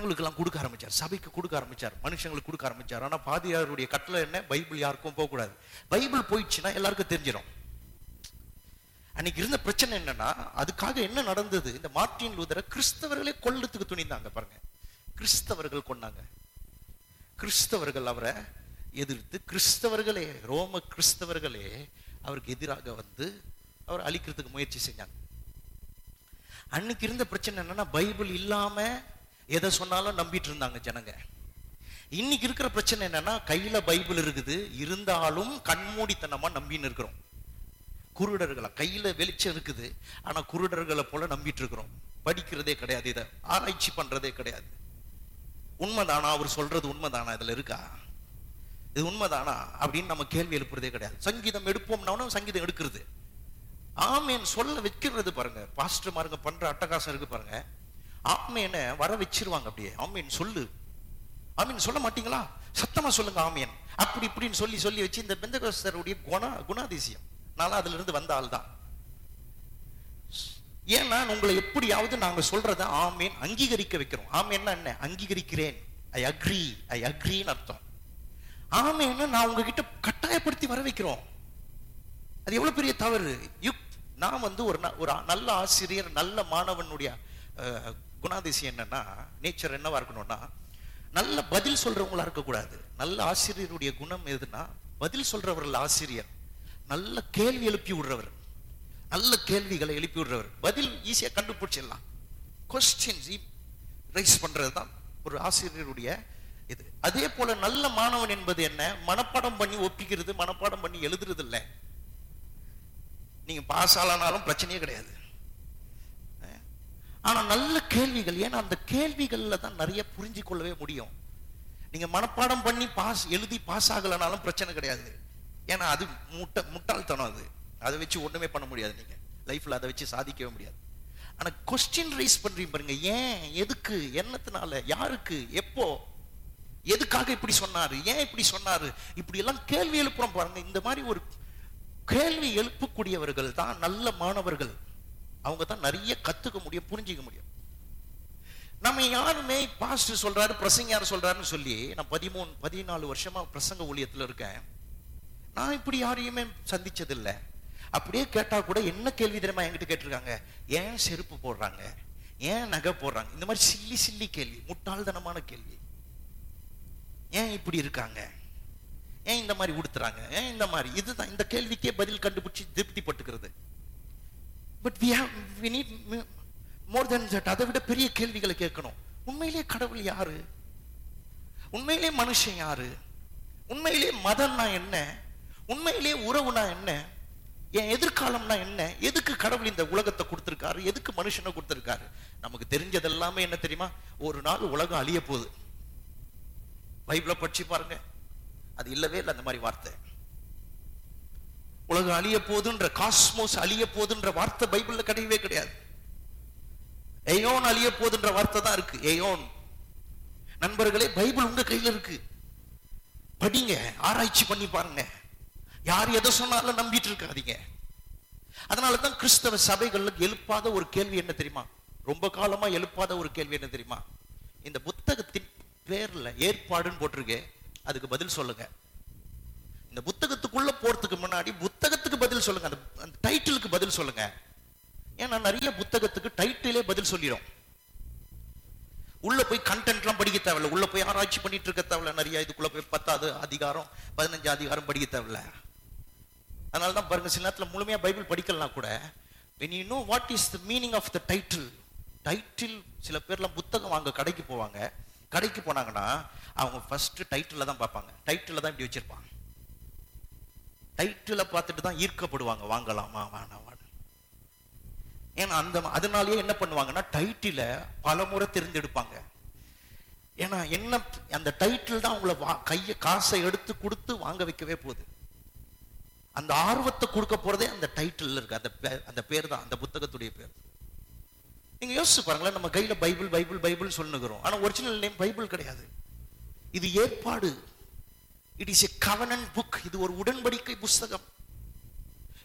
ஜனங்களுக்கெல்லாம் கொடுக்க ஆரம்பிச்சார். சபைக்கு கொடுக்க ஆரம்பிச்சார். மனுஷங்களுக்கு கொடுக்க ஆரம்பிச்சார். ஆனால் பாதியாருடைய கட்டளை என்ன? பைபிள் யாருக்கும் போகக்கூடாது பைபிள் போயிடுச்சுன்னா எல்லாருக்கும் தெரிஞ்சிடும். அன்னைக்கு இருந்த பிரச்சனை என்னன்னா அதுக்காக என்ன நடந்தது? இந்த மார்ட்டின் லூதரை கிறிஸ்தவர்களே கொல்லத்துக்கு துணிந்தாங்க பாருங்க. கிறிஸ்தவர்கள் கொண்டாங்க கிறிஸ்தவர்கள் அவரை எதிர்த்து கிறிஸ்தவர்களே ரோம கிறிஸ்தவர்களே அவருக்கு எதிராக வந்து அவர் அழிக்கிறதுக்கு முயற்சி செஞ்சாங்க. அன்னைக்கு இருந்த பிரச்சனை என்னன்னா பைபிள் இல்லாம எதை சொன்னாலும் நம்பிட்டு இருந்தாங்க ஜனங்க. இன்னைக்கு இருக்கிற பிரச்சனை என்னன்னா கையில பைபிள் இருக்குது இருந்தாலும் கண்மூடித்தனமா நம்பின்னு இருக்கிறோம். குருடர்களை கையில வெளிச்சம் இருக்குது ஆனா குருடர்களை போல நம்பிட்டு இருக்கிறோம் படிக்கிறதே கிடையாது இதை ஆராய்ச்சி பண்றதே கிடையாது. உண்மைதானா? அவர் சொல்றது உண்மைதானா? இதுல இருக்கா? இது உண்மைதானா? அப்படின்னு நம்ம கேள்வி எழுப்புறதே கிடையாது. சங்கீதம் எடுப்போம்னாலும் சங்கீதம் எடுக்கிறது. ஆமேன் சொல்ல வைக்கிறது பாருங்க. பாஸ்டர் மாருங்க பண்ற அட்டகாசம் இருக்கு பாருங்க. ஆமையனை வர வச்சிருவாங்க அப்படியே. ஆமையன் சொல்லு. ஆமீன் சொல்ல மாட்டீங்களா? சத்தமா சொல்லுங்க ஆமியன் அப்படி இப்படின்னு சொல்லி சொல்லி வச்சு இந்த பெந்தகோஸ்தருடைய குண குணாதிசயம். நான் அதுல இருந்து வந்த ஆள் தான் ஏன்னா உங்களை எப்படியாவது நாங்க சொல்றத ஆமீன் அங்கீகரிக்க வைக்கிறோம். ஆமீன்னா என்ன? அங்கீகரிக்கிறேன். ஐ அக்ரி ஐ அக்ரின்னு அர்த்தம். ஆமேன்னு நான் உங்ககிட்ட கட்டாயப்படுத்தி வர வைக்கிறோம். அது எவ்வளவு பெரிய தவறு? யுக் நான் வந்து ஒரு ந- ஒரு நல்ல ஆசிரியர் நல்ல மாணவனுடைய அஹ், குணாதிசயம் என்னன்னா நேச்சர் என்னவா இருக்கணும்னா நல்ல பதில் சொல்றவங்களா இருக்கக்கூடாது. நல்ல ஆசிரியருடைய குணம் எதுனா பதில் சொல்றவர்கள் ஆசிரியர். நல்ல கேள்வி எழுப்பி விடுறவர். நல்ல கேள்விகளை எழுப்பி விடுறவர். பதில் ஈஸியாக கண்டுபிடிச்சிடலாம். கொஸ்டின்ஸ் ரைஸ் பண்றது தான் ஒரு ஆசிரியருடைய இது. அதே போல நல்ல மாணவன் என்பது என்ன? மனப்பாடம் பண்ணி ஒப்பிக்கிறது மனப்பாடம் பண்ணி எழுதுறது இல்லை நீங்க பாஸ் ஆளானாலும் பிரச்சனையே கிடையாது. ஆனால் நல்ல கேள்விகள் ஏன்னா அந்த கேள்விகளில் தான் நிறைய புரிஞ்சு கொள்ளவே முடியும். நீங்க மனப்பாடம் பண்ணி பாஸ் எழுதி பாஸ் ஆகலைனாலும் பிரச்சனை கிடையாது. ஏன்னா அது முட்டை முட்டாள்தனம் அது. அதை வச்சு ஒன்றுமே பண்ண முடியாது நீங்க. லைஃப்பில் அதை வச்சு சாதிக்கவே முடியாது. ஆனால் கொஸ்டின் ரைஸ் பண்ணுறீங்க பாருங்க. ஏன் எதுக்கு என்னத்தினால யாருக்கு எப்போ எதுக்காக இப்படி சொன்னாரு ஏன் இப்படி சொன்னார்? இப்படி எல்லாம் கேள்வி எழுப்புறோம் பாருங்க. இந்த மாதிரி ஒரு கேள்வி எழுப்பக்கூடியவர்கள் தான் நல்ல மாணவர்கள். அவங்க தான் நிறைய கத்துக்க முடியும் புரிஞ்சிக்க முடியும். நம்ம யாருமே பாஸ்ட் சொல்றாரு பிரசங்க யார் சொல்றாருன்னு சொல்லி நான் பதிமூணு பதினாலு வருஷமா பிரசங்க ஊழியத்துல இருக்கேன். நான் இப்படி யாரையுமே சந்திச்சதில்லை. அப்படியே கேட்டா கூட என்ன கேள்வி தெரியுமா என்கிட்ட கேட்டிருக்காங்க? ஏன் செருப்பு போடுறாங்க? ஏன் நகை போடுறாங்க? இந்த மாதிரி சில்லி சில்லி கேள்வி முட்டாள்தனமான கேள்வி. ஏன் இப்படி இருக்காங்க? ஏன் இந்த மாதிரி உடுத்துறாங்க? ஏன் இந்த மாதிரி? இதுதான் இந்த கேள்விக்கே பதில் கண்டுபிடிச்சு திருப்தி பட்டுக்கிறது but we we need more than that அதை விட பெரிய கேள்விகளை கேட்கணும். உண்மையிலே கடவுள் யாரு? உண்மையிலே மனுஷன் யாரு? உண்மையிலே மதம்னா என்ன? உண்மையிலே உறவுனா என்ன? என் எதிர்காலம்னா என்ன? எதுக்கு கடவுள் இந்த உலகத்தை கொடுத்துருக்காரு? எதுக்கு மனுஷனை கொடுத்துருக்காரு? நமக்கு தெரிஞ்சது எல்லாமே என்ன தெரியுமா? ஒரு நாள் உலகம் அழிய போகுது. பைபிளை படிச்சு பாருங்க. அது இல்லவே இல்லை அந்த மாதிரி வார்த்தை. உலகம் அழிய போதுன்ற காஸ்மோஸ் அழிய போதுன்ற வார்த்தை பைபிள்ல கிடையவே கிடையாது. ஏயோன் அழிய போதுன்ற வார்த்தை தான் இருக்கு. ஏயோன். நண்பர்களே பைபிள் உங்க கையில இருக்கு. படிங்க ஆராய்ச்சி பண்ணி பாருங்க. யார் எதை சொன்னாலும் நம்பிட்டு இருக்காதீங்க. அதனாலதான் கிறிஸ்தவ சபைகள்ல எழுப்பாத ஒரு கேள்வி என்ன தெரியுமா? ரொம்ப காலமா எழுப்பாத ஒரு கேள்வி என்ன தெரியுமா? இந்த புத்தகத்தின் பேர்ல ஏற்பாடுன்னு போட்டிருக்கேன் அதுக்கு பதில் சொல்லுங்க. இந்த புத்தகத்துக்குள்ள போறதுக்கு முன்னாடி புத்தகத்துக்கு பதில் சொல்லுங்க. அந்த அந்த டைட்டிலுக்கு பதில் சொல்லுங்க. ஏன்னா நிறைய புத்தகத்துக்கு டைட்டிலே பதில் சொல்லிடும் உள்ள போய் கண்டென்ட்லாம் படிக்க தேவையில்ல. உள்ள போய் ஆராய்ச்சி பண்ணிட்டு இருக்க தேவையில்ல. நிறைய இதுக்குள்ள போய் பத்தாவது அதிகாரம் பதினஞ்சு அதிகாரம் படிக்க தேவையில்ல. அதனால தான் பாருங்க சில நேரத்தில் முழுமையாக பைபிள் படிக்கலாம் கூட when you know what is the meaning of the title title சில பேர்லாம் புத்தகம் வாங்க கடைக்கு போவாங்க. கடைக்கு போனாங்கன்னா அவங்க ஃபர்ஸ்ட் டைட்டில் தான் பார்ப்பாங்க. டைட்டில் தான் இப்படி வச்சிருப்பாங்க. டைட்டில பார்த்துட்டு தான் ஈர்க்கப்படுவாங்க. வாங்கலாமா வேணாமா ஏன்னா அந்த அதனாலயே என்ன பண்ணுவாங்கன்னா டைட்டில பல முறை ஏன்னா என்ன அந்த டைட்டில் தான் உங்களை வா- கைய காசை எடுத்து கொடுத்து வாங்க வைக்கவே போகுது. அந்த ஆர்வத்தை கொடுக்க போறதே அந்த டைட்டில் இருக்கு. அந்த அந்த பேர் தான் அந்த புத்தகத்துடைய பேர். நீங்க யோசிச்சு பாருங்களேன் நம்ம கையில பைபிள் பைபிள் பைபிள் சொல்லுகிறோம் ஆனா ஒரிஜினல் நேம் பைபிள் கிடையாது. இது ஏற்பாடு it is a covenant book இது ஒரு உடன்படிக்கை புஸ்தகம்.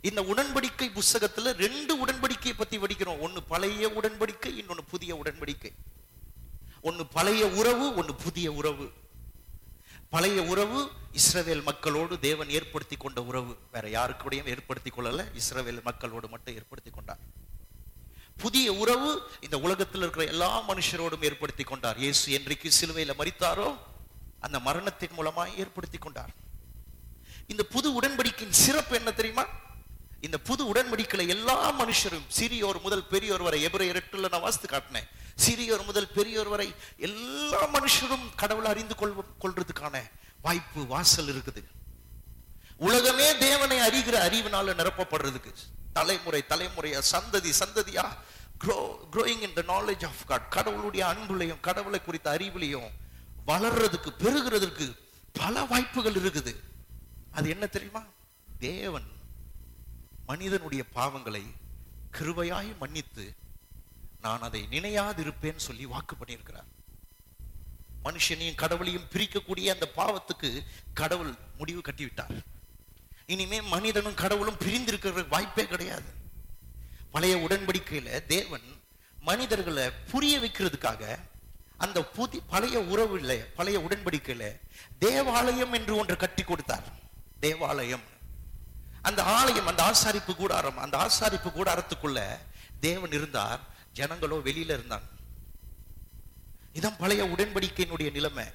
இந்த உடன்படிக்கை புஸ்தகத்துல ரெண்டு உடன்படிக்கையை பத்தி படிக்கிறோம். ஒன்னு பழைய உடன்படிக்கை இன்னொன்னு புதிய உடன்படிக்கை. ஒன்னு பழைய உறவு ஒன்னு புதிய உறவு. பழைய உறவு இஸ்ரவேல் மக்களோடு தேவன் ஏற்படுத்தி கொண்ட உறவு. வேற யாருக்கூடையும் ஏற்படுத்தி கொள்ளல. இஸ்ரவேல் மக்களோடு மட்டும் ஏற்படுத்தி கொண்டார். புதிய உறவு இந்த உலகத்தில் இருக்கிற எல்லா மனுஷரோடும் ஏற்படுத்தி கொண்டார். இயேசு என்றைக்கு சிலுவையில மறித்தாரோ அந்த மரணத்தின் மூலமா ஏற்படுத்தி கொண்டார். இந்த புது உடன்படிக்கையின் சிறப்பு என்ன தெரியுமா? இந்த புது உடன்படிக்கையில எல்லா மனுஷரும் சிறியோர் முதல் பெரியோர் வரை எபிரேயர் எட்டுல நான் வாசித்து காட்டினேன். சிறியோர் முதல் பெரியோர் வரை எல்லா மனுஷரும் கடவுளை அறிந்து கொள் கொள்றதுக்கான வாய்ப்பு வாசல் இருக்குது. உலகமே தேவனை அறிகிற அறிவினால நிரப்பப்படுறதுக்கு. தலைமுறை தலைமுறையா சந்ததி சந்ததியா grow growing in the knowledge of God கடவுளுடைய அன்புலையும் கடவுளை குறித்த அறிவுலையும் வளர்றதுக்கு பெருகிறதுக்கு பல வாய்ப்புகள் இருக்குது. அது என்ன தெரியுமா? தேவன் மனிதனுடைய பாவங்களை கிருபையாய் மன்னித்து நான் அதை நினையாதிருப்பேன் சொல்லி வாக்கு பண்ணியிருக்கிறார். மனுஷனையும் கடவுளையும் பிரிக்கக்கூடிய அந்த பாவத்துக்கு கடவுள் முடிவு கட்டிவிட்டார். இனிமே மனிதனும் கடவுளும் பிரிந்திருக்கிற வாய்ப்பே கிடையாது. பழைய உடன்படிக்கையில தேவன் மனிதர்களை புரிய வைக்கிறதுக்காக அந்த புதி பழைய உறவுல பழைய உடன்படிக்கையில் தேவாலயம் என்று ஒன்று கட்டி கொடுத்தார். தேவாலயம். அந்த ஆலயம் அந்த ஆசாரிப்பு கூடாரம் அந்த ஆசாரிப்பு கூடாரத்துக்குள்ள தேவன் இருந்தார். ஜனங்களோ வெளியில இருந்தாங்க. இதான் பழைய உடன்படிக்கையினுடைய நிலைமை.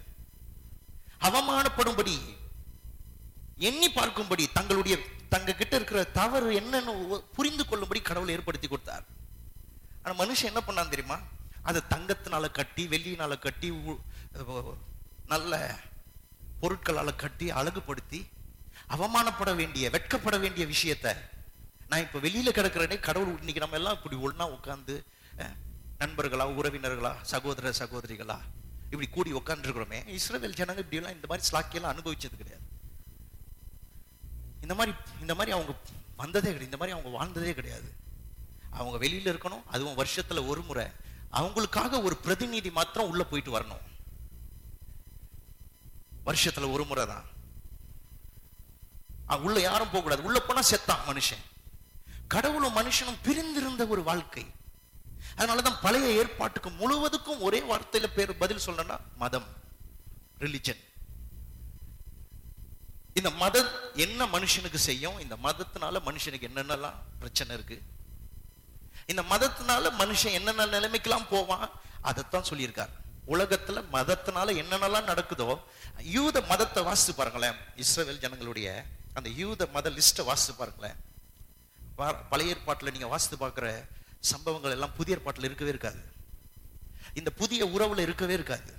அவமானப்படும்படி எண்ணி பார்க்கும்படி தங்களுடைய தங்க கிட்ட இருக்கிற தவறு என்னன்னு புரிந்து கொள்ளும்படி கடவுளை ஏற்படுத்தி கொடுத்தார். ஆனா மனுஷன் என்ன பண்ணான் தெரியுமா? அதை தங்கத்தினால கட்டி வெள்ளியினால கட்டி நல்ல பொருட்களால கட்டி அழகுபடுத்தி அவமானப்பட வேண்டிய வெட்கப்பட வேண்டிய விஷயத்த நான் இப்ப வெளியில கிடக்கிறேனே கடவுள் இன்னைக்கு நம்ம எல்லாம் இப்படி ஒண்ணா உட்காந்து அஹ், நண்பர்களா உறவினர்களா சகோதர சகோதரிகளா இப்படி கூடி உட்காந்துருக்கிறோமே இஸ்ரேல் ஜனங்க இப்படி எல்லாம் இந்த மாதிரி ஸ்லாக்கியெல்லாம் அனுபவிச்சது கிடையாது. இந்த மாதிரி இந்த மாதிரி அவங்க வந்ததே கிடையாது இந்த மாதிரி அவங்க வாழ்ந்ததே கிடையாது. அவங்க வெளியில இருக்கணும் அதுவும் வருஷத்துல ஒரு முறை அவங்களுக்காக ஒரு பிரதிநிதி மாத்திரம் உள்ள போயிட்டு வரணும். வருஷத்துல ஒரு முறை தான். உள்ள யாரும் போக கூடாது. உள்ள போனா செத்தான் மனுஷன். கடவுளும் மனுஷனும் பிரிந்திருந்த ஒரு வாழ்க்கை. அதனாலதான் பழைய ஏற்பாட்டுக்கு முழுவதுக்கும் ஒரே வார்த்தையில பேர் பதில் சொல்லணும்னா மதம். ரிலிஜன் இந்த மதம் என்ன மனுஷனுக்கு செய்யும்? இந்த மதத்தினால மனுஷனுக்கு என்னென்னலாம் பிரச்சனை இருக்கு? இந்த மதத்தினால மனுஷன் என்னென்ன நிலைமைக்கெல்லாம் போவான்? அதைத்தான் சொல்லியிருக்கார். உலகத்துல மதத்தினால என்னென்னலாம் நடக்குதோ யூத மதத்தை வாசித்து பாருங்களேன். இஸ்ரேல் ஜனங்களுடைய அந்த யூத மத லிஸ்ட்டை வாசித்து பாருங்களேன். பழைய ஏற்பாட்டில் நீங்க வாசித்து பார்க்குற சம்பவங்கள் எல்லாம் புதிய ஏற்பாட்டில் இருக்கவே இருக்காது. இந்த புதிய உறவுல இருக்கவே இருக்காது.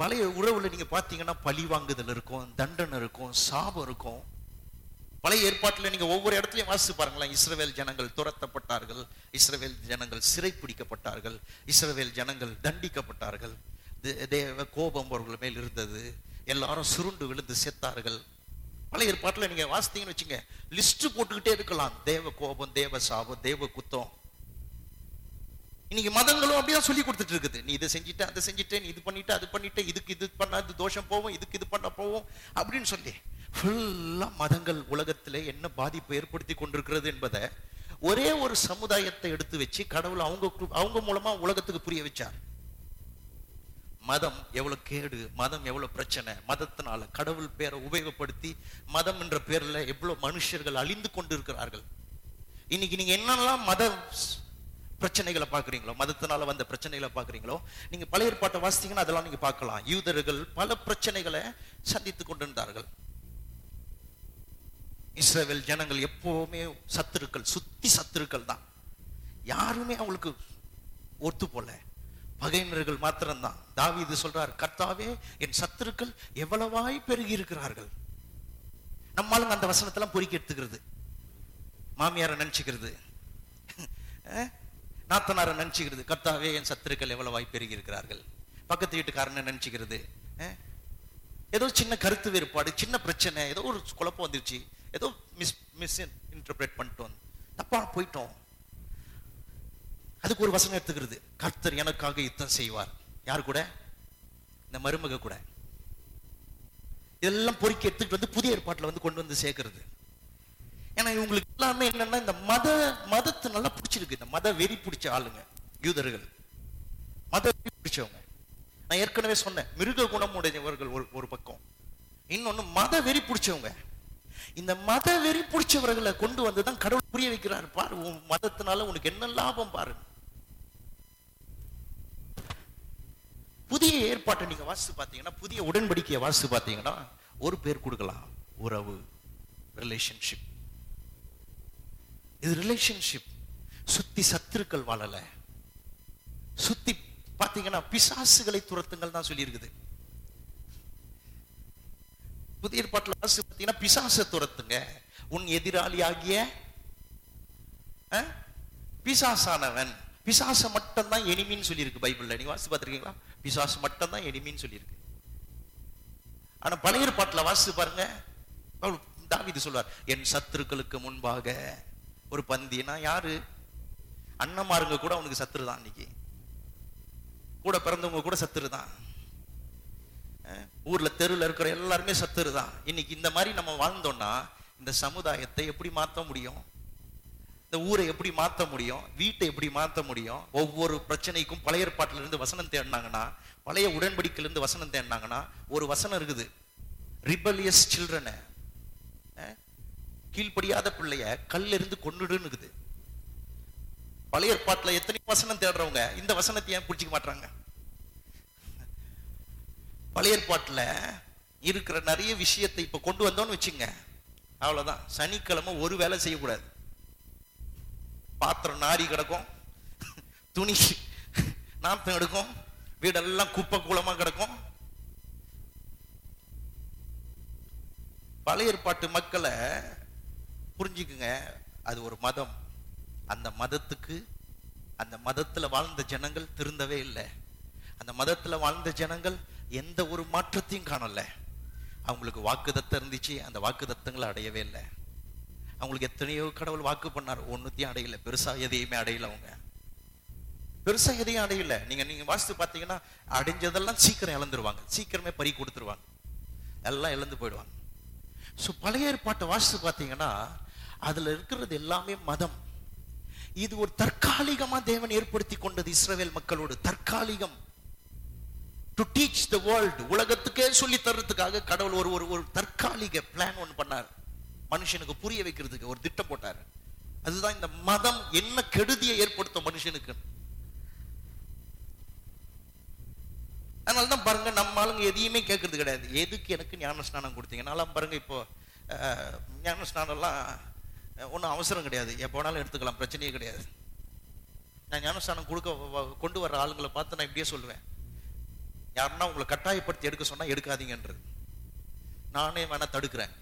பழைய உறவுல நீங்க பாத்தீங்கன்னா பழி வாங்குதல் இருக்கும் தண்டனை இருக்கும் சாபம் இருக்கும். பழைய ஏற்பாட்டுல நீங்க ஒவ்வொரு இடத்துலையும் வாசித்து பாருங்களேன். இஸ்ரவேல் ஜனங்கள் துரத்தப்பட்டார்கள். இஸ்ரவேல் ஜனங்கள் சிறைப்பிடிக்கப்பட்டார்கள் இஸ்ரவேல் ஜனங்கள் தண்டிக்கப்பட்டார்கள். தேவ கோபம் அவர்கள் மேல் இருந்தது. எல்லாரும் சுருண்டு விழுந்து செத்தார்கள். பழைய ஏற்பாட்டுல நீங்க வாசித்தீங்கன்னு வச்சுங்க. லிஸ்ட் போட்டுக்கிட்டே இருக்கலாம். தேவ கோபம் தேவ சாபம் தேவ குத்தம். இன்னைக்கு மதங்களும் அப்படிதான் சொல்லி கொடுத்துட்டு இருக்குது. நீ இதை செஞ்சுட்டு அதை செஞ்சுட்ட நீ இது பண்ணிட்டு அது பண்ணிட்டு இதுக்கு இது பண்ணா இது தோஷம் போவோம் இதுக்கு இது பண்ண போவோம் அப்படின்னு சொல்லி. ஃபுல்லா மதங்கள் உலகத்துல என்ன பாதிப்பை ஏற்படுத்தி கொண்டிருக்கிறது என்பதை ஒரே ஒரு சமுதாயத்தை எடுத்து வச்சு கடவுள் அவங்க அவங்க மூலமா உலகத்துக்கு புரிய வச்சார். மதம் எவ்வளவு கேடு மதம் எவ்வளவு பிரச்சனை மதத்தினால கடவுள் பேரை உபயோகப்படுத்தி மதம் என்ற பேர்ல எவ்வளவு மனுஷர்கள் அழிந்து கொண்டிருக்கிறார்கள். இன்னைக்கு நீங்க என்னெல்லாம் மத பிரச்சனைகளை பார்க்குறீங்களோ மதத்தினால வந்த பிரச்சனைகளை பார்க்குறீங்களோ நீங்க பழைய ஏற்பாட்டை வாசித்தீங்கன்னா அதெல்லாம் நீங்க பார்க்கலாம். யூதர்கள் பல பிரச்சனைகளை சந்தித்து கொண்டிருந்தார்கள். இஸ்ரவேல் ஜனங்கள் எப்போவுமே சத்துருக்கள் சுத்தி சத்துருக்கள் தான். யாருமே அவங்களுக்கு ஒத்து போல. பகையினர்கள் மாத்திரம்தான். தாவி இது சொல்றார் கர்த்தாவே என் சத்துருக்கள் எவ்வளவாய் பெருகி இருக்கிறார்கள் நம்மளும் அந்த வசனத்தெல்லாம் பொறுக்கி எடுத்துக்கிறது. மாமியாரை நினைச்சுக்கிறது. நாத்தனாரை நினைச்சுக்கிறது. கர்த்தாவே என் சத்துருக்கள் எவ்வளவாய் பெருகி இருக்கிறார்கள் பக்கத்து வீட்டுக்காரனை நினைச்சுக்கிறது. அஹ்? ஏதோ சின்ன கருத்து வேறுபாடு சின்ன பிரச்சனை ஏதோ ஒரு குழப்பம் வந்துருச்சு. ஏதோ மிஸ் மிஸ் இன்டர்பிரேட் பண்ணிட்டோம். தப்பா போயிட்டோம். அதுக்கு ஒரு வசனம் எடுத்துக்கிறது. கர்த்தர் எனக்காக யுத்தம் செய்வார். யார் கூட? இந்த மருமக கூட. இதெல்லாம் பொறுக்கி எடுத்துக்கிட்டு வந்து புதிய ஏற்பாட்டில் வந்து கொண்டு வந்து சேர்க்கறது. ஏன்னா இவங்களுக்கு எல்லாமே என்னன்னா இந்த மத மதத்தை நல்லா பிடிச்சிருக்கு. இந்த மத வெறி பிடிச்ச ஆளுங்க யூதர்கள். மத வெறி பிடிச்சவங்க. நான் ஏற்கனவே சொன்னேன் மிருக குணம் உடையவர்கள் ஒரு ஒரு பக்கம். இன்னொன்னு மத வெறி பிடிச்சவங்க. இந்த மத வெறி பிடிச்சவர்களை கொண்டு வந்து தான் கடவுள் புரிய வைக்கிறார். பாரு உன் மதத்தினால உனக்கு என்ன லாபம் பாரு. புதிய ஏற்பாட்டை நீங்க வாசித்து பார்த்தீங்கன்னா புதிய உடன்படிக்கையை வாசித்து பார்த்தீங்கன்னா ஒரு பேர் கொடுக்கலாம். உறவு ரிலேஷன்ஷிப் இது ரிலேஷன்ஷிப் சுத்தி சத்துருக்கள் வாழல. சுத்தி பார்த்தீங்கன்னா பிசாசுகளை துரத்துங்கள் தான் சொல்லியிருக்குது. புதிய ஏற்பாட்டில் வாசி பார்த்தீங்கன்னா பிசாசை துரத்துங்க. உன் எதிராளி ஆகிய அஹ், பிசாசானவன். பிசாச மட்டும்தான் எனிமின்னு சொல்லியிருக்கு பைபிள்ல. நீங்க வாசி பார்த்துருக்கீங்களா? பிசாசு மட்டும் தான் எனிமின்னு சொல்லியிருக்கு. ஆனா பழைய ஏற்பாட்டில் வாசித்து பாருங்க. பவுல் சொல்வார் என் சத்துருக்களுக்கு முன்பாக ஒரு பந்தினா யாரு? அண்ணமாருங்க கூட அவனுக்கு சத்துரு தான் இன்னைக்கு. கூட பிறந்தவங்க கூட சத்துரு தான் ஊர்ல தெருவில் இருக்கிற எல்லாருமே சத்துரு தான் இன்னைக்கு இந்த மாதிரி நம்ம வாழ்ந்தோம்னா இந்த சமுதாயத்தை எப்படி மாத்த முடியும்? இந்த ஊரை எப்படி மாத்த முடியும்? வீட்டை எப்படி மாத்த முடியும்? ஒவ்வொரு பிரச்சனைக்கும் பழைய ஏற்பாட்டில இருந்து வசனம் தேடினாங்கன்னா பழைய உடன்படிக்கையில இருந்து வசனம் தேடினாங்கன்னா ஒரு வசனம் இருக்குது. ரிபலியஸ் சில்ட்ரனை கீழ்ப்படியாத பிள்ளைய கல்ல இருந்து கொன்னுடுன்னு இருக்குது. பழைய ஏற்பாட்டுல எத்தனை வசனம் தேடுறவங்க இந்த வசனத்தை ஏன் பிடிச்சிக்க மாட்டாங்க பழைய ஏற்பாட்டில் இருக்கிற நிறைய விஷயத்தை இப்ப கொண்டு வந்தோம்னு வச்சுங்க. அவ்வளவுதான். சனிக்கிழமை ஒரு வேலை செய்யக்கூடாது. பாத்திரம் நாரி கிடக்கும். துணி நாத்தம் எடுக்கும். வீடெல்லாம் குப்பை கூலமா கிடக்கும். பழைய ஏற்பாட்டு மக்களை புரிஞ்சுக்குங்க. அது ஒரு மதம். அந்த மதத்துக்கு அந்த மதத்துல வாழ்ந்த ஜனங்கள் திருந்தவே இல்லை. அந்த மதத்துல வாழ்ந்த ஜனங்கள் எந்த ஒரு மாற்றத்தையும் காணலை. அவங்களுக்கு வாக்குதத்தம் இருந்துச்சு. அந்த வாக்குதத்தங்களை அடையவே இல்லை. அவங்களுக்கு எத்தனையோ கடவுள் வாக்கு பண்ணார். ஒன்றுத்தையும் அடையல. பெருசா எதையுமே அடையல அவங்க. பெருசா எதையும் அடையல. நீங்க நீங்க வாசித்து பார்த்தீங்கன்னா அடைஞ்சதெல்லாம் சீக்கிரம் இழந்துருவாங்க. சீக்கிரமே பறி கொடுத்துருவாங்க. எல்லாம் இழந்து போயிடுவாங்க. ஸோ பழைய ஏற்பாட்டை வாசித்து பார்த்தீங்கன்னா அதுல இருக்கிறது எல்லாமே மதம். இது ஒரு தற்காலிகமா தேவன் ஏற்படுத்தி கொண்டது இஸ்ரேல் மக்களோடு. தற்காலிகம். டு டீச் த வேர்ல்டு உலகத்துக்கே சொல்லி தர்றதுக்காக கடவுள் ஒரு ஒரு ஒரு தற்காலிக பிளான் ஒன்று பண்ணார். மனுஷனுக்கு புரிய வைக்கிறதுக்கு ஒரு திட்டம் போட்டார். அதுதான் இந்த மதம் என்ன கெடுதியை ஏற்படுத்தும் மனுஷனுக்கு. அதனால தான் பாருங்க நம்ம ஆளுங்க எதையுமே கேட்கறது கிடையாது. எதுக்கு எனக்கு ஞான ஸ்நானம் கொடுத்தீங்க பாருங்க இப்போ ஞான ஸ்நானம்லாம் ஒன்றும் அவசரம் கிடையாது. எப்போ எடுத்துக்கலாம் பிரச்சனையே கிடையாது. நான் ஞானஸ்தானம் கொடுக்க கொண்டு வர ஆளுங்களை பார்த்து நான் இப்படியே சொல்லுவேன் யாருன்னா உங்களை கட்டாயப்படுத்தி எடுக்க சொன்னா எடுக்காதீங்கன்றது. நானே வேணா தடுக்கிறேன்.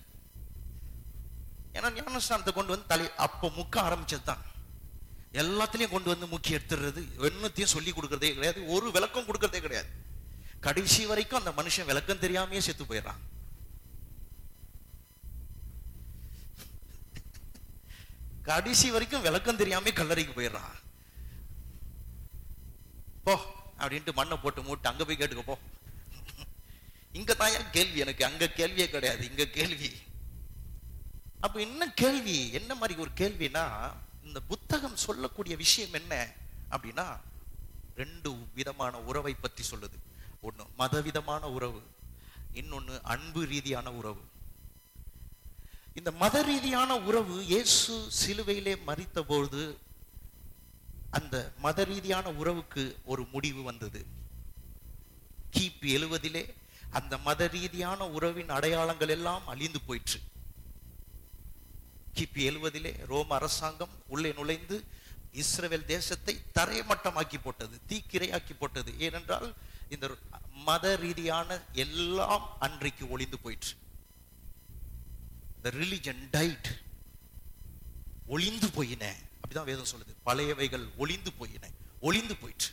ஏன்னா ஞானஸ்தானத்தை கொண்டு வந்து தலை அப்போ முக்க ஆரம்பிச்சது தான் எல்லாத்துலயும் கொண்டு வந்து முக்கி எடுத்துடுறது என்னத்தையும் சொல்லி கொடுக்கறதே கிடையாது ஒரு விளக்கம் கொடுக்கறதே கிடையாது. கடைசி வரைக்கும் அந்த மனுஷன் விளக்கம் தெரியாமையே செத்து போயிடுறான். கடைசி வரைக்கும் விளக்கம் தெரியாம கல்லறைக்கு போயிடுறான். போ. அப்படின்ட்டு மண்ணை போட்டு மூட்டு அங்கே போய் கேட்டுக்க போ. இங்க தான் கேள்வி எனக்கு அங்க கேள்வியே கிடையாது இங்கே கேள்வி. அப்போ என்ன கேள்வி? என்ன மாதிரி ஒரு கேள்வினா இந்த புத்தகம் சொல்லக்கூடிய விஷயம் என்ன அப்படின்னா ரெண்டு விதமான உறவை பற்றி சொல்லுது. ஒண்ணு மதவிதமான உறவு இன்னொன்னு அன்பு ரீதியான உறவு. இந்த மத ரீதியான உறவு இயேசு சிலுவையிலே மறித்த பொழுது அந்த மத ரீதியான உறவுக்கு ஒரு முடிவு வந்தது. கிபி எழுவதிலே அந்த மத ரீதியான உறவின் அடையாளங்கள் எல்லாம் அழிந்து போயிற்று. கிபி எழுவதிலே ரோம அரசாங்கம் உள்ளே நுழைந்து இஸ்ரவேல் தேசத்தை தரைமட்டமாக்கி போட்டது தீக்கிரையாக்கி போட்டது. ஏனென்றால் இந்த மத ரீதியான எல்லாம் அன்றைக்கு ஒளிந்து போயிற்று. The டைட் ஒளிந்து போயின. அப்படிதான் வேதம் சொல்லுது. பழையவைகள் ஒளிந்து போயின. ஒளிந்து போயிற்று.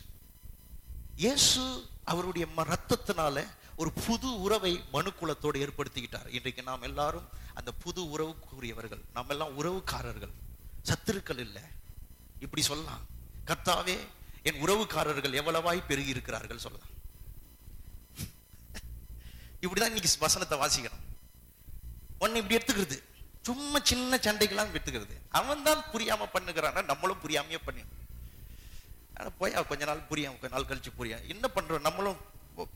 இயேசு அவருடைய ரத்தத்தினால ஒரு புது உறவை மனுக்குலத்தோடு ஏற்படுத்திக்கிட்டார். இன்றைக்கு நாம் எல்லாரும் அந்த புது உறவுக்குரியவர்கள். நம்ம எல்லாம் உறவுக்காரர்கள். சத்துருக்கள் இல்லை. இப்படி சொல்லலாம். கர்த்தாவே என் உறவுக்காரர்கள் எவ்வளவாய் பெருகி இருக்கிறார்கள் சொல்லலாம். இப்படிதான் இன்னைக்கு வசனத்தை வாசிக்கணும். ஒன்னு இப்படி எடுத்துக்கிறது. சும்மா சின்ன சண்டைக்கெல்லாம் எடுத்துக்கிறது அவன் தான் புரியாம பண்ணுகிறான்னா நம்மளும் புரியாமையே பண்ணி ஆனால் போய் கொஞ்ச நாள் புரியும் கொஞ்ச நாள் கழிச்சு புரியும். என்ன பண்றோம் நம்மளும்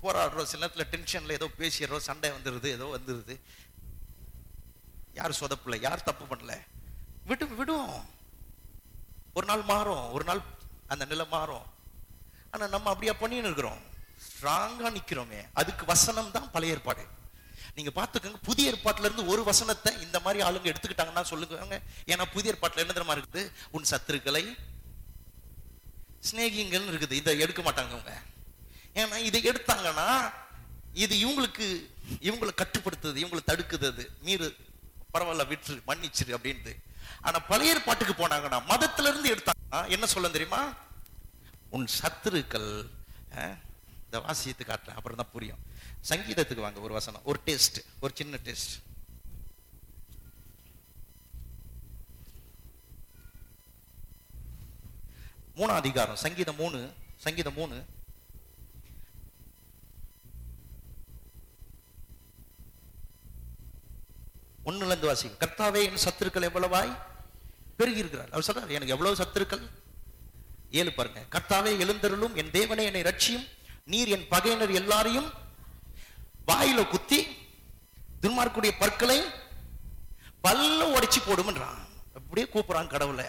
போராடுறோம். சில நேரத்தில் டென்ஷன்ல ஏதோ பேசிடுறோம். சண்டை வந்துருது ஏதோ வந்துடுது யார் சொதப்பல யார் தப்பு பண்ணல. விடு விடும் ஒரு நாள் மாறும். ஒரு நாள் அந்த நிலை மாறும். ஆனால் நம்ம அப்படியா பண்ணின்னு இருக்கிறோம். ஸ்ட்ராங்காக நிற்கிறோமே அதுக்கு வசனம் தான் பழைய ஏற்பாடு. நீங்க பாத்துக்கோங்க புதிய ஏற்பாட்டுல இருந்து ஒரு வசனத்தை இந்த மாதிரி ஆளுங்க எடுத்துக்கிட்டாங்கன்னா சொல்லுங்க ஏன்னா புதிய ஏற்பாட்டுல என்ன தெரியுமா இருக்குது? உன் சத்துருக்களை சிநேகிங்கள்னு இருக்குது. இதை எடுக்க மாட்டாங்க அவங்க ஏன்னா இதை எடுத்தாங்கன்னா இது இவங்களுக்கு இவங்களை கட்டுப்படுத்துது இவங்களை தடுக்குது அது. மீறு பரவாயில்ல விற்று மன்னிச்சிரு அப்படின்ட்டு ஆனா பழைய ஏற்பாட்டுக்கு போனாங்கன்னா மதத்துல இருந்து எடுத்தாங்கன்னா என்ன சொல்ல தெரியுமா? உன் சத்துருக்கள் இந்த வாசியத்தை காட்டுறேன் அப்புறம் தான் புரியும். சங்கீதத்துக்கு வாங்க ஒரு வசனம் ஒரு டெஸ்ட் ஒரு சின்ன டெஸ்ட் மூணாம் அதிகாரம் சங்கீதம் மூணு சங்கீதம் மூணு. ஒண்ணுல இருந்து கர்த்தாவே என் சத்துருக்கள் எவ்வளவாய்? பெருகி இருக்கிறார் அவர் சொல்றார் எனக்கு எவ்வளவு சத்துருக்கள்? ஏழு பாருங்க. கர்த்தாவே எழுந்தருளும் என் தேவனே என்னை ரட்சியும் நீர் என் பகையினர் எல்லாரையும் வாயில குத்தி துன்மார்க்குடைய பற்களை பல்ல உடைச்சு போடுமன்றான். அப்படியே கூப்பிடுறான் கடவுளை.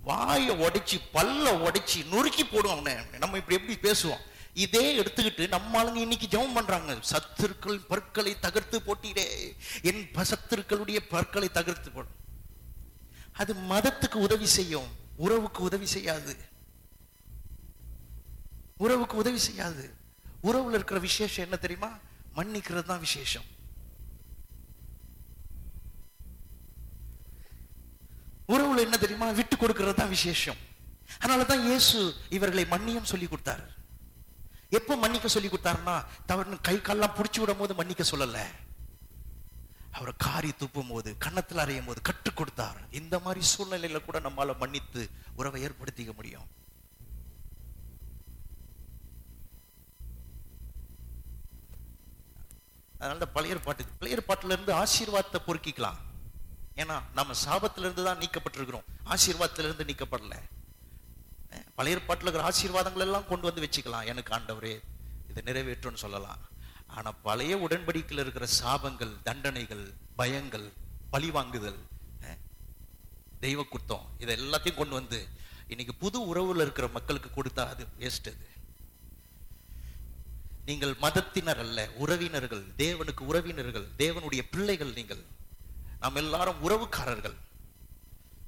வாயை உடைச்சு பல்ல உடைச்சு நொறுக்கி போடும் அவனை. நம்ம இப்படி எப்படி பேசுவோம்? இதே எடுத்துக்கிட்டு நம்ம ஆளுங்க இன்னைக்கு ஜெபம் பண்றாங்க. சத்துருக்கள் பற்களை தகர்த்து போட்டீரே என் ப- சத்துருக்களுடைய பற்களை தகர்த்து போடும் அது மதத்துக்கு உதவி செய்யும். உறவுக்கு உதவி செய்யாது. உறவுக்கு உதவி செய்யாது. உறவுல இருக்கிற விசேஷம் என்ன தெரியுமா? மன்னிக்கிறது தான் விசேஷம். உறவுல என்ன தெரியுமா? விட்டு கொடுக்கிறது தான் விசேஷம். அதனாலதான் இயேசு இவர்களை மன்னியும் சொல்லி கொடுத்தாரு. எப்போ மன்னிக்க சொல்லி கொடுத்தாருன்னா தவறு கை கால்லாம் புடிச்சு விடும் போது மன்னிக்க சொல்லல. அவரை காரி துப்பும் போது கன்னத்தில் அறையும் போது கற்றுக் கொடுத்தார். இந்த மாதிரி சூழ்நிலையில கூட நம்மால மன்னித்து உறவை ஏற்படுத்திக்க முடியும். அதனால தான் பழைய பாட்டு பழைய ஏற்பாட்டுல ஆசீர்வாதத்தை பொறுக்கிக்கலாம். ஏன்னா நம்ம சாபத்திலிருந்து தான் நீக்கப்பட்டிருக்கிறோம். ஆசீர்வாதத்திலிருந்து நீக்கப்படல. அஹ் பழைய இருக்கிற ஆசீர்வாதங்கள் எல்லாம் கொண்டு வந்து வச்சுக்கலாம். எனக்கு ஆண்டவரே இதை நிறைவேற்றும்னு சொல்லலாம். ஆனால் பழைய உடன்படிக்கையில் இருக்கிற சாபங்கள் தண்டனைகள் பயங்கள் பழிவாங்குதல் தெய்வ குத்தம் இதை எல்லாத்தையும் கொண்டு வந்து இன்னைக்கு புது உறவுல இருக்கிற மக்களுக்கு கொடுத்தா அது வேஸ்ட் அது. நீங்கள் மதத்தினர் அல்ல உறவினர்கள் தேவனுக்கு உறவினர்கள் தேவனுடைய பிள்ளைகள் நீங்கள். நாம் எல்லாரும் உறவுக்காரர்கள்.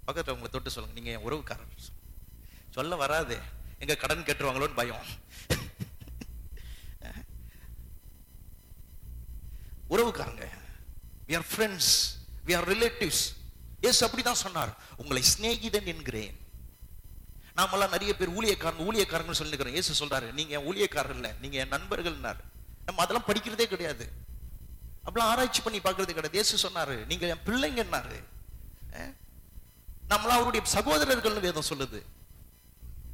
பக்கத்தில் உங்களை தொட்டு சொல்லுங்க நீங்க என் உறவுக்காரர். சொல்ல வராது. எங்க கடன் கேட்டுருவாங்களோன்னு பயம். உறவுக்காரங்க. We are friends we are relatives yes அப்படிதான் சொன்னார். உங்களை சிநேகிதன் என்கிறேன். நாமெல்லாம் நிறைய பேர் ஊழியக்காரங்க ஊழியக்காரங்கன்னு சொல்லிருக்கிறோம் ஏசு சொல்றாரு நீங்க என் ஊழியக்காரர் இல்ல நீங்க என் நண்பர்கள்னாரு. நம்ம அதெல்லாம் படிக்கிறதே கிடையாது. அப்படிலாம் ஆராய்ச்சி பண்ணி பார்க்கறது கிடையாது. ஏசு சொன்னாரு நீங்க என் பிள்ளைங்கன்னாரு. அஹ்? நம்மளாம் அவருடைய சகோதரர்கள்னு வேதம் சொல்லுது.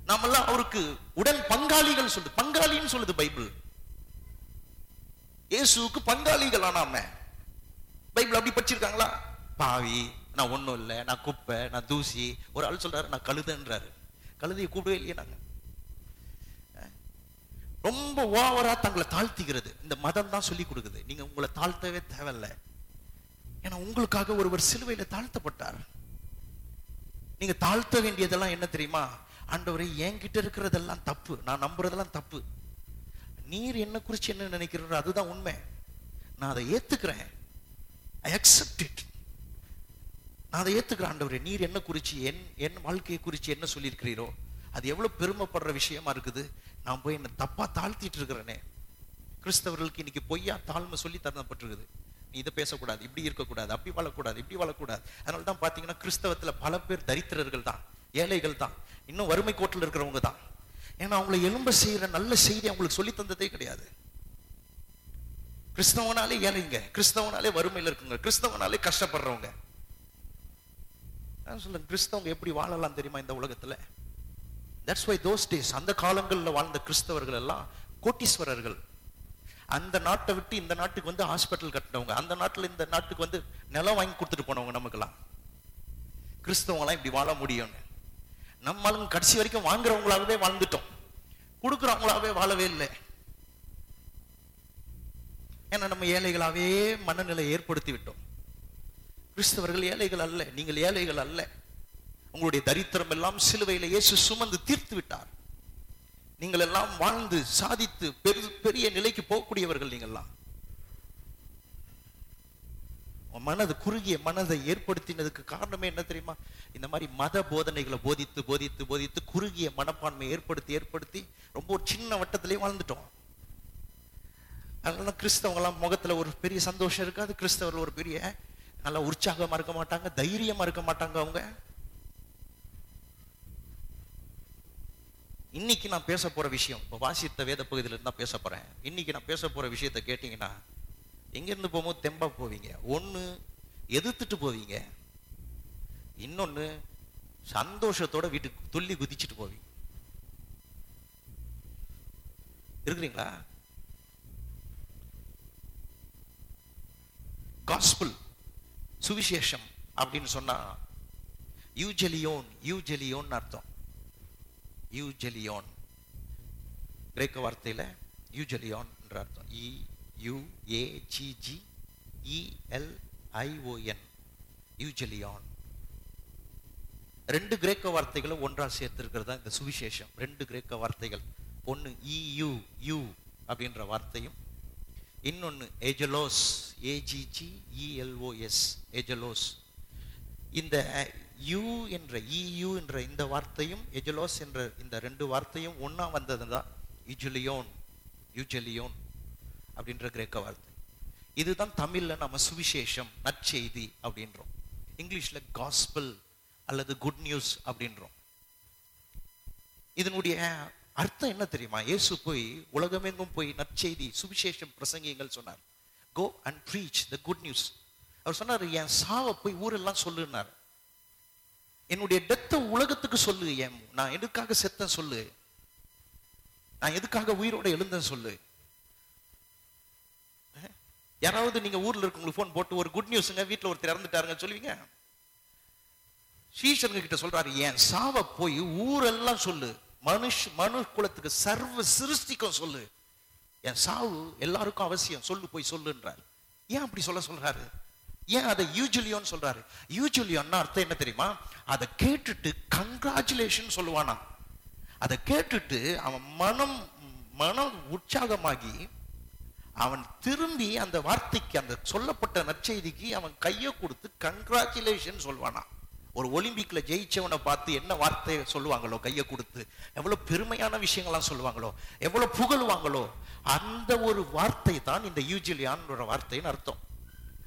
நாமெல்லாம் அவருக்கு உடன் பங்காளிகள் சொல்லுது. பங்காளின்னு சொல்லுது பைபிள். இயேசுவுக்கு பங்காளிகள் ஆனாம. பைபிள் அப்படி படிச்சிருக்காங்களா? பாவி நான் ஒண்ணும் இல்லை நான் குப்பை நான் தூசி. ஒரு ஆள் சொல்றாரு நான் கழுதுன்றாரு. கழுதையை கூடவே இல்லையே நாங்க. ரொம்ப ஓவரா தங்களை தாழ்த்திக்கிறது. இந்த மதம் தான் சொல்லி கொடுக்குது. நீங்க உங்களை தாழ்த்தவே தேவையில்ல. ஏன்னா உங்களுக்காக ஒருவர் சிலுவையில தாழ்த்தப்பட்டார். நீங்க தாழ்த்த வேண்டியதெல்லாம் என்ன தெரியுமா? ஆண்டவரை என்கிட்ட இருக்கிறதெல்லாம் தப்பு. நான் நம்புறதெல்லாம் தப்பு. நீர் என்ன குறிச்சு என்ன நினைக்கிறீரோ அதுதான் உண்மை. நான் அதை ஏத்துக்கிறேன். ஐ அக்செப்ட் இட் நான் அதை ஏத்துக்கிறேன் ஆண்டவரே. நீர் என்ன குறிச்சு என் என் வாழ்க்கையை குறித்து என்ன சொல்லியிருக்கிறீரோ அது எவ்வளவு பெருமைப்படுற விஷயமா இருக்குது. நான் போய் என்ன தப்பா தாழ்த்திட்டு இருக்கிறேனே. கிறிஸ்தவர்களுக்கு இன்னைக்கு பொய்யா தாழ்மை சொல்லி தரப்பட்டிருக்குது. நீ இதை பேசக்கூடாது இப்படி இருக்கக்கூடாது அப்படி வாழக்கூடாது இப்படி வாழக்கூடாது. அதனால தான் பார்த்தீங்கன்னா கிறிஸ்தவத்துல பல பேர் தரித்திரர்கள் தான் ஏழைகள் தான். இன்னும் வறுமை கோட்டில் இருக்கிறவங்க தான். ஏன்னா அவங்களை எலும்ப செய்யற நல்ல செய்தி அவங்களுக்கு சொல்லி தந்ததே கிடையாது. கிறிஸ்தவனாலே ஏழைங்க கிறிஸ்தவனாலே வறுமையில இருக்குங்க கிறிஸ்தவனாலே கஷ்டப்படுறவங்க. சொல்லுங்க கிறிஸ்தவங்க எப்படி வாழலாம் தெரியுமா இந்த உலகத்துல? தட்ஸ் வை தோஸ் டேஸ் அந்த காலங்களில் வாழ்ந்த கிறிஸ்தவர்கள் எல்லாம் கோட்டீஸ்வரர்கள். அந்த நாட்டை விட்டு இந்த நாட்டுக்கு வந்து ஹாஸ்பிட்டல் கட்டினவங்க. அந்த நாட்டில் இந்த நாட்டுக்கு வந்து நிலம் வாங்கி கொடுத்துட்டு போனவங்க நமக்கெல்லாம். கிறிஸ்தவங்களாம் இப்படி வாழ முடியும்னு. நம்மளும் கடைசி வரைக்கும் வாங்குறவங்களாகவே வாழ்ந்துட்டோம். கொடுக்குறவங்களாகவே வாழவே இல்லை. ஏன்னா நம்ம ஏழைகளாவே மனநிலை ஏற்படுத்தி விட்டோம். கிறிஸ்தவர்கள் ஏழைகள் அல்ல நீங்கள் ஏழைகள் அல்ல. உங்களுடைய தரித்திரம் எல்லாம் சிலுவையில இயேசு சுமந்து தீர்த்து விட்டார். நீங்கள் எல்லாம் வாழ்ந்து சாதித்து பெரு பெரிய நிலைக்கு போகக்கூடியவர்கள் நீங்கள்லாம். மனது குறுகிய மனதை ஏற்படுத்தினதுக்கு காரணமே என்ன தெரியுமா? இந்த மாதிரி மத போதனைகளை போதித்து போதித்து போதித்து குறுகிய மனப்பான்மை ஏற்படுத்தி ஏற்படுத்தி ரொம்ப ஒரு சின்ன வட்டத்திலே வாழ்ந்துட்டோம். அதனால கிறிஸ்தவங்களாம் முகத்துல ஒரு பெரிய சந்தோஷம் இருக்காது கிறிஸ்தவர்கள் ஒரு பெரிய நல்லா உற்சாகமா இருக்க மாட்டாங்க தைரியமா இருக்க மாட்டாங்க அவங்க. இன்னைக்கு நான் பேச போற விஷயம் இப்போ வாசித்த வேத பகுதியில இருந்தா பேச போறேன். இன்னைக்கு நான் பேச போற விஷயத்த கேட்டீங்கன்னா எங்க இருந்து போகும்போது தெம்பா போவீங்க? ஒன்னு எதிர்த்துட்டு போவீங்க. இன்னொன்னு சந்தோஷத்தோட வீட்டுக்கு துள்ளி குதிச்சுட்டு போவீங்க. இருக்கிறீங்களா? காஸ்பிள் சுவிசேஷம் அப்படின்னு சொன்னா யூஜெலியோன் யூஜெலியோன் அர்த்தம். யூஜெலியோன். கிரேக்க வார்த்தையில யூஜெலியோன் என்ற அர்த்தம். E U A G G I O N யூஜெலியான். ரெண்டு கிரேக்க வார்த்தைகளை ஒன்றா சேர்த்திருக்கிறது தான் இந்த சுவிசேஷம். ரெண்டு கிரேக்க வார்த்தைகள். ஒன்று இயு யூ அப்படின்ற வார்த்தையும் இன்னொன்று ஏஜலோஸ் ஏஜிஜி இஎல்ஓஎஸ் ஏஜலோஸ். இந்த யூ என்ற இயு என்ற இந்த வார்த்தையும் எஜலோஸ் என்ற இந்த ரெண்டு வார்த்தையும் ஒன்றா வந்தது தான் யுஜலியோன் யுஜலியோன் அப்படின்ற கிரேக்க வார்த்தை. இதுதான் தமிழில் நம்ம சுவிசேஷம் நற்செய்தி அப்படின்றோம். இங்கிலீஷில் காஸ்பிள் அல்லது குட் நியூஸ் அப்படின்றோம். இதனுடைய அர்த்தம் என்ன தெரியுமா? இயேசு போய் உலகமெங்கும் போய் நற்செய்தி சுவிசேஷம் பிரசங்கிங்கள் சொன்னார். Go and preach the good news அவர் சொன்னார் என் சாவை போய் ஊரெல்லாம் சொல்லுனார் என்னுடைய டெத்தை உலகத்துக்கு சொல்லு என் நான் எதுக்காக செத்தேன் சொல்லு. நான் எதுக்காக உயிரோட எழுந்தேன் சொல்லு. யாராவது நீங்க ஊர்ல இருக்கவங்களுக்கு ஃபோன் போட்டு ஒரு குட் நியூஸுங்க வீட்டில் ஒருத்தர் இறந்துட்டாருங்க சொல்லுவீங்க? சீஷருங்க கிட்ட சொல்றாரு என் சாவை போய் ஊரெல்லாம் சொல்லு. மனுஷ மனு குலத்துக்கு சர்வ சிருஷ்டிக்கும் சொல்லு. என் சாவு எல்லாருக்கும் அவசியம். சொல்லு போய் சொல்லுன்றார். ஏன் அப்படி சொல்ல சொல்றாரு? ஏன் அதை யூஜுலியோன்னு சொல்றாரு? யூஜுலியோன்னா அர்த்தம் என்ன தெரியுமா? அதை கேட்டுட்டு கங்க்ராச்சுலேஷன் சொல்லுவானா? அதை கேட்டுட்டு அவன் மனம் மனம் உற்சாகமாகி அவன் திரும்பி அந்த வார்த்தைக்கு அந்த சொல்லப்பட்ட நற்செய்திக்கு அவன் கையை கொடுத்து கங்க்ராச்சுலேஷன் சொல்வானா? ஒரு ஒலிம்பிக்ல ஜெயிச்சவனை பார்த்து என்ன வார்த்தை சொல்லுவாங்களோ கையை கொடுத்து எவ்வளவு பெருமையான விஷயங்கள்லாம் சொல்லுவாங்களோ எவ்வளவு புகழுவாங்களோ அந்த ஒரு வார்த்தை தான் இந்த யூஜிலியான்ற வார்த்தைன்னு அர்த்தம்.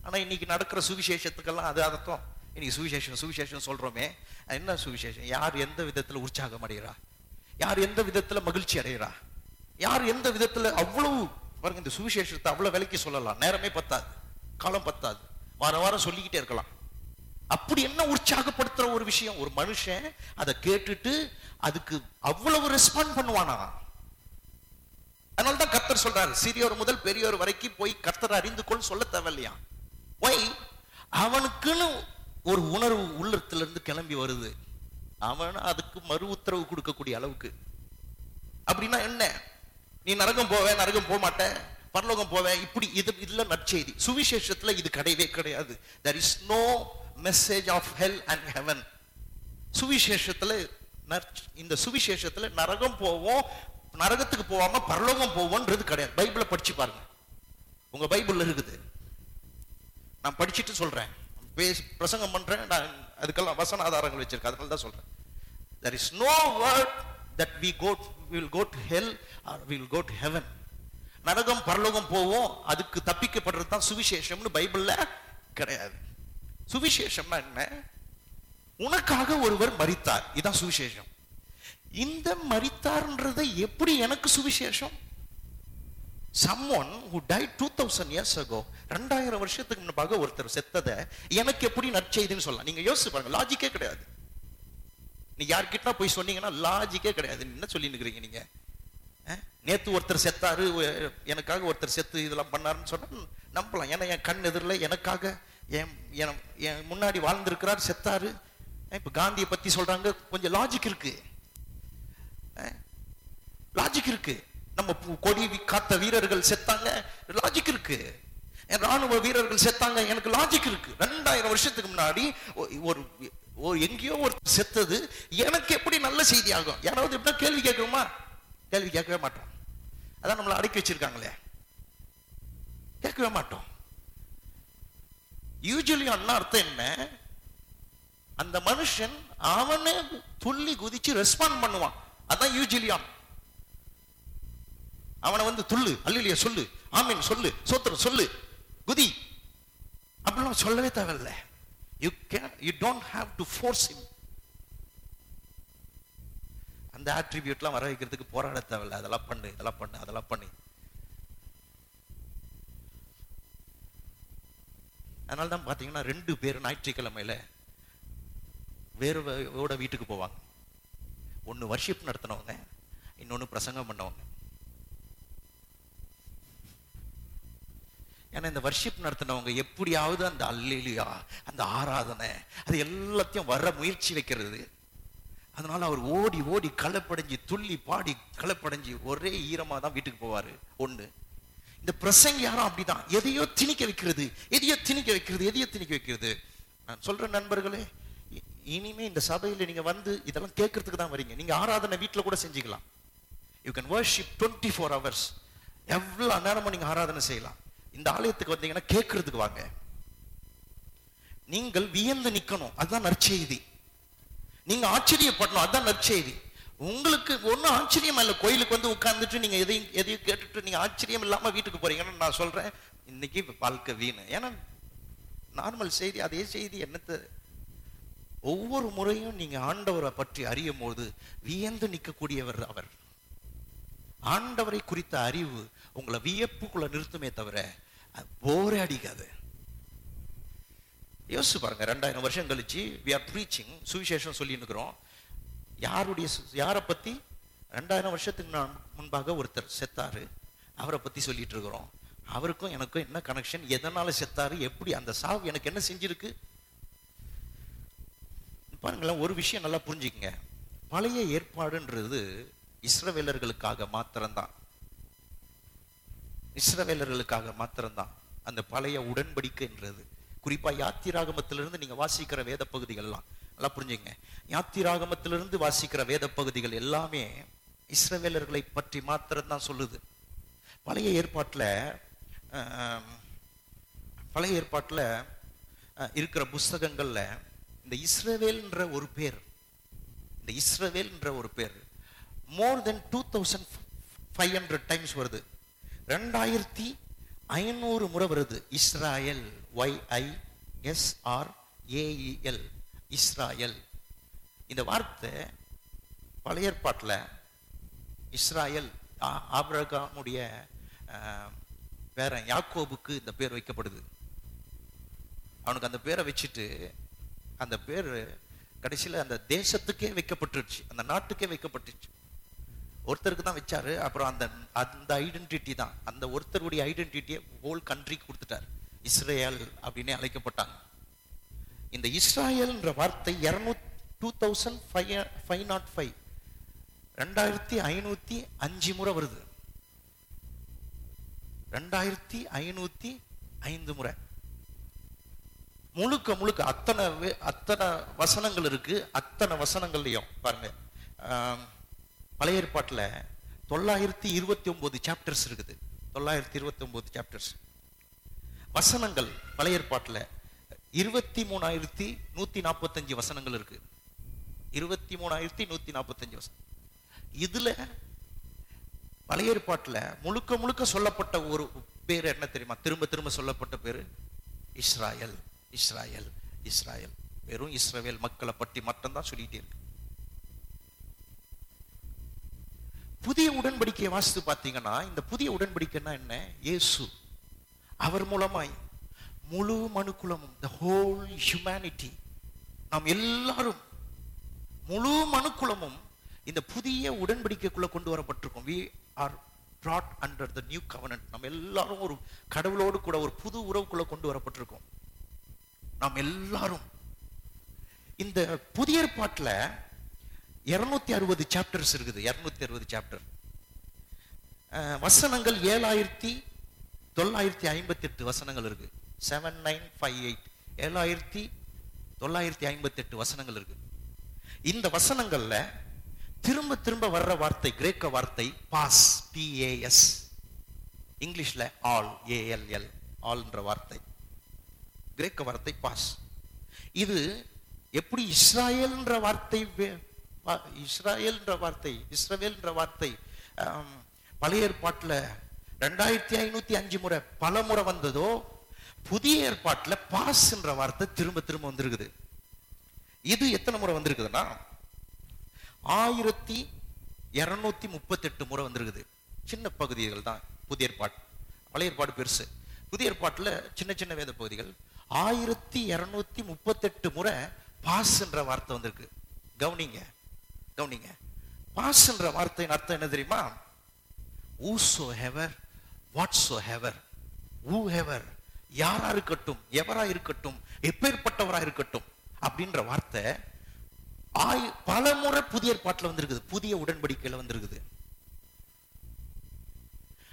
ஆனா இன்னைக்கு நடக்கிற சுவிசேஷத்துக்கெல்லாம் அது அர்த்தம். இன்னைக்கு சுவிசேஷம் சுவிசேஷம் சொல்றோமே. என்ன சுவிசேஷம்? யார் எந்த விதத்துல உற்சாகம் அடைகிறா? யார் எந்த விதத்துல மகிழ்ச்சி அடைகிறா? யார் எந்த விதத்துல அவ்வளவு பாருங்க இந்த சுவிசேஷத்தை அவ்வளவு விலைக்கு சொல்லலாம். நேரமே பத்தாது. காலம் பத்தாது. வார வாரம் சொல்லிக்கிட்டே இருக்கலாம். அப்படி என்ன உற்சாகப்படுத்துற ஒரு விஷயம்? ஒரு மனுஷன் அதை கேட்டுட்டு அதுக்கு அவ்வளவு ரெஸ்பாண்ட் பண்ணுவானா? அதனால்தான் கர்த்தர் சொல்றாரு சிறியோர் முதல் பெரியோர் வரைக்கும் போய் கர்த்தர் அறிந்து கொள் சொல்ல தேவையில்லையா? ஒய் அவனுக்குன்னு ஒரு உணர்வு உள்ளத்துல இருந்து கிளம்பி வருது. அவன் அதுக்கு மறு உத்தரவு கொடுக்கக்கூடிய அளவுக்கு. அப்படின்னா என்ன? நீ நரகம் போவ நரகம் போக மாட்டேன் பரலோகம் போவேன் இப்படி இது இதுல நற்செய்தி. சுவிசேஷத்துல இது கிடையவே கிடையாது. There is no message of hell and heaven சுவிசேஷத்துல இந்த சுவிசேஷத்துல நரகம் போவோம் நரகத்துக்கு போகாம பரலோகம் போவோம்ன்றது கிடையாது. பைபிளை படிச்சு பாருங்க. உங்க பைபிள்ல இருக்குது. நான் படிச்சுட்டு சொல்றேன். பேச பிரசங்கம் பண்றேன். நான் அதுக்கெல்லாம் வசன ஆதாரங்கள் வச்சிருக்கேன். அதனால தான் சொல்றேன். There is no word that we quote will quote hell or hell quote we நரகம் பரலோகம் போவோம் அதுக்கு தப்பிக்கப்படுறது தான் சுவிசேஷம்னு பைபிள்ல கிடையாது. சுவிசேஷம்னா என்ன? உனக்காக ஒருவர் மறித்தார் இதான் சுவிசேஷம். இந்த மறித்தார்ன்றத எப்படி எனக்கு சுவிசேஷம்? Someone who died 2000 years ago ரெண்டாயிரம் வருஷத்துக்கு முன்பாக ஒருத்தர் செத்ததை எனக்கு எப்படி நற்செய்தின்னு சொல்லலாம். நீங்க யோசிச்சு பாருங்க லாஜிக்கே கிடையாது. நீ யார்கிட்ட போய் சொன்னீங்கன்னா லாஜிக்கே கிடையாது. என்ன சொல்லி இருக்கிறீங்க நீங்க? நேத்து ஒருத்தர் செத்தாரு எனக்காக ஒருத்தர் செத்து இதெல்லாம் பண்ணாருன்னு சொன்னால் நம்பலாம். ஏன்னா என் கண் எதிரில் எனக்காக என் என் என் முன்னாடி வாழ்ந்திருக்கிறார் செத்தாரு. இப்போ காந்தியை பற்றி சொல்கிறாங்க கொஞ்சம் லாஜிக் இருக்கு. லாஜிக் இருக்கு. நம்ம கொடி காத்த வீரர்கள் செத்தாங்க. லாஜிக் இருக்கு. என் ராணுவ வீரர்கள் செத்தாங்க. எனக்கு லாஜிக் இருக்கு. ரெண்டாயிரம் வருஷத்துக்கு முன்னாடி ஒரு ஒரு எங்கேயோ ஒரு செத்தது. எனக்கு எப்படி நல்ல செய்தி ஆகும்? யாராவது எப்படின்னா கேள்வி கேட்கணுமா? கேள்வி கேட்கவே மாட்டோம். அதான் நம்மளை அடக்கி வச்சிருக்காங்களே. கேட்கவே மாட்டோம். யூஜுவலி அண்ணா அர்த்தம் என்ன? அந்த மனுஷன் அவனே துள்ளி குதிச்சு ரெஸ்பாண்ட் பண்ணுவான். அதான் யூஜிலியான் அவனை வந்து துள்ளு அல்லிலிய சொல்லு ஆமீன் சொல்லு சோத்திரம் சொல்லு குதி. அப்படிலாம் சொல்லவே தேவையில்லை. You can you don't have to force him. அந்த ஆட்ரிபியூட்லாம் வர வைக்கிறதுக்கு போராட தேவையில்லை. அதெல்லாம் பண்ணு இதெல்லாம் பண்ணு அதெல்லாம் பண்ணு. அதனால தான் பார்த்தீங்கன்னா ரெண்டு பேர் ஞாயிற்றுக்கிழமையில வேறுவோட வீட்டுக்கு போவாங்க. ஒன்று வர்ஷிப் நடத்தினவங்க இன்னொன்று பிரசங்கம் பண்ணவங்க. ஏன்னா இந்த வர்ஷிப் நடத்தினவங்க எப்படியாவது அந்த அல்லேலியா அந்த ஆராதனை அது எல்லாத்தையும் வர முயற்சி வைக்கிறது அதனால அவர் ஓடி ஓடி களப்படைஞ்சு துள்ளி பாடி களப்படைஞ்சு ஒரே ஈரமா தான் வீட்டுக்கு போவாரு. ஒண்ணு. இந்த பிரசங்க யாரும் அப்படிதான். எதையோ திணிக்க வைக்கிறது. எதையோ திணிக்க வைக்கிறது. எதையோ திணிக்க வைக்கிறது. நான் சொல்ற நண்பர்களே இ- இனிமே இந்த சபையில நீங்க வந்து இதெல்லாம் கேட்கறதுக்கு தான் வரீங்க. நீங்க ஆராதனை வீட்டுல கூட செஞ்சுக்கலாம். You can worship twenty four hours எவ்வளவு நேரமும் நீங்க ஆராதனை செய்யலாம். இந்த ஆலயத்துக்கு வந்தீங்கன்னா கேட்கறதுக்கு வாங்க. நீங்கள் வியந்து நிக்கணும். அதுதான் நற்செய்தி. நீங்க ஆச்சரியப்படணும். அதான் நற்செய்தி. உங்களுக்கு ஒன்றும் ஆச்சரியம் இல்லை. கோயிலுக்கு வந்து உட்கார்ந்துட்டு நீங்க எதையும் எதையும் கேட்டுட்டு நீங்க ஆச்சரியம் இல்லாம வீட்டுக்கு போறீங்கன்னு நான் சொல்றேன் இன்னைக்கு வாழ்க்கை வீணு. ஏன்னா நார்மல் செய்தி அதே செய்தி என்னத்தை? ஒவ்வொரு முறையும் நீங்க ஆண்டவரை பற்றி அறியும் போது வியந்து நிற்கக்கூடியவர் அவர். ஆண்டவரை குறித்த அறிவு உங்களை வியப்புக்குள்ள நிறுத்துமே தவிர போரே அடிக்காது. யோசிச்சு பாருங்க ரெண்டாயிரம் வருஷம் கழிச்சு வி ஆர் ப்ரீச்சிங் சுவிசேஷம் சொல்லின்னு இருக்கிறோம் யாருடைய யாரை பத்தி? ரெண்டாயிரம் வருஷத்துக்கு நான் முன்பாக ஒருத்தர் செத்தாரு. அவரை பத்தி சொல்லிட்டு இருக்கிறோம் அவருக்கும் எனக்கும் என்ன கனெக்ஷன் எதனால செத்தாரு? எப்படி? அந்த சாவு எனக்கு என்ன செஞ்சிருக்கு? பாருங்களேன் ஒரு விஷயம் நல்லா புரிஞ்சுக்கங்க. பழைய ஏற்பாடுன்றது இஸ்ரவேலர்களுக்காக மாத்திரம்தான். இஸ்ரவேலர்களுக்காக மாத்திரம்தான். அந்த பழைய உடன்படிக்கைன்றது. குறிப்பாக யாத்திராகமத்திலிருந்து நீங்க வாசிக்கிற வேத பகுதிகள்லாம் நல்லா புரிஞ்சுங்க. யாத்திராகமத்திலிருந்து வாசிக்கிற வேத பகுதிகள் எல்லாமே இஸ்ரவேலர்களை பற்றி மாத்திரம்தான் சொல்லுது. பழைய ஏற்பாட்டில் பழைய ஏற்பாட்டில் இருக்கிற புஸ்தகங்கள்ல இந்த இஸ்ரவேல்ன்ற ஒரு பேர் இந்த இஸ்ரவேல்ன்ற ஒரு பேர் more than two thousand five hundred times வருது. ரெண்டாயிரத்தி ஐநூறு முறை வருது இஸ்ராயல். ஒய்ஐஎஸ்ஆர்ஏஇஎல் இஸ்ராயல். இந்த வார்த்தை பழைய ஏற்பாட்டில் இஸ்ராயல் ஆ- ஆபிரகாமுடைய ஆஹ், யாக்கோபுக்கு இந்த பேர் வைக்கப்படுது. அவனுக்கு அந்த பேரை வச்சுட்டு அந்த பேர் கடைசியில் அந்த தேசத்துக்கே வைக்கப்பட்டுருச்சு அந்த நாட்டுக்கே வைக்கப்பட்டுருச்சு. ஒருத்தருக்கு தான் வச்சாரு அப்புறம் அந்த அந்த ஐடென்டிட்டி தான். அந்த ஒருத்தருடைய ஐடென்டிட்டியை ஹோல் கண்ட்ரிக்கு கொடுத்துட்டார். இஸ்ரேல் அப்படின்னு அழைக்கப்பட்டாங்க. இந்த இஸ்ராயல்ன்ற வார்த்தை இரநூத் two thousand five five naught five ரெண்டாயிரத்தி ஐநூத்தி அஞ்சு முறை வருது. ரெண்டாயிரத்தி ஐநூத்தி ஐந்து முறை. முழுக்க முழுக்க அத்தனை அத்தனை வசனங்கள் இருக்கு. அத்தனை வசனங்கள்லையும் பாருங்க. பழைய ஏற்பாட்டுல தொள்ளாயிரத்தி இருபத்தி ஒன்பது சாப்டர்ஸ் இருக்குது. தொள்ளாயிரத்தி இருபத்தி ஒன்பது சாப்டர்ஸ் வசனங்கள் பழைய இருபத்தி மூணாயிரத்தி நூத்தி நாற்பத்தஞ்சு வசனங்கள் இருக்கு. இருபத்தி மூணாயிரத்தி நூத்தி நாற்பத்தஞ்சு வசனம் இதுல பழைய ஏற்பாட்டுல முழுக்க முழுக்க சொல்லப்பட்ட ஒரு பேர் என்ன தெரியுமா? திரும்ப திரும்ப சொல்லப்பட்ட பேரு இஸ்ராயல் இஸ்ராயல் இஸ்ராயல். வெறும் இஸ்ரவேல் மக்களை பற்றி மட்டும்தான் சொல்லிட்டே இருக்கு. புதிய உடன்படிக்கையை வாசித்து பார்த்தீங்கன்னா இந்த புதிய உடன்படிக்கைன்னா என்ன? இயேசு. அவர் மூலமாய் முழு மனுக்குலமும் த ஹோல் ஹியூமனிட்டி நாம் எல்லாரும் முழு மனுக்குலமும் இந்த புதிய உடன்படிக்கைக்குள்ள கொண்டு வரப்பட்டிருக்கோம். We are brought under the new covenant நம்ம எல்லாரும் ஒரு கடவுளோடு கூட ஒரு புது உறவுக்குள்ள கொண்டு வரப்பட்டிருக்கோம். நாம் எல்லாரும் இந்த புதிய ஏற்பாட்டில் இருநூத்தி அறுபது சாப்டர்ஸ் இருக்குது. இருநூத்தி அறுபது சாப்டர் வசனங்கள் ஏழாயிரத்தி தொள்ளாயிரத்தி ஐம்பத்தி எட்டு வசனங்கள் இருக்கு. செவன் நைன் ஃபைவ் எயிட் ஏழாயிரத்தி தொள்ளாயிரத்தி ஐம்பத்தி எட்டு வசனங்கள் இருக்கு. இந்த வசனங்கள்ல திரும்ப திரும்ப வர்ற வார்த்தை கிரேக்க வார்த்தை பாஸ் பிஏஎஸ் இங்கிலீஷ்ல ஆல் ஏஎல்எல் ஆல்ன்ற வார்த்தை. கிரேக்க வார்த்தை பாஸ். இது எப்படி இஸ்ராயல்ன்ற வார்த்தை இஸ்ராயல்ன்ற வார்த்தை இஸ்ரவேல்ன்ற வார்த்தை பழைய ஏற்பாட்டில் ரெண்டாயிரத்தி ஐநூத்தி அஞ்சு முறை பல முறை வந்ததோ புதிய ஏற்பாட்டுல பாஸ்ன்ற வார்த்தை திரும்ப திரும்ப வந்திருக்குது. இது எத்தனை முறை வந்திருக்குதுன்னா ஆயிரத்தி இருநூத்தி முப்பத்தெட்டு முறை வந்திருக்குது. சின்ன பகுதிகள் தான் புதிய ஏற்பாடு. பழைய ஏற்பாடு பெருசு. புதிய ஏற்பாட்டுல சின்ன சின்ன வேத பகுதிகள். ஆயிரத்தி இருநூத்தி முப்பத்தெட்டு முறை பாஸ்ன்ற வார்த்தை வந்திருக்கு. கவனிங்க கவனிங்க. பாஸ்ன்ற வார்த்தையின் அர்த்தம் என்ன தெரியுமா? Whosoever whatsoever whoever யாரா இருக்கட்டும் எவரா இருக்கட்டும் எப்பேற்பட்டவரா இருக்கட்டும் அப்படின்ற வார்த்தை ஆய் பல முறை புதிய ஏற்பாட்டுல வந்திருக்குது. புதிய உடன்படிக்கையில வந்திருக்குது.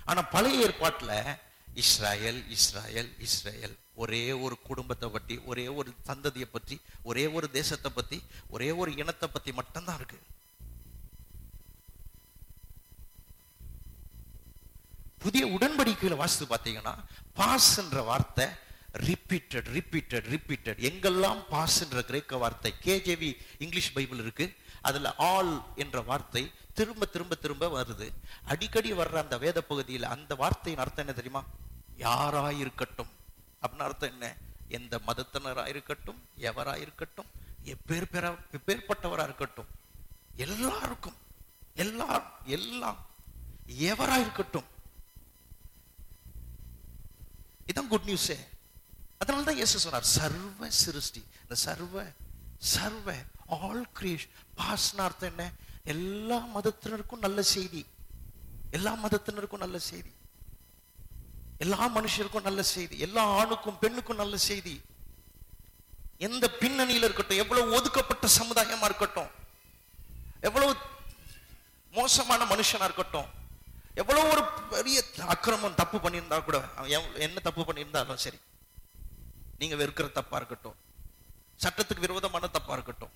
ஆனா பழைய ஏற்பாட்டுல இஸ்ராயல் இஸ்ராயல் இஸ்ராயல் ஒரே ஒரு குடும்பத்தை பத்தி ஒரே ஒரு சந்ததியை பத்தி ஒரே ஒரு தேசத்தை பத்தி ஒரே ஒரு இனத்தை பத்தி மட்டும்தான் இருக்கு. புதிய உடன்படிக்கையில வாசித்து பார்த்தீங்கன்னா பாஸ்ன்ற வார்த்தை ரிப்பீட்டட் ரிப்பீட்டட் ரிப்பீட்டட் எங்கெல்லாம் பாஸ்ன்ற கிரேக்க வார்த்தை கேஜேவி இங்கிலீஷ் பைபிள் இருக்கு அதுல ஆல் என்ற வார்த்தை திரும்ப திரும்ப திரும்ப வருது. அடிக்கடி வர்ற அந்த வேத பகுதியில் அந்த வார்த்தையின் அர்த்தம் என்ன தெரியுமா? யாராயிருக்கட்டும். அப்படின்னு அர்த்தம் என்ன? எந்த மதத்தினரா இருக்கட்டும் எவரா இருக்கட்டும் எப்பேர் பெற எப்பேற்பட்டவராக இருக்கட்டும் எல்லாருக்கும் எல்லார் எல்லாம் எவரா இருக்கட்டும் இதான் குட் நியூஸே அதனால தான் இயேசு சொன்னார் சர்வ சிருஷ்டி. இந்த சர்வ சர்வ ஆல் கிரியேஷன் பாஸ்னா அர்த்தம் என்ன? எல்லா மதத்தினருக்கும் நல்ல செய்தி. எல்லா மதத்தினருக்கும் நல்ல செய்தி. எல்லா மனுஷருக்கும் நல்ல செய்தி. எல்லா ஆணுக்கும் பெண்ணுக்கும் நல்ல செய்தி. எந்த பின்னணியில இருக்கட்டும் எவ்வளவு ஒதுக்கப்பட்ட சமுதாயமா இருக்கட்டும் எவ்வளவு மோசமான மனுஷனா இருக்கட்டும் எவ்வளவு ஒரு பெரிய அக்கிரமம் தப்பு பண்ணியிருந்தா கூட அவன் என்ன தப்பு பண்ணியிருந்தாலும் சரி. நீங்க வெறுக்கிற தப்பா இருக்கட்டும். சட்டத்துக்கு விரோதமான தப்பா இருக்கட்டும்.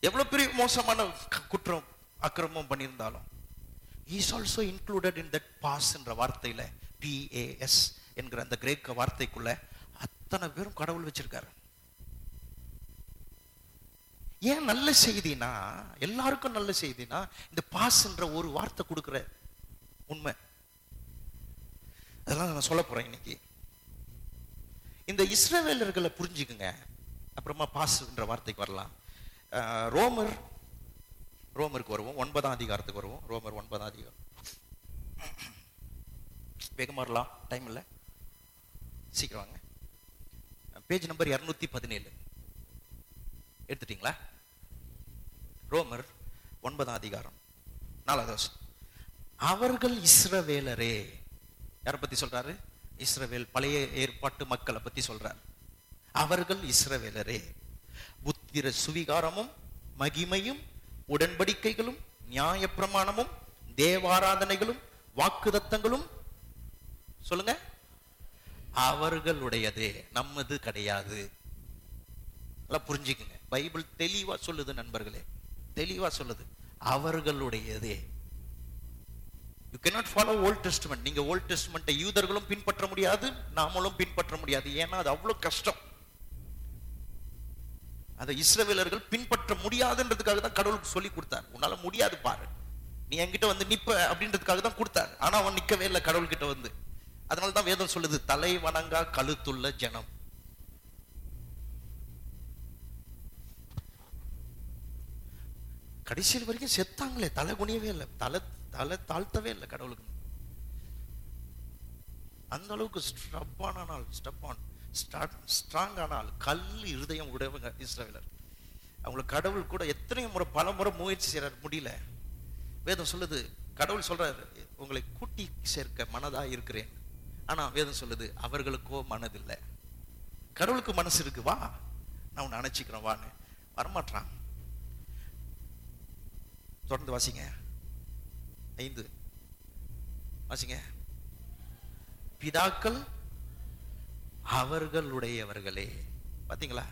எவ்வளவு பெரிய மோசமான குற்றம் அக்கிரமம் பண்ணியிருந்தாலும். Is also included in that pass என்ற வார்த்தையில பிஏஎஸ் என்கிற அந்த கிரேக்க வார்த்தைக்குள்ள அத்தனை பேரும் கடவுள் வச்சிருக்காரு. ஏன் நல்ல செய்தினா எல்லாருக்கும் நல்ல செய்தினா இந்த பாஸ்ன்ற ஒரு வார்த்தை கொடுக்கிற உண்மை. அதெல்லாம் நான் சொல்ல போறேன் இன்னைக்கு. இந்த இஸ்ரேவேலர்களை புரிஞ்சுக்குங்க. அப்புறமா பாஸ்ன்ற வார்த்தைக்கு வரலாம். ரோமர் ரோமருக்கு வருவோம். ஒன்பதாம் அதிகாரத்துக்கு வருவோம். ரோமர் ஒன்பதாம் அதிகாரம். வேகமா வரலாம். டைம் இல்லை. சீக்கிரம் வாங்க. பேஜ் நம்பர் இரநூத்தி பதினேழு. எடுத்துட்டீங்களா? ரோமர் ஒன்பதாம் அதிகாரம் நாலாவது வருஷம் அவர்கள் இஸ்ரவேலரே யாரை பத்தி சொல்றாரு? இஸ்ரவேல் பழைய ஏற்பாட்டு மக்களை பத்தி சொல்றார். அவர்கள் இஸ்ரவேலரே புத்திர சுவிகாரமும் மகிமையும் உடன்படிக்கைகளும் நியாய பிரமாணமும் தேவாராதனைகளும் வாக்குதத்தங்களும் சொல்லுங்க. அவர்களுடையது நம்மது கிடையாது. நல்லா புரிஞ்சுக்குங்க. பைபிள் தெளிவா சொல்லுது நண்பர்களே தெளிவா சொல்லுது. அவர்களுடையதே. You cannot follow old testament நீங்க ஓல்ட் டெஸ்ட்மெண்ட்டை யூதர்களும் பின்பற்ற முடியாது நாமளும் பின்பற்ற முடியாது. ஏன்னா அது அவ்வளவு கஷ்டம். அதை இஸ்ரவேலர்கள் பின்பற்ற முடியாதுன்றதுக்காக தான் கடவுளுக்கு சொல்லி கொடுத்தார். உன்னால முடியாது பாரு. நீ என்கிட்ட வந்து நிப்ப அப்படின்றதுக்காக தான் கொடுத்தார். ஆனா அவன் நிக்கவே இல்லை கடவுள் கிட்ட வந்து. அதனால தான் வேதம் சொல்லுது தலை வணங்கா கழுத்துள்ள ஜனம். கடைசியில் வரைக்கும் செத்தாங்களே தலை குனியவே இல்லை. தலை தலை தாழ்த்தவே இல்லை கடவுளுக்கு. அந்த அளவுக்கு ஸ்டப்பான நாள் ஸ்டப்பான் ஸ்ட்ராங் ஆனால் கல் இருதயம் உடையவங்க இஸ்ரவேலர். அவங்களுக்கு கடவுள் கூட எத்தனையோ முறை பல முறை முயற்சி செய்கிறார் முடியல. வேதம் சொல்லுது கடவுள் சொல்றாரு உங்களை கூட்டி சேர்க்க மனதா இருக்கிறேன். ஆனா வேதம் சொல்லுது அவர்களுக்கோ மனதில்லை. கடவுளுக்கு மனசு இருக்கு வா நான் உன்னை அணைச்சிக்கிறேன் வான்னு. வரமாட்டான் தொடர்ந்து வாசிங்க. ஐந்து. வாசிங்க. பிதாக்கள் அவர்களுடையவர்களே. பாத்தீங்களா?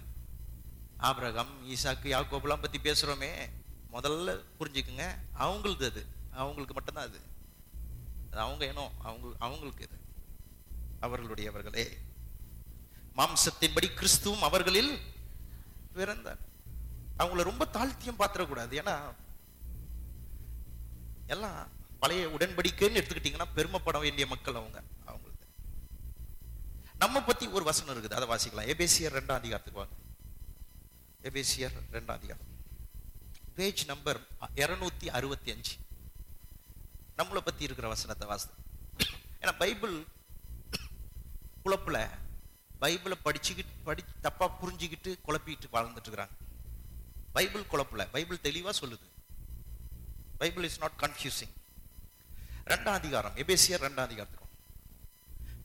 ஆபிரகம் ஈசாக்கு யாக்கோபெல்லாம் பத்தி பேசுறோமே. முதல்ல புரிஞ்சுக்குங்க. அவங்களுது அது. அவங்களுக்கு மட்டும்தான் அது. அது அவங்க இனம். அவங்க அவங்களுக்கு இது அவர்களுடையவர்களே. மாம்சத்தின்படி கிறிஸ்துவும் அவர்களில் பிறந்தார். அவங்கள ரொம்ப தாழ்த்தியம் பார்த்துடக்கூடாது ஏன்னா எல்லாம் பழைய உடன்படிக்கைன்னு எடுத்துக்கிட்டீங்கன்னா பெருமைப்பட வேண்டிய மக்கள் அவங்க அவங்களுக்கு நம்ம பத்தி ஒரு வசனம் இருக்குது அதை வாசிக்கலாம். எபேசியர் ரெண்டாம் அதிகாரத்துக்கு வாங்க. எபேசியர் ரெண்டாம் அதிகாரம். பேஜ் நம்பர் இருநூத்தி அறுபத்தி அஞ்சு. நம்மளை பத்தி இருக்கிற வசனத்தை வாசி ஏன்னா பைபிள் குழப்புல பைபிளை படிச்சுக்கிட்டு படி தப்பா புரிஞ்சுக்கிட்டு குழப்பிட்டு வாழ்ந்துட்டு இருக்கிறாங்க. பைபிள் குழப்பில் பைபிள் தெளிவா சொல்லுது. பைபிள் இஸ் நாட் கன்ஃபியூசிங் ரெண்டாம் அதிகாரம் எபேசியர் ரெண்டாம் அதிகாரத்துக்கு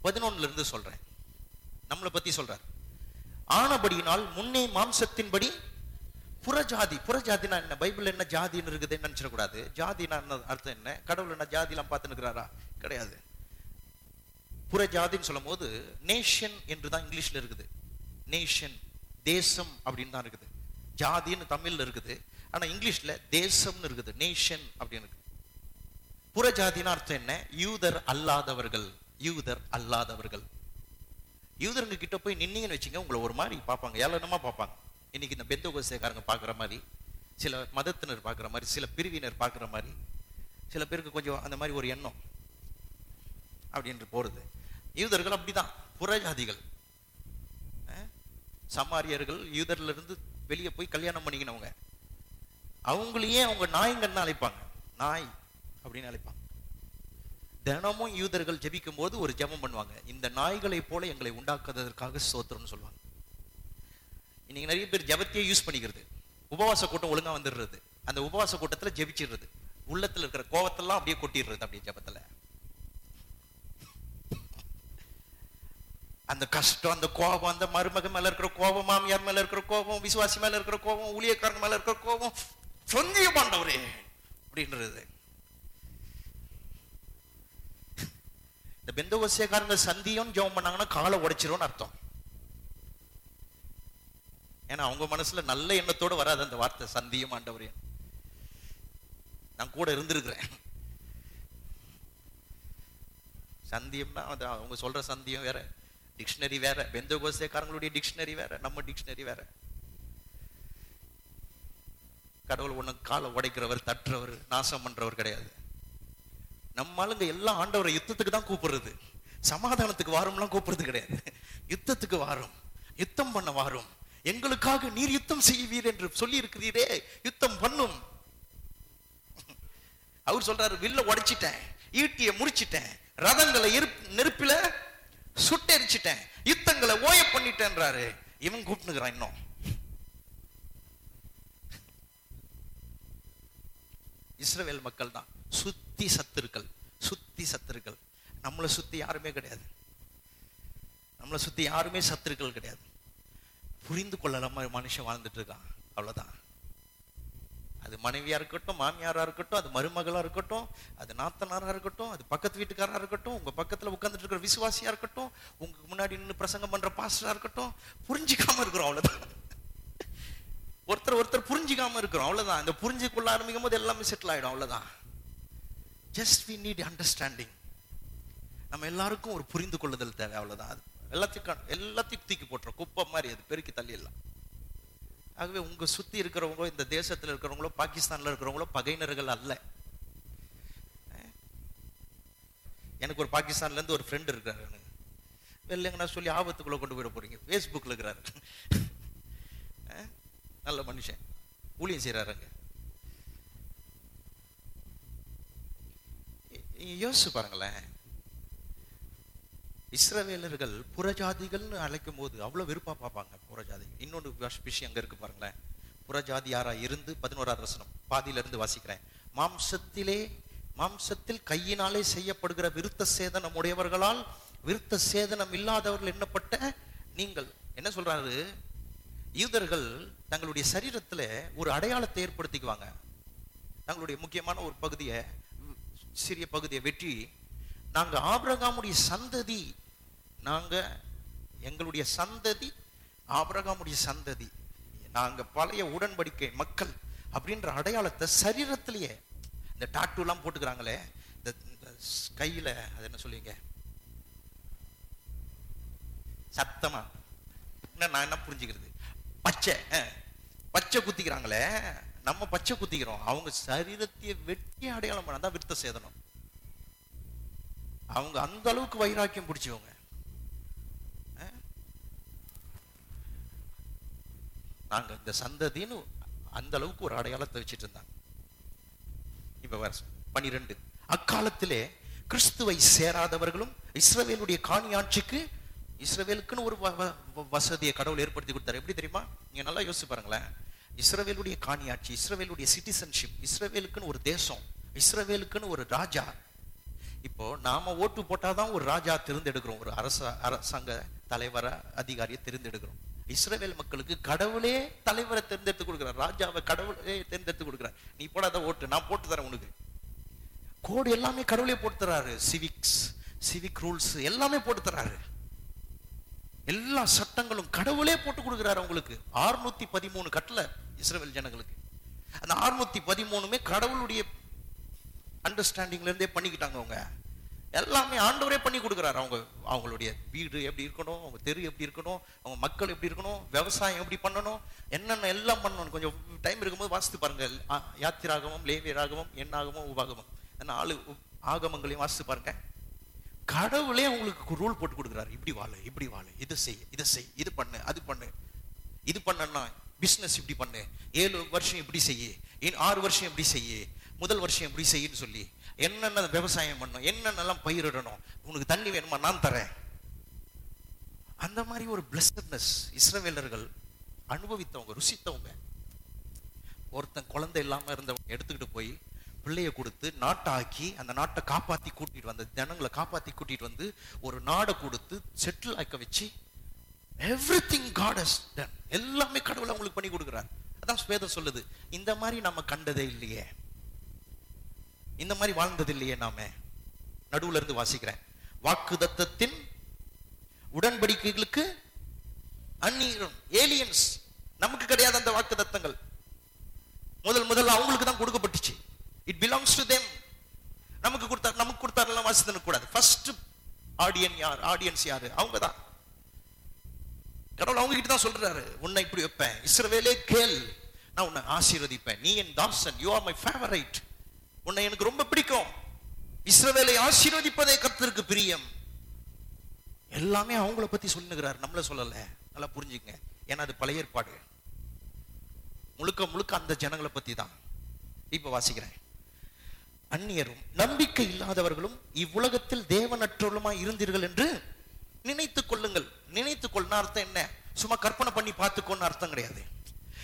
பதினொன்னுல இருந்து சொல்றேன். நம்மளை பத்தி சொல்றார். ஆனபடியினால் முன்னே மாம்சத்தின்படி புறஜாதி புறஜாதினா என்ன? பைபிள் என்ன ஜாதின்னு இருக்குதுன்னு நினைச்சிடக்கூடாது ஜாதினா என்ன அர்த்தம் என்ன? கடவுள் என்ன ஜாதிலாம் பார்த்து இருக்கிறாரா கிடையாது. புறஜாதின்னு சொல்லும் போது நேஷன் என்று தான் இங்கிலீஷ்ல இருக்குது. நேஷன் தேசம் அப்படின்னு தான் இருக்குது. ஜாதின்னு தமிழ்ல இருக்குது. ஆனா இங்கிலீஷ்ல தேசம்னு இருக்குது நேஷன் அப்படின்னு இருக்கு. புறஜாதின்னு அர்த்தம் என்ன? யூதர் அல்லாதவர்கள் யூதர் அல்லாதவர்கள். யூதருங்க கிட்ட போய் நின்னீங்கன்னு வச்சுங்க உங்களை ஒரு மாதிரி பார்ப்பாங்க. ஏளனமா பார்ப்பாங்க. இன்னைக்கு இந்த பெந்த கோசைக்காரங்க பார்க்குற மாதிரி சில மதத்தினர் பார்க்குற மாதிரி சில பிரிவினர் பார்க்குற மாதிரி சில பேருக்கு கொஞ்சம் அந்த மாதிரி ஒரு எண்ணம் அப்படின்ட்டு போறது. யூதர்கள் அப்படிதான். புறஜாதிகள் அஹ், சமாரியர்கள் யூதர்ல இருந்து வெளியே போய் கல்யாணம் பண்ணிக்கினவங்க. அவங்களையே அவங்க நாய்ங்கன்னு அழைப்பாங்க. நாய் அப்படின்னு அழைப்பாங்க. தினமும் யூதர்கள் ஜெபிக்கும் போது ஒரு ஜெபம் பண்ணுவாங்க. இந்த நாய்களை போல எங்களை உண்டாக்குவதற்காக சோத்திரம்னு சொல்லுவாங்க. இன்னைக்கு நிறைய பேர் ஜபத்தையே யூஸ் பண்ணிக்கிறது. உபவாச கூட்டம் ஒழுங்கா வந்துடுறது. அந்த உபவாச கூட்டத்துல ஜெபிச்சிடுறது. உள்ளத்துல இருக்கிற கோவத்தெல்லாம் அப்படியே கொட்டிடுறது அப்படியே ஜெபத்துல. அந்த கஷ்டம் அந்த கோபம் அந்த மருமக மேல இருக்கிற கோபம் மாமியார் மேல இருக்கிற கோபம் விசுவாசி மேல இருக்கிற கோபம் ஊழியக்காரன் மேல இருக்கிற கோபம் சொந்தியமாண்டவரே அப்படின்றது. இந்த பெந்தகோசியக்காரங்க சந்தியம் ஜெபம் பண்ணாங்கன்னா காலை உடைச்சிரும்னு அர்த்தம். ஏன்னா அவங்க மனசுல நல்ல எண்ணத்தோட வராது அந்த வார்த்தை சந்தியும் ஆண்டவரே. நான் கூட இருந்திருக்கிறேன். சந்தியம்னா அது அவங்க சொல்ற சந்தியம் வேற டிக்ஷனரி வேற பெந்தகோசியக்காரங்களுடைய டிக்ஷனரி வேற நம்ம டிக்ஷனரி வேற. கடவுள் ஒண்ணு காலை உடைக்கிறவர் தட்டுறவர் நாசம் பண்றவர் கிடையாது. நம்ம ஆளுங்க எல்லாம் ஆண்டவரை யுத்தத்துக்கு தான் கூப்பிடுறது. சமாதானத்துக்கு வாரம்லாம் கூப்பிடுறது கிடையாது. யுத்தத்துக்கு வாரம். யுத்தம் பண்ண வாரம். எங்களுக்காக நீர் யுத்தம் செய்வீர் என்று சொல்லி இருக்கிறீரே யுத்தம் பண்ணும். அவர் சொல்றாரு வில்ல உடைச்சிட்டேன் ஈட்டிய முறிச்சிட்டேன் ரதங்களை நெருப்பில சுட்டெரிச்சிட்டேன் யுத்தங்களை ஓய பண்ணிட்டேன்றாரு. இவன் கூப்பிட்டுக்கிறான் இன்னும். இஸ்ரவேல் மக்கள் தான். சுத்தி சத்துருக்கள் சுத்தி சத்துருக்கள். நம்மளை சுத்தி யாருமே கிடையாது. நம்மளை சுத்தி யாருமே சத்துருக்கள் கிடையாது. புரிந்து கொள்ளலாம மனுஷன் வாழ்ந்துட்டு இருக்கான்? அவ்வளவுதான். அது மனைவியா இருக்கட்டும் மாமியாரா இருக்கட்டும் அது மருமகளா இருக்கட்டும் அது நாத்தனாரா இருக்கட்டும் அது பக்கத்து வீட்டுக்காரா இருக்கட்டும் உங்க பக்கத்துல உட்கார்ந்துட்டு இருக்கிற விசுவாசியா இருக்கட்டும் உங்களுக்கு முன்னாடி நின்று பிரசங்கம் பண்ற பாஸ்டரா இருக்கட்டும் புரிஞ்சுக்காம இருக்கிறோம் அவ்வளவுதான். ஒருத்தர் ஒருத்தர் புரிஞ்சுக்காம இருக்கிறோம். அவ்வளவுதான். இந்த புரிஞ்சு ஆரம்பிக்கும் போது எல்லாமே செட்டில் ஆயிடும். அவ்வளவுதான். ஜஸ்ட் வி நீட் அண்டர்ஸ்டாண்டிங் நம்ம எல்லாருக்கும் ஒரு புரிந்து கொள்ளுதல் தேவை. அவ்வளவுதான். அது எல்லாத்தையும் எல்லாத்தையும் தூக்கி போட்டுரும். குப்பை மாதிரி அது. பெருக்கி தள்ளிடலாம் ஆகவே உங்க சுத்தி இருக்கிறவங்க இந்த தேசத்துல இருக்கிறவங்களோ பாகிஸ்தான்ல இருக்கிறவங்களோ பகையினர்கள் அல்ல. எனக்கு ஒரு பாகிஸ்தான்ல இருந்து ஒரு ஃப்ரெண்ட் இருக்கிறாரு எனக்கு சொல்லி ஆபத்துக்குள்ள கொண்டு போயிட போறீங்க. ஃபேஸ்புக்ல இருக்கிறாரு. நல்ல மனுஷன். ஊழியம் செய்யறாருங்க யோசிச்சு பாருங்களேன். இஸ்ரவேலர்கள் புறஜாதிகள்னு அழைக்கும் போது அவ்வளவு வெறுப்பா பார்ப்பாங்க புறஜாதி. இன்னொன்று விஷயம் அங்க இருக்கு பாருங்களேன். புறஜாதி யாரா இருந்து பதினோராவது வசனம். பாதியில இருந்து வாசிக்கிறேன். மாம்சத்திலே மாம்சத்தில் கையினாலே செய்யப்படுகிற விருத்த சேதனம் உடையவர்களால் விருத்த சேதனம் இல்லாதவர்கள் எண்ணப்பட்ட நீங்கள். என்ன சொல்றாரு? யூதர்கள் தங்களுடைய சரீரத்துல ஒரு அடையாளத்தை ஏற்படுத்திக்குவாங்க. தங்களுடைய முக்கியமான ஒரு பகுதியை சிறிய பகுதியை வெற்றி நாங்க ஆபிரகாமுடைய சந்ததி நாங்க எங்களுடைய சந்ததி ஆபிரகாமுடைய சந்ததி நாங்க பழைய உடன்படிக்கை மக்கள் அப்படின்ற அடையாளத்தை சரீரத்திலேயே இந்த டாட்டூ எல்லாம் போட்டுக்கிறாங்களே இந்த கையில அது என்ன சொல்லுவீங்க? சத்தமா? என்ன நான் என்ன புரிஞ்சுக்கிறது? பச்சை பச்சை குத்திக்கிறாங்களே நம்ம பச்சை குத்திக்கிறோம். அவங்க சரீரத்தையே வெட்டி அடையாளம் பண்ண தான் விருத்த சேதனம். அவங்க அந்த அளவுக்கு வைராக்கியம் பிடிச்சவங்க. நாங்க இந்த சந்ததின்னு அந்த அளவுக்கு ஒரு அடையாளத்தை வச்சுட்டு இருந்தாங்க. இப்ப பனிரெண்டு. அக்காலத்திலே கிறிஸ்துவை சேராதவர்களும் இஸ்ரவேலுடைய காணி ஆட்சிக்கு இஸ்ரவேலுக்குன்னு ஒரு வ- வ- வசதியை கடவுள் ஏற்படுத்தி கொடுத்தாரு. எப்படி தெரியுமா? நீங்க நல்லா யோசிச்சு பாருங்களேன். இஸ்ரவேலுடைய காணியாட்சி இஸ்ரவேலுடைய சிட்டிசன்ஷிப் இஸ்ரவேலுக்குன்னு ஒரு தேசம் இஸ்ரவேலுக்குன்னு ஒரு ராஜா. இப்போ நாம ஓட்டு போட்டாதான் ஒரு ராஜா தெரிந்தெடுக்கிறோம். ஒரு அரச அரசாங்க தலைவரை அதிகாரியை தெரிந்தெடுக்கிறோம். இஸ்ரேவேல் மக்களுக்கு கடவுளே தலைவரை தேர்ந்தெடுத்து கொடுக்குறார். ராஜாவை கடவுளே தேர்ந்தெடுத்து கொடுக்குறார். நீ போடாத ஓட்டு நான் போட்டு தரேன் உனக்கு. கோடு எல்லாமே கடவுளே போட்டு தராரு. சிவிக்ஸ் சிவிக் ரூல்ஸ் எல்லாமே போட்டு தராரு. எல்லா சட்டங்களும் கடவுளே போட்டு கொடுக்குறாரு அவங்களுக்கு ஆறுநூத்தி பதிமூணு கட்டளை இஸ்ரவேல் ஜனங்களுக்கு. அந்த 613 பதிமூணுமே கடவுளுடைய அண்டர்ஸ்டாண்டிங்ல இருந்தே பண்ணிக்கிட்டாங்க அவங்க. எல்லாமே ஆண்டவரே பண்ணி கொடுக்குறாரு. அவங்க அவங்களுடைய வீடு எப்படி இருக்கணும் அவங்க தெரு எப்படி இருக்கணும் அவங்க மக்கள் எப்படி இருக்கணும் விவசாயம் எப்படி பண்ணணும் என்னென்ன எல்லாம் பண்ணணும். கொஞ்சம் டைம் இருக்கும்போது வாசித்து பாருங்க யாத்திராகமும் யாத்திராகமம் லேவியராகமம் உபாகமும் உபாகமம். இந்த நாலு ஆகமங்களையும் வாசித்து பாருங்க. கடவுளே உங்களுக்கு ரூல் போட்டு கொடுக்குறாரு. இப்படி வாழு இப்படி வாழு. இதை செய் இதை செய் இது பண்ணு அது பண்ணு. இது பண்ணனா பிசினஸ் இப்படி பண்ணு. ஏழு வருஷம் இப்படி செய்யு ஆறு வருஷம் இப்படி செய்யு முதல் வருஷம் இப்படி செய்யுன்னு சொல்லி என்னென்ன விவசாயம் பண்ணும் என்னென்னலாம் பயிரிடணும் உனக்கு தண்ணி வேணுமா நான் தரேன். அந்த மாதிரி ஒரு பிளஸ்டர்னஸ் இஸ்ரவேலர்கள் அனுபவித்தவங்க ருசித்தவங்க. ஒருத்தன் குழந்தை இல்லாம இருந்தவங்க எடுத்துக்கிட்டு போய் பிள்ளைய கொடுத்து நாட்டாக்கி அந்த நாட்டை காப்பாத்தி கூட்டிட்டு வந்த ஜனங்களை காப்பாத்தி கூட்டிட்டு வந்து ஒரு நாடை கொடுத்து செட்டில் ஆக்க வச்சு எவ்ரி திங் காட் டன் எல்லாமே கடவுளை அவங்களுக்கு பண்ணி கொடுக்குறாரு. அதான் ஸ்வேதம் சொல்லுது இந்த மாதிரி நம்ம கண்டதே இல்லையே. இந்த மாதிரி வாழ்ந்தது இல்லையே நாம. நடுவுல இருந்து வாசிக்கிறேன். வாக்குதத்தத்தின் உடன்படிக்கைகளுக்கு அந்நீரும் ஏலியன்ஸ் நமக்கு கிடையாது அந்த வாக்குதத்தங்கள். தத்தங்கள் முதல்ல அவங்களுக்கு தான் கொடுக்கப்பட்டுச்சு இட் பிலாங்ஸ் டு தெம் நமக்கு கொடுத்தார் நமக்கு கொடுத்தாரெல்லாம் வாசித்து கூடாது ஃபர்ஸ்ட் ஆடியன் யார்? ஆடியன்ஸ் யாரு? அவங்க தான் கடவுள் அவங்க கிட்ட தான் சொல்றாரு உன்னை இப்படி வைப்பேன். இஸ்ரவேலே கேள். நான் உன்னை ஆசீர்வதிப்பேன். நீ என் தாசன். யூ ஆர் மை ஃபேவரைட் உன்னை எனக்கு ரொம்ப பிடிக்கும். இஸ்ரவேலை ஆசீர்வதிப்பதே கத்திற்கு பிரியம். எல்லாமே அவங்கள பத்தி சொல்லுகிறார். நம்மள சொல்லல. நல்லா புரிஞ்சுங்க. ஏன்னா அது பழைய ஏற்பாடு. முழுக்க முழுக்க அந்த ஜனங்களை பத்தி தான் இப்ப வாசிக்கிறேன். அந்நியரும் நம்பிக்கை இல்லாதவர்களும் இவ்வுலகத்தில் தேவனற்றவர்களுமாய் இருந்தீர்கள் என்று நினைத்துக் கொள்ளுங்கள். நினைத்துக் கொள்ளுன அர்த்தம் என்ன? சும்மா கற்பனை பண்ணி பார்த்துக்கோன்னு அர்த்தம் கிடையாது.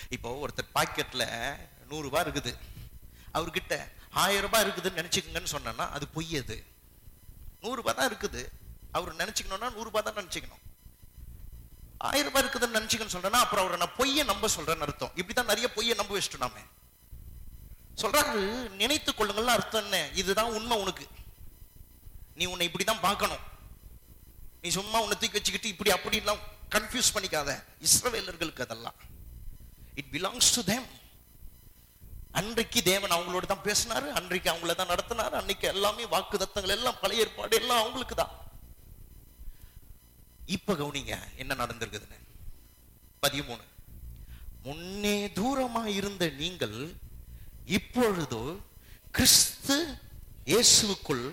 இப்போ ஒருத்தர் பாக்கெட்ல நூறு ரூபாய் இருக்குது. அவர்கிட்ட ஆயிரம் ரூபாய் இருக்குதுன்னு நினைச்சுக்கங்கன்னு சொன்னா அது பொய் அது. நூறு ரூபாய் தான் இருக்குது. அவர் நினைச்சுக்கணும்னா நூறு ரூபாய் தான் நினைச்சுக்கணும். ஆயிரம் ரூபாய் இருக்குதுன்னு நினைச்சுக்கன்னு சொல்றேன்னா அப்புறம் அவரை நான் பொய்யை நம்ப சொல்றேன்னு அர்த்தம். இப்படிதான் நிறைய பொய்யை நம்ப வச்சுட்டோம் நாம. சொல்றாரு நினைத்து கொள்ளுங்கள் அர்த்தம் என்ன? இதுதான் உண்மை உனக்கு. நீ உன்னை இப்படிதான் பார்க்கணும். நீ சும்மா உன்னை தூக்கி வச்சுக்கிட்டு இப்படி அப்படி எல்லாம் கன்ஃபியூஸ் பண்ணிக்காத. இஸ்ரவேலர்களுக்கு அதெல்லாம். இட் பிலாங்ஸ் டு தேம் அன்றைக்கு தேவன் அவங்களோட தான் பேசினாரு அன்றைக்கு அவங்கள தான் நடத்தினாரு அன்னைக்கு எல்லாமே வாக்கு தத்தங்கள் எல்லாம் பழைய ஏற்பாடு எல்லாம் அவங்களுக்கு தான். இப்ப கவுனிங்க என்ன நடந்திருக்குதுன்னு. பதிமூணு. முன்னே தூரமா இருந்த நீங்கள் இப்பொழுது கிறிஸ்து இயேசுவுக்குள்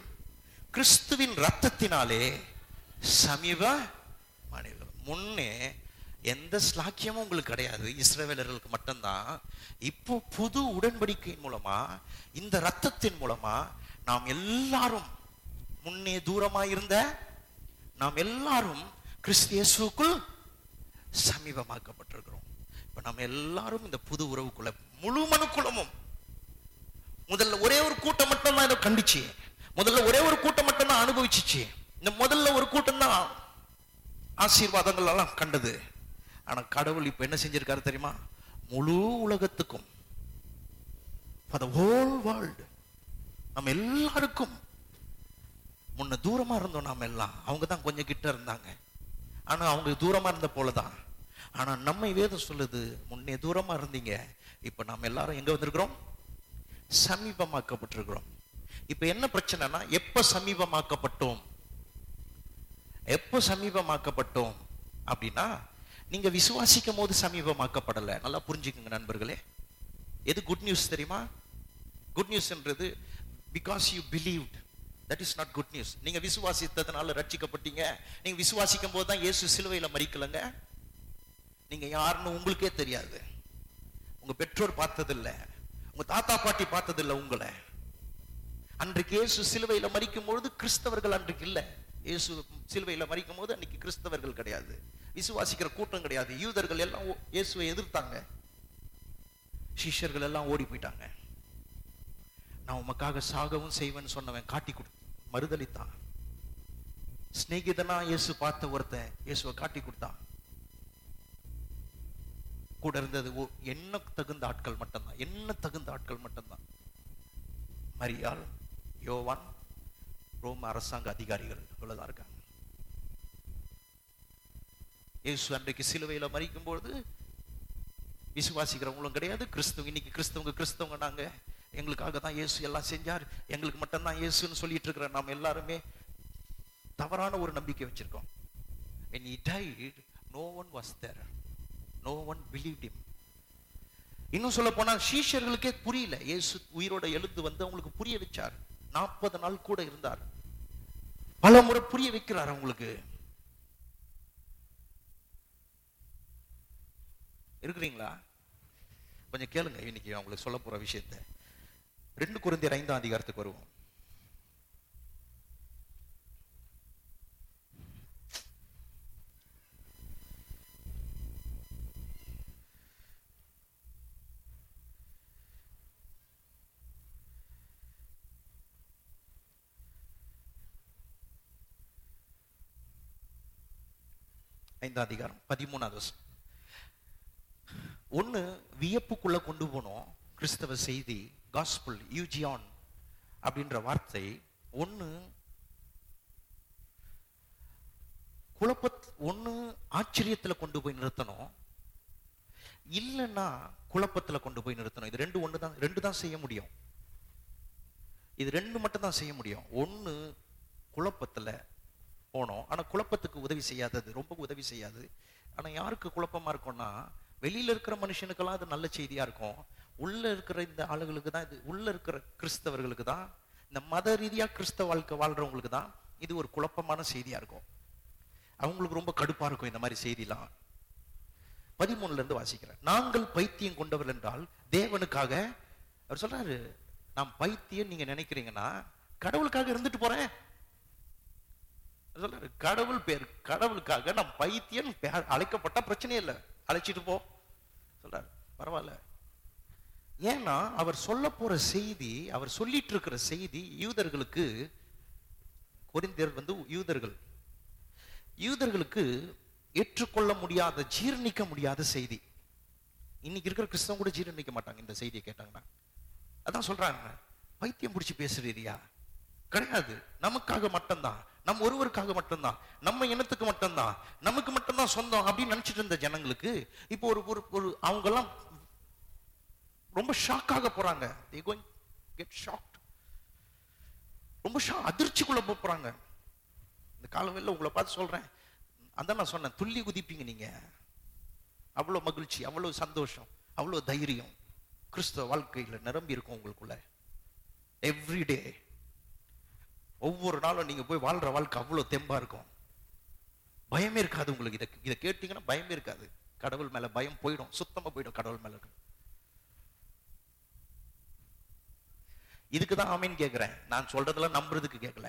கிறிஸ்துவின் ரத்தத்தினாலே சமீப மனிதர்கள் முன்னே எந்த ஸ்லாக்கியமும் உங்களுக்கு கிடையாது. இஸ்ரேவேலர்களுக்கு மட்டும்தான். இப்போ புது உடன்படிக்கையின் மூலமா இந்த ரத்தத்தின் மூலமா நாம் எல்லாரும் முன்னே தூரமா இருந்த நாம் எல்லாரும் கிறிஸ்து இயேசுவுக்குள் சமீபமாக்கப்பட்டிருக்கிறோம். இப்ப நம்ம எல்லாரும் இந்த புது உறவுக்குள்ள முழு மனுக்குளமும் முதல்ல ஒரே ஒரு கூட்டம் மட்டும் தான் இதை கண்டிச்சு. முதல்ல ஒரே ஒரு கூட்டம் மட்டும் தான் அனுபவிச்சுச்சு. இந்த முதல்ல ஒரு கூட்டம் தான் ஆசீர்வாதங்கள் எல்லாம் கண்டது. ஆனா கடவுள் இப்ப என்ன செஞ்சிருக்காரு தெரியுமா? முழு உலகத்துக்கும் ஃபார் த ஹோல் வேர்ல்டு நம்ம எல்லாருக்கும் முன்ன தூரமா இருந்தோம் நாம எல்லாம். அவங்க தான் கொஞ்சம் கிட்ட இருந்தாங்க. ஆனா அவங்க தூரமா இருந்த போலதான் ஆனா நம்மை வேதம் சொல்லுது முன்னே தூரமா இருந்தீங்க. இப்ப நாம எல்லாரும் எங்க வந்திருக்கிறோம்? சமீபமாக்கப்பட்டிருக்கிறோம். இப்ப என்ன பிரச்சனைனா எப்ப சமீபமாக்கப்பட்டோம்? எப்ப சமீபமாக்கப்பட்டோம்? அப்படின்னா நீங்க விசுவாசிக்கும் போது சமீபமாக்கப்படல. நல்லா புரிஞ்சுக்குங்க நண்பர்களே. எது குட் நியூஸ் தெரியுமா? Good நியூஸ்ன்றது because you believed that is not good news நீங்க விசுவாசித்ததுனால ரட்சிக்கப்பட்டீங்க. நீங்க விசுவாசிக்கும் போது தான் இயேசு சிலுவையில மறிக்கலங்க நீங்க யாருன்னு உங்களுக்கே தெரியாது. உங்க பெற்றோர் பார்த்ததில்ல. உங்க தாத்தா பாட்டி பார்த்ததில்ல உங்களை. அன்றைக்கு இயேசு சிலுவையில மறிக்கும் பொழுது கிறிஸ்தவர்கள் அன்றைக்கு இல்ல. இயேசு சிலுவையில மறிக்கும் போது அன்னைக்கு கிறிஸ்தவர்கள் கிடையாது. விசுவாசிக்கிற கூட்டம் கிடையாது. யூதர்கள் எல்லாம் இயேசுவை எதிர்த்தாங்க. சிஷ்யர்கள் எல்லாம் ஓடி போயிட்டாங்க. நான் உமக்காக சாகவும் செய்வேன்னு சொன்னவன் காட்டி கொடு மறுதளித்தான் சிநேகிதனா இயேசு பார்த்த ஒருத்தன் இயேசுவை காட்டி கொடுத்தான். கூட இருந்தது. ஓ- என்ன தகுந்த ஆட்கள் மட்டும்தான். என்ன தகுந்த ஆட்கள் மட்டும்தான். மரியாள் யோவான் ரோம அரசாங்க அதிகாரிகள் இவ்வளவுதான் இருக்காங்க. இயேசு அன்றைக்கு சிலுவையில மறிக்கும் பொழுது விசுவாசிக்கிறவங்களும் கிடையாது. கிறிஸ்துவ இன்னைக்கு கிறிஸ்தவங்க கிறிஸ்தவங்க நாங்க. எங்களுக்காக தான் இயேசு எல்லாம் செஞ்சார். எங்களுக்கு மட்டும்தான் இயேசுன்னு சொல்லிட்டு இருக்கிற நாம் எல்லாருமே தவறான ஒரு நம்பிக்கை வச்சிருக்கோம். When he died no one was there. No one believe him. இன்னும் சொல்ல போனா சீஷர்களுக்கே புரியல. இயேசு உயிரோட எழுந்து வந்து அவங்களுக்கு புரிய வச்சார். நாற்பது நாள் கூட இருந்தார். பல முறை புரிய வைக்கிறார் அவங்களுக்கு. இருக்கிறீங்களா? கொஞ்சம் கேளுங்க இன்னைக்கு அவங்களுக்கு சொல்ல போற விஷயத்த. ரெண்டு குருந்தியர் ஐந்தாம் அதிகாரத்துக்கு வருவோம். ஐந்தாம் அதிகாரம் பதிமூணாவது வருஷம் ஒண்ணு வியப்புக்குள்ள கொண்டு போனோம் கிறிஸ்தவ செய்தி காஸ்புல் யூஜியான் அப்படின்ற வார்த்தை. ஒன்று குழப்பத் ஒண்ணு ஆச்சரியத்துல கொண்டு போய் நிறுத்தணும். இல்லைன்னா குழப்பத்துல கொண்டு போய் நிறுத்தணும். இது ரெண்டு ஒண்ணு தான் ரெண்டு தான் செய்ய முடியும். இது ரெண்டு மட்டும் தான் செய்ய முடியும். ஒன்று குழப்பத்துல போனோம். ஆனா குழப்பத்துக்கு உதவி செய்யாதது ரொம்ப உதவி செய்யாது. ஆனா யாருக்கு குழப்பமா இருக்கும்னா வெளியில இருக்கிற மனுஷனுக்கெல்லாம் அது நல்ல செய்தியா இருக்கும். உள்ள இருக்கிற இந்த ஆளுகளுக்கு தான் இது உள்ள இருக்கிற கிறிஸ்தவர்களுக்கு தான் இந்த மத ரீதியா கிறிஸ்தவ வாழ்க்கை வாழ்கிறவங்களுக்கு தான் இது ஒரு குழப்பமான செய்தியா இருக்கும். அவங்களுக்கு ரொம்ப கடுப்பா இருக்கும் இந்த மாதிரி செய்திலாம். பதிமூணுல இருந்து வாசிக்கிறேன். நாங்கள் பைத்தியம் கொண்டவர் என்றால் தேவனுக்காக அவர் சொல்றாரு நான் பைத்தியம் நீங்க நினைக்கிறீங்கன்னா கடவுளுக்காக இருந்துட்டு போறேன். அவர் சொல்றாரு கடவுள் பேர் கடவுளுக்காக நான் பைத்தியம் அழைக்கப்பட்ட பிரச்சனை இல்லை. அழைச்சிட்டு போ. சொல்றாரு. பரவாயில்ல. ஏன்னா அவர் சொல்ல போற செய்தி அவர் சொல்லிட்டு இருக்கிற செய்தி யூதர்களுக்கு கொரிந்தியர் வந்து யூதர்கள் யூதர்களுக்கு ஏற்றுக்கொள்ள முடியாத ஜீரணிக்க முடியாத செய்தி. இன்னைக்கு இருக்கிற கிறிஸ்தவம் கூட ஜீரணிக்க மாட்டாங்க இந்த செய்தியை கேட்டாங்கன்னா. அதான் சொல்றாங்க. பைத்தியம் பிடிச்சி பேசுறீரியா? கிடையாது. நமக்காக மட்டும்தான். நம்ம ஒருவருக்காக மட்டும்தான் நம்ம இனத்துக்கு மட்டும்தான் நமக்கு மட்டும்தான் சொந்தம் அப்படின்னு நினைச்சிட்டு இருந்த ஜனங்களுக்கு இப்போ ஒரு ஒரு ஒரு அவங்க எல்லாம் ரொம்ப ஷாக்காக போறாங்க. They ரொம்ப ஷா அதிர்ச்சிக்குள்ள போறாங்க. இந்த காலவெளியில் உங்களை பார்த்து சொல்றேன். அதான் நான் சொன்னேன் துள்ளி குதிப்பீங்க நீங்க. அவ்வளவு மகிழ்ச்சி அவ்வளவு சந்தோஷம் அவ்வளவு தைரியம். கிறிஸ்தவ வாழ்க்கையில நிரம்பி இருக்கும் உங்களுக்குள்ள. எவ்ரிடே ஒவ்வொரு நாளும் நீங்கள் போய் வாழ்கிற வாழ்க்கை அவ்வளோ தெம்பாக இருக்கும். பயமே இருக்காது உங்களுக்கு. இதை இதை கேட்டிங்கன்னா பயமே இருக்காது. கடவுள் மேலே பயம் போயிடும். சுத்தமாக போயிடும் கடவுள் மேலே. இதுக்கு தான் ஆமீன் கேட்குறேன் நான் சொல்றதெல்லாம் நம்புறதுக்கு கேட்கல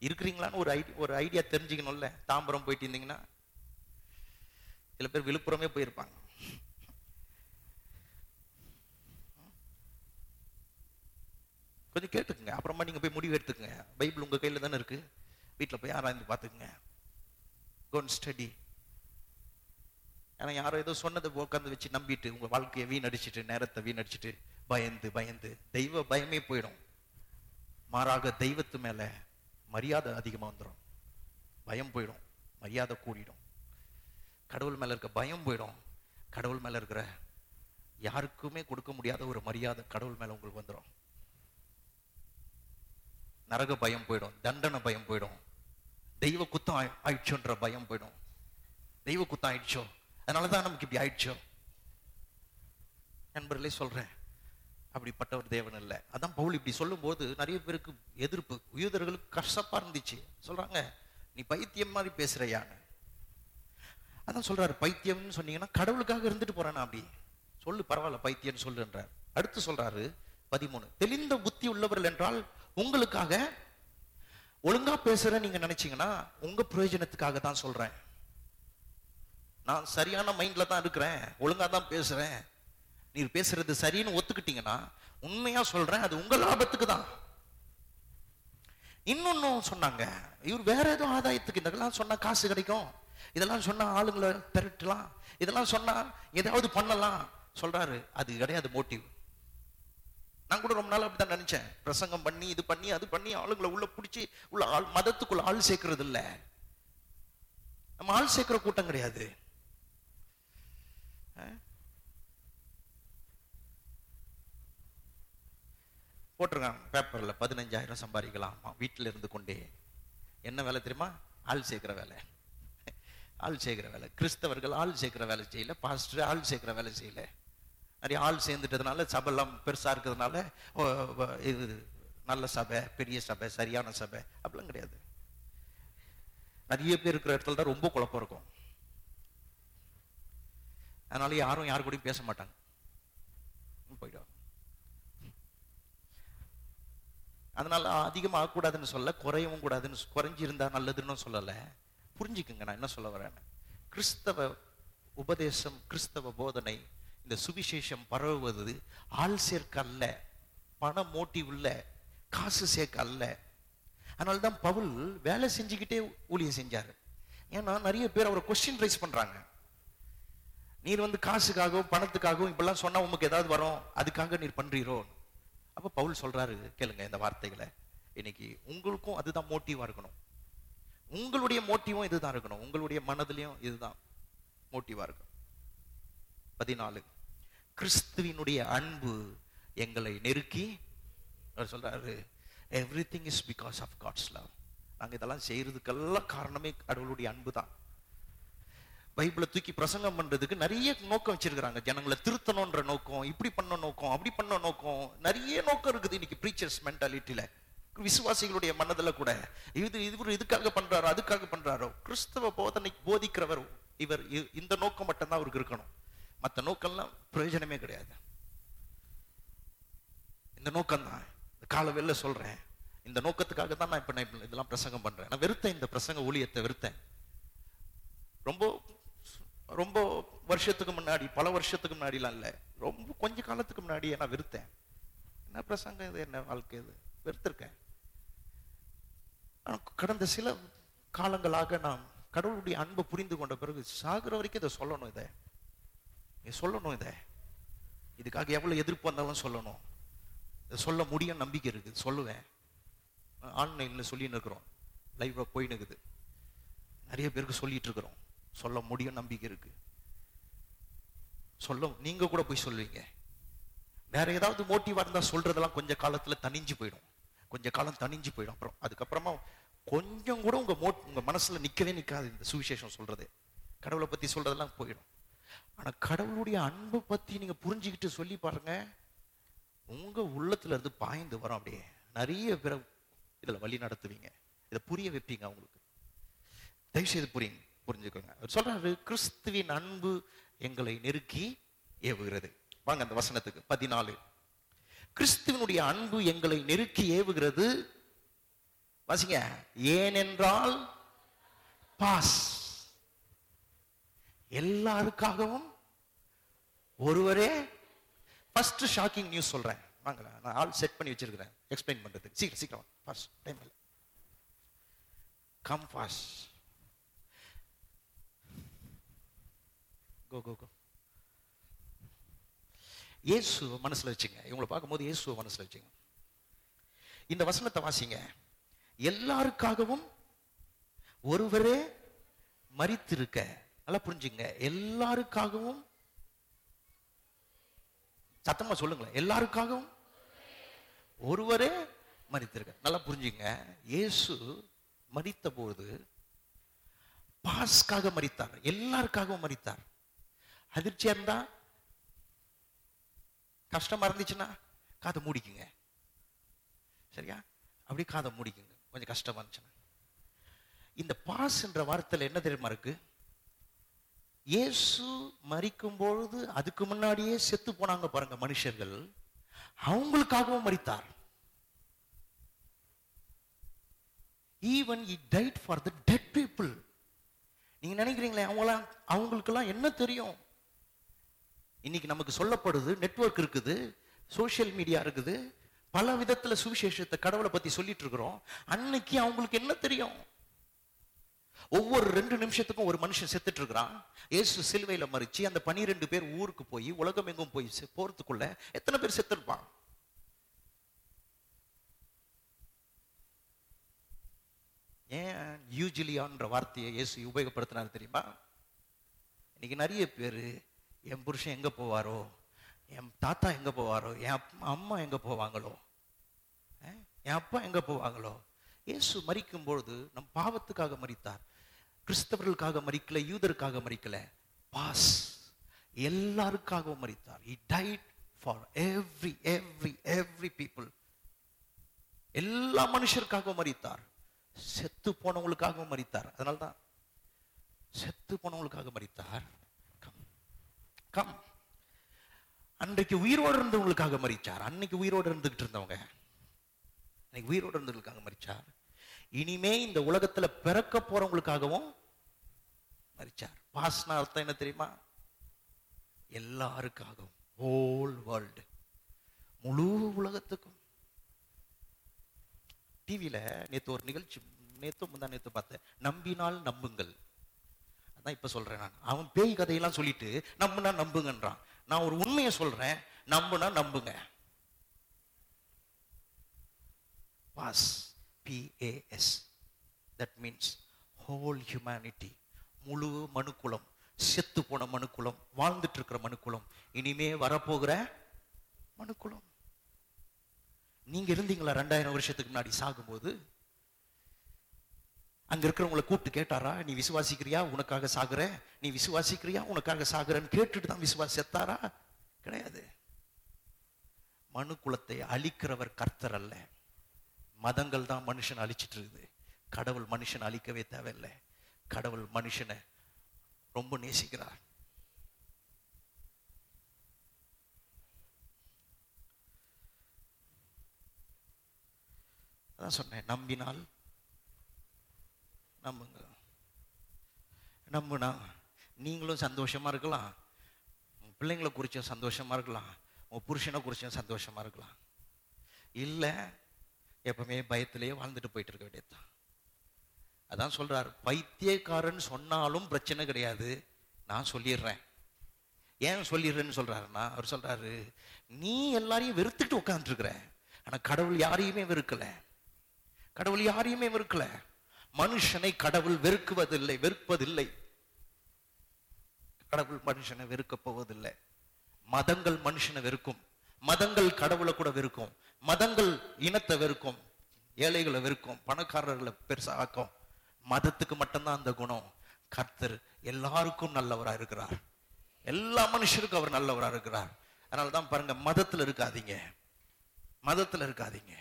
இருக்கிறீங்களான்னு ஒரு ஐடி ஒரு ஐடியா தெரிஞ்சுக்கணும்ல. தாம்பரம் போயிட்டு இருந்தீங்கன்னா சில பேர் விழுப்புரமே போயிருப்பாங்க. கொஞ்சம் கேட்டுக்குங்க. அப்புறமா நீங்க போய் முடிவு எடுத்துக்கங்க. பைபிள் உங்க கையில தானே இருக்கு. வீட்டில் போய் ஆராய்ந்து பார்த்துக்குங்க. கோன் ஸ்டடி ஏன்னா யாரோ ஏதோ சொன்னதை உட்காந்து வச்சு நம்பிட்டு உங்க வாழ்க்கையை வீணடிச்சிட்டு நேரத்தை வீணடிச்சிட்டு பயந்து பயந்து தெய்வ பயமே போயிடும். மாறாக தெய்வத்து மேல மரியாதை அதிகமா வந்துடும் பயம் போயிடும். மரியாதை கூடிடும். கடவுள் மேல இருக்க பயம் போயிடும். கடவுள் மேல இருக்கிற யாருக்குமே கொடுக்க முடியாத ஒரு மரியாதை கடவுள் மேல உங்களுக்கு வந்துடும் நரக பயம் போயிடும் தண்டனை பயம் போயிடும். தெய்வ குத்தம் ஆயி- ஆயிடுச்சோன்ற பயம் போயிடும். தெய்வ குத்தம் ஆயிடுச்சோ? அதனாலதான் நமக்கு இப்படி ஆயிடுச்சோ? நண்பர்களே சொல்றேன். அப்படிப்பட்ட ஒரு தேவன் இல்லை அதான் பவுல் இப்படி சொல்லும்போது நிறைய பேருக்கு எதிர்ப்பு யூதர்களுக்கு கஷ்டப்பா இருந்துச்சு. சொல்றாங்க நீ பைத்தியம் மாதிரி பேசுறையான்னு. அதான் சொல்றாரு பைத்தியம்னு சொன்னீங்கன்னா கடவுளுக்காக இருந்துட்டு போறேனா அப்படி. சொல்லு பரவாயில்ல பைத்தியம்னு சொல்லுன்றார். அடுத்து சொல்றாரு பதிமூணு. தெளிந்த புத்தி உள்ளவர்கள் என்றால் உங்களுக்காக ஒழுங்கா பேசுற நீங்க நினைச்சீங்கன்னா உங்க பிரயோஜனத்துக்காக தான் சொல்றேன். நான் சரியான மைண்ட்ல தான் இருக்கிறேன். ஒழுங்கா தான் பேசுறேன். நீர் பேசுறது சரின்னு ஒத்துக்கிட்டீங்கன்னா உண்மையா சொல்றேன் அது உங்க லாபத்துக்கு தான். இன்னொன்னும் சொன்னாங்க இவர் வேற ஏதோ ஆதாயத்துக்கு இதெல்லாம் சொன்னா காசு கிடைக்கும். இதெல்லாம் சொன்னா ஆளுங்களை திரட்டலாம். இதெல்லாம் சொன்னா ஏதாவது பண்ணலாம். சொல்றாரு அது கிடையாது மோட்டிவ் நான் கூட ரொம்ப நாள் அப்படிதான் நினைச்சேன். பிரசங்கம் பண்ணி இது பண்ணி அது பண்ணி ஆளுங்களை உள்ள பிடிச்சி உள்ள ஆள் மதத்துக்குள்ள ஆள் சேர்க்கறது இல்லை. நம்ம ஆள் சேர்க்கிற கூட்டம் கிடையாது. போட்டிருக்காங்க பேப்பர்ல பதினஞ்சாயிரம் சம்பாதிக்கலாமா? வீட்டில் இருந்து கொண்டே. என்ன வேலை தெரியுமா? ஆள் சேர்க்கிற வேலை. ஆள் சேர்க்கிற வேலை. கிறிஸ்தவர்கள் ஆள் சேர்க்கிற வேலை செய்யல பாஸ்டர் ஆள் சேர்க்கிற வேலை செய்யல. நிறைய ஆள் சேர்ந்துட்டதுனால சபைலாம் பெருசா இருக்கிறதுனால ஓ, இது நல்ல சபை பெரிய சபை சரியான சபை அப்படிலாம் கிடையாது. நிறைய பேர் இருக்கிற இடத்துல தான் ரொம்ப குழப்பம் இருக்கும். அதனால யாரும் யாரு கூடயும் பேச மாட்டாங்க. போயிடுவாங்க அதனால அதிகமாக ஆகக்கூடாதுன்னு சொல்ல குறையவும் கூடாதுன்னு குறைஞ்சிருந்தா நல்லதுன்னு சொல்லல. புரிஞ்சுக்குங்க நான் என்ன சொல்ல வரேன்னு. கிறிஸ்தவ உபதேசம் கிறிஸ்தவ போதனை இந்த சுவிசேஷம் பரவுவது ஆள் சேர்க்க அல்ல பண மோட்டிவ் இல்ல காசு சேர்க்க அல்ல அதனால தான் பவுல் வேலை செஞ்சுக்கிட்டே ஊழியம் செஞ்சாரு. ஏன்னா நிறைய பேர் அவரை கொஸ்டின் ரைஸ் பண்ணுறாங்க நீர் வந்து காசுக்காகவும் பணத்துக்காகவும் இப்பெல்லாம் சொன்னா உமக்கு ஏதாவது வரும் அதுக்காக நீர் பண்றீரோ? அப்ப பவுல் சொல்றாரு கேளுங்க இந்த வார்த்தைகளை. இன்னைக்கு உங்களுக்கும் அதுதான் மோட்டிவா இருக்கணும். உங்களுடைய மோட்டிவும் இதுதான் இருக்கணும். உங்களுடைய மனதிலையும் இதுதான் மோட்டிவா இருக்கணும். பதினாலு. கிறிஸ்துவினுடைய அன்பு எங்களை நெருக்கி அவர் சொல்றாரு everything is because of God's love நாங்கள் இதெல்லாம் செய்யறதுக்கெல்லாம் காரணமே கடவுளுடைய அன்பு தான். பைபிளை தூக்கி பிரசங்கம் பண்றதுக்கு நிறைய நோக்கம் வச்சிருக்கிறாங்க. ஜனங்களை திருத்தணும்ன்ற நோக்கம் இப்படி பண்ண நோக்கம் அப்படி பண்ண நோக்கம் நிறைய நோக்கம் இருக்குது இன்னைக்கு ப்ரீச்சர்ஸ் மென்டாலிட்டியில விசுவாசிகளுடைய மனதில் கூட இது இவர் இதுக்காக பண்றாரோ அதுக்காக பண்றாரோ கிறிஸ்தவ போதனை போதிக்கிறவர் இவர் இந்த நோக்கம் மட்டும்தான் அவருக்கு இருக்கணும். மற்ற நோக்கம்லாம் பிரயோஜனமே கிடையாது. இந்த நோக்கம் தான் கால வெளில சொல்றேன். இந்த நோக்கத்துக்காக தான் நான் இப்ப நான் இதெல்லாம் பிரசங்கம் பண்றேன். நான் வெறுத்தேன் இந்த பிரசங்க ஊழியத்தை வெறுத்தேன். ரொம்ப ரொம்ப வருஷத்துக்கு முன்னாடி பல வருஷத்துக்கு முன்னாடிலாம் இல்லை. ரொம்ப கொஞ்ச காலத்துக்கு முன்னாடி நான் வெறுத்தேன். என்ன பிரசங்கம் இது? என்ன வாழ்க்கை இது? வெறுத்திருக்கேன். ஆனா கடந்த சில காலங்களாக நான் கடவுளுடைய அன்பை புரிந்து கொண்ட பிறகு சாகுற வரைக்கும் இதை சொல்லணும் இதை. சொல்லணும் இதை. இதுக்காக எவ்வளவு எதிர்ப்பு வந்தாலும் சொல்லணும். இதை சொல்ல முடியும் நம்பிக்கை இருக்குது. சொல்லுவேன். ஆன்லைன்ல சொல்லின்னு இருக்கிறோம். லைவாக போயின்னு இருக்குது. நிறைய பேருக்கு சொல்லிட்டு இருக்கிறோம். சொல்ல முடியும் நம்பிக்கை இருக்கு. சொல்ல நீங்க கூட போய் சொல்லுவீங்க. வேற ஏதாவது மோட்டிவா இருந்தா சொல்றதெல்லாம் கொஞ்ச காலத்துல தனிஞ்சு போயிடும். கொஞ்ச காலம் தனிஞ்சு போயிடும். அப்புறம் அதுக்கப்புறமா கொஞ்சம் கூட உங்க மோட் உங்க மனசுல நிக்கவே நிக்காது இந்த சுவிசேஷம் சொல்றது. கடவுளை பத்தி சொல்றதெல்லாம் போயிடும். ஆனா கடவுளுடைய அன்பை பத்தி நீங்க புரிஞ்சுக்கிட்டு சொல்லி பாருங்க. உங்க உள்ளத்துல இருந்து பாய்ந்து வரும் அப்படியே. நிறைய பேரை இதுல வழி நடத்துவீங்க. இதை புரிய வைப்பீங்க அவங்களுக்கு. தயவு செய்து புரியுங்க புரிஞ்சுக்கோங்க சொல்றாரு கிறிஸ்துவின் அன்பு எங்களை நெருக்கி ஏவுகிறது. வாங்க அந்த வசனத்துக்கு. பதினாலு. கிறிஸ்துவனுடைய அன்பு எங்களை நெருக்கி ஏவுகிறது. வாசிங்க. ஏனென்றால் பாஸ். எல்லாருக்காகவும் ஒருவரே ஃபர்ஸ்ட் ஷாக்கிங் நியூஸ் சொல்றேன். வாங்க நான் ஆள் செட் பண்ணி வச்சிருக்கிறேன். எக்ஸ்பிளைன் பண்றதுக்கு. சீக்கிரம் சீக்கிரம் ஃபர்ஸ்ட் டைம் இல்லை. Come fast go go go Yesu மனசுல வச்சுங்க. இவங்களை பார்க்கும்போது இயேசுவை மனசுல வச்சுங்க. இந்த வசனத்தை வாசிங்க. எல்லாருக்காகவும் ஒருவரே மறித்திருக்க நல்லா புரிஞ்சுங்க. எல்லாருக்காகவும் சத்தமா சொல்லுங்களேன். எல்லாருக்காகவும் ஒருவரே மறித்திருக்க. நல்லா புரிஞ்சுங்க. இயேசு மறித்த போது பாஸ்க்காக மறித்தார். எல்லாருக்காகவும் மறித்தார். அதிர்ச்சியா இருந்தா? கஷ்டமா இருந்துச்சுன்னா காதை மூடிக்குங்க. சரியா? அப்படியே காதை மூடிக்குங்க. கொஞ்சம் கஷ்டமா இருந்துச்சுன்னா. இந்த பாஸ் என்ற வார்த்தையில் என்ன தெரியுமா இருக்கு? இயேசு மறிக்கும் பொழுது அதுக்கு முன்னாடியே செத்து போனாங்க பாருங்க மனுஷர்கள். அவங்களுக்காகவும் மறித்தார் even he died for the dead people நீங்க நினைக்கிறீங்களே அவங்களாம் அவங்களுக்கெல்லாம் என்ன தெரியும்? இன்னைக்கு நமக்கு சொல்லப்படுது நெட்வொர்க் இருக்குது சோசியல் மீடியா இருக்குது பல விதத்துல சுவிசேஷத்தை கடவுளை பத்தி சொல்லிட்டு இருக்கிறோம். அன்னைக்கு அவங்களுக்கு என்ன தெரியும்? ஒவ்வொரு ரெண்டு நிமிஷத்துக்கும் ஒரு மனுஷன் செத்துட்டு இருக்கிறான் ஏசு சிலுவையில மறிச்சு அந்த பனிரெண்டு பேர் ஊருக்கு போய் உலகம் எங்கும் போய் போறதுக்குள்ள எத்தனை பேர் செத்துருப்பான்? ஏன் யூஜிலியான்ற வார்த்தையை இயேசு உபயோகப்படுத்தினார் தெரியுமா? இன்னைக்கு நிறைய பேர் என் புருஷன் எங்க போவாரோ என் தாத்தா எங்க போவாரோ என் அம்மா எங்க போவாங்களோ அஹ், என் அப்பா எங்க போவாங்களோ? இயேசு மறிக்கும் பொழுது நம் பாவத்துக்காக மறித்தார் கிறிஸ்தவர்களுக்காக மறிக்கல யூதருக்காக மறிக்கல. பாஸ் எல்லாருக்காகவும் மறித்தார். He died for every every every people எல்லா மனுஷருக்காகவும் மறித்தார். செத்து போனவங்களுக்காகவும் மரித்தார் அதனால்தான் செத்து போனவங்களுக்காக மறித்தார். கம் கம் அன்றைக்கு உயிரோடு இருந்தவங்களுக்காக மறிச்சார் அன்னைக்கு உயிரோடு இருந்துகிட்டு இருந்தவங்க. அன்னைக்கு உயிரோடு இருந்தவங்களுக்காக மறிச்சார் இனிமே இந்த உலகத்துல பிறக்க போறவங்களுக்காகவும் மரிச்சார். பாஸ்னா அர்த்தம் என்ன தெரியுமா? எல்லாருக்காகவும். ஹோல் வேர்ல்டு முழு உலகத்துக்கும். டிவியில நேத்து ஒரு நிகழ்ச்சி நேத்து முந்தா நேத்து பார்த்தேன். நம்பினால் நம்புங்கள். அதான் இப்ப சொல்றேன் நான். அவன் பேய் கதையெல்லாம் சொல்லிட்டு நம்புனா நம்புங்கன்றான். நான் ஒரு உண்மையை சொல்றேன். நம்புனா நம்புங்க. Pass. P A S that means whole humanity முழு மனுக்குலம் செத்து போன மனுக்குலம் வாழ்ந்துட்டு இருக்கிற மனுக்குலம் இனிமே வரப்போகிற மனுக்குலம். நீங்க இருந்தீங்களா ரெண்டாயிரம் வருஷத்துக்கு முன்னாடி சாகும்போது? அங்க இருக்கிறவங்களை கூப்பிட்டு கேட்டாரா நீ விசுவாசிக்கிறியா? உனக்காக சாகுற. நீ விசுவாசிக்கிறியா? உனக்காக சாகுறன்னு கேட்டுட்டு தான் விசுவாசி செத்தாரா கிடையாது. மனு குலத்தை அழிக்கிறவர் கர்த்தர் அல்ல. மதங்கள் தான் மனுஷன் அழிச்சிட்டு இருக்குது கடவுள் மனுஷன் அழிக்கவே தேவையில்லை. கடவுள் மனுஷனை ரொம்ப நேசிக்கிறார். அதான் சொன்னேன் நம்பினால் நம்புங்க. நம்புனா நீங்களும் சந்தோஷமா இருக்கலாம். பிள்ளைங்களை குறிச்சும் சந்தோஷமா இருக்கலாம். உன் புருஷனை குறிச்சும் சந்தோஷமா இருக்கலாம். இல்ல எப்பவுமே பயத்திலேயே வாழ்ந்துட்டு போயிட்டு இருக்க வேண்டியதுதான். அதான் சொல்றார் பைத்தியக்காரன் சொன்னாலும் பிரச்சனை கிடையாது நான் சொல்லிடுறேன். ஏன் சொல்லிடுறேன்னு சொல்றாருன்னா அவர் சொல்றாரு நீ எல்லாரையும் வெறுத்துட்டு உட்காந்துருக்குற ஆனா கடவுள் யாரையுமே வெறுக்கல. கடவுள் யாரையுமே வெறுக்கல. மனுஷனை கடவுள் வெறுக்குவதில்லை வெறுப்பதில்லை. கடவுள் மனுஷனை வெறுக்க போவதில்லை. மதங்கள் மனுஷனை வெறுக்கும். மதங்கள் கடவுளை கூட வெறுக்கும். மதங்கள் இனத்தை வெறுக்கும் ஏழைகளை வெறுக்கும் பணக்காரர்களை பெருசாக்கும் மதத்துக்கு மட்டும்தான் அந்த குணம். கர்த்தர் எல்லாருக்கும் நல்லவரா இருக்கிறார். எல்லா மனுஷருக்கும் அவர் நல்லவரா இருக்கிறார். அதனால தான் பாருங்க மதத்துல இருக்காதீங்க. மதத்துல இருக்காதீங்க.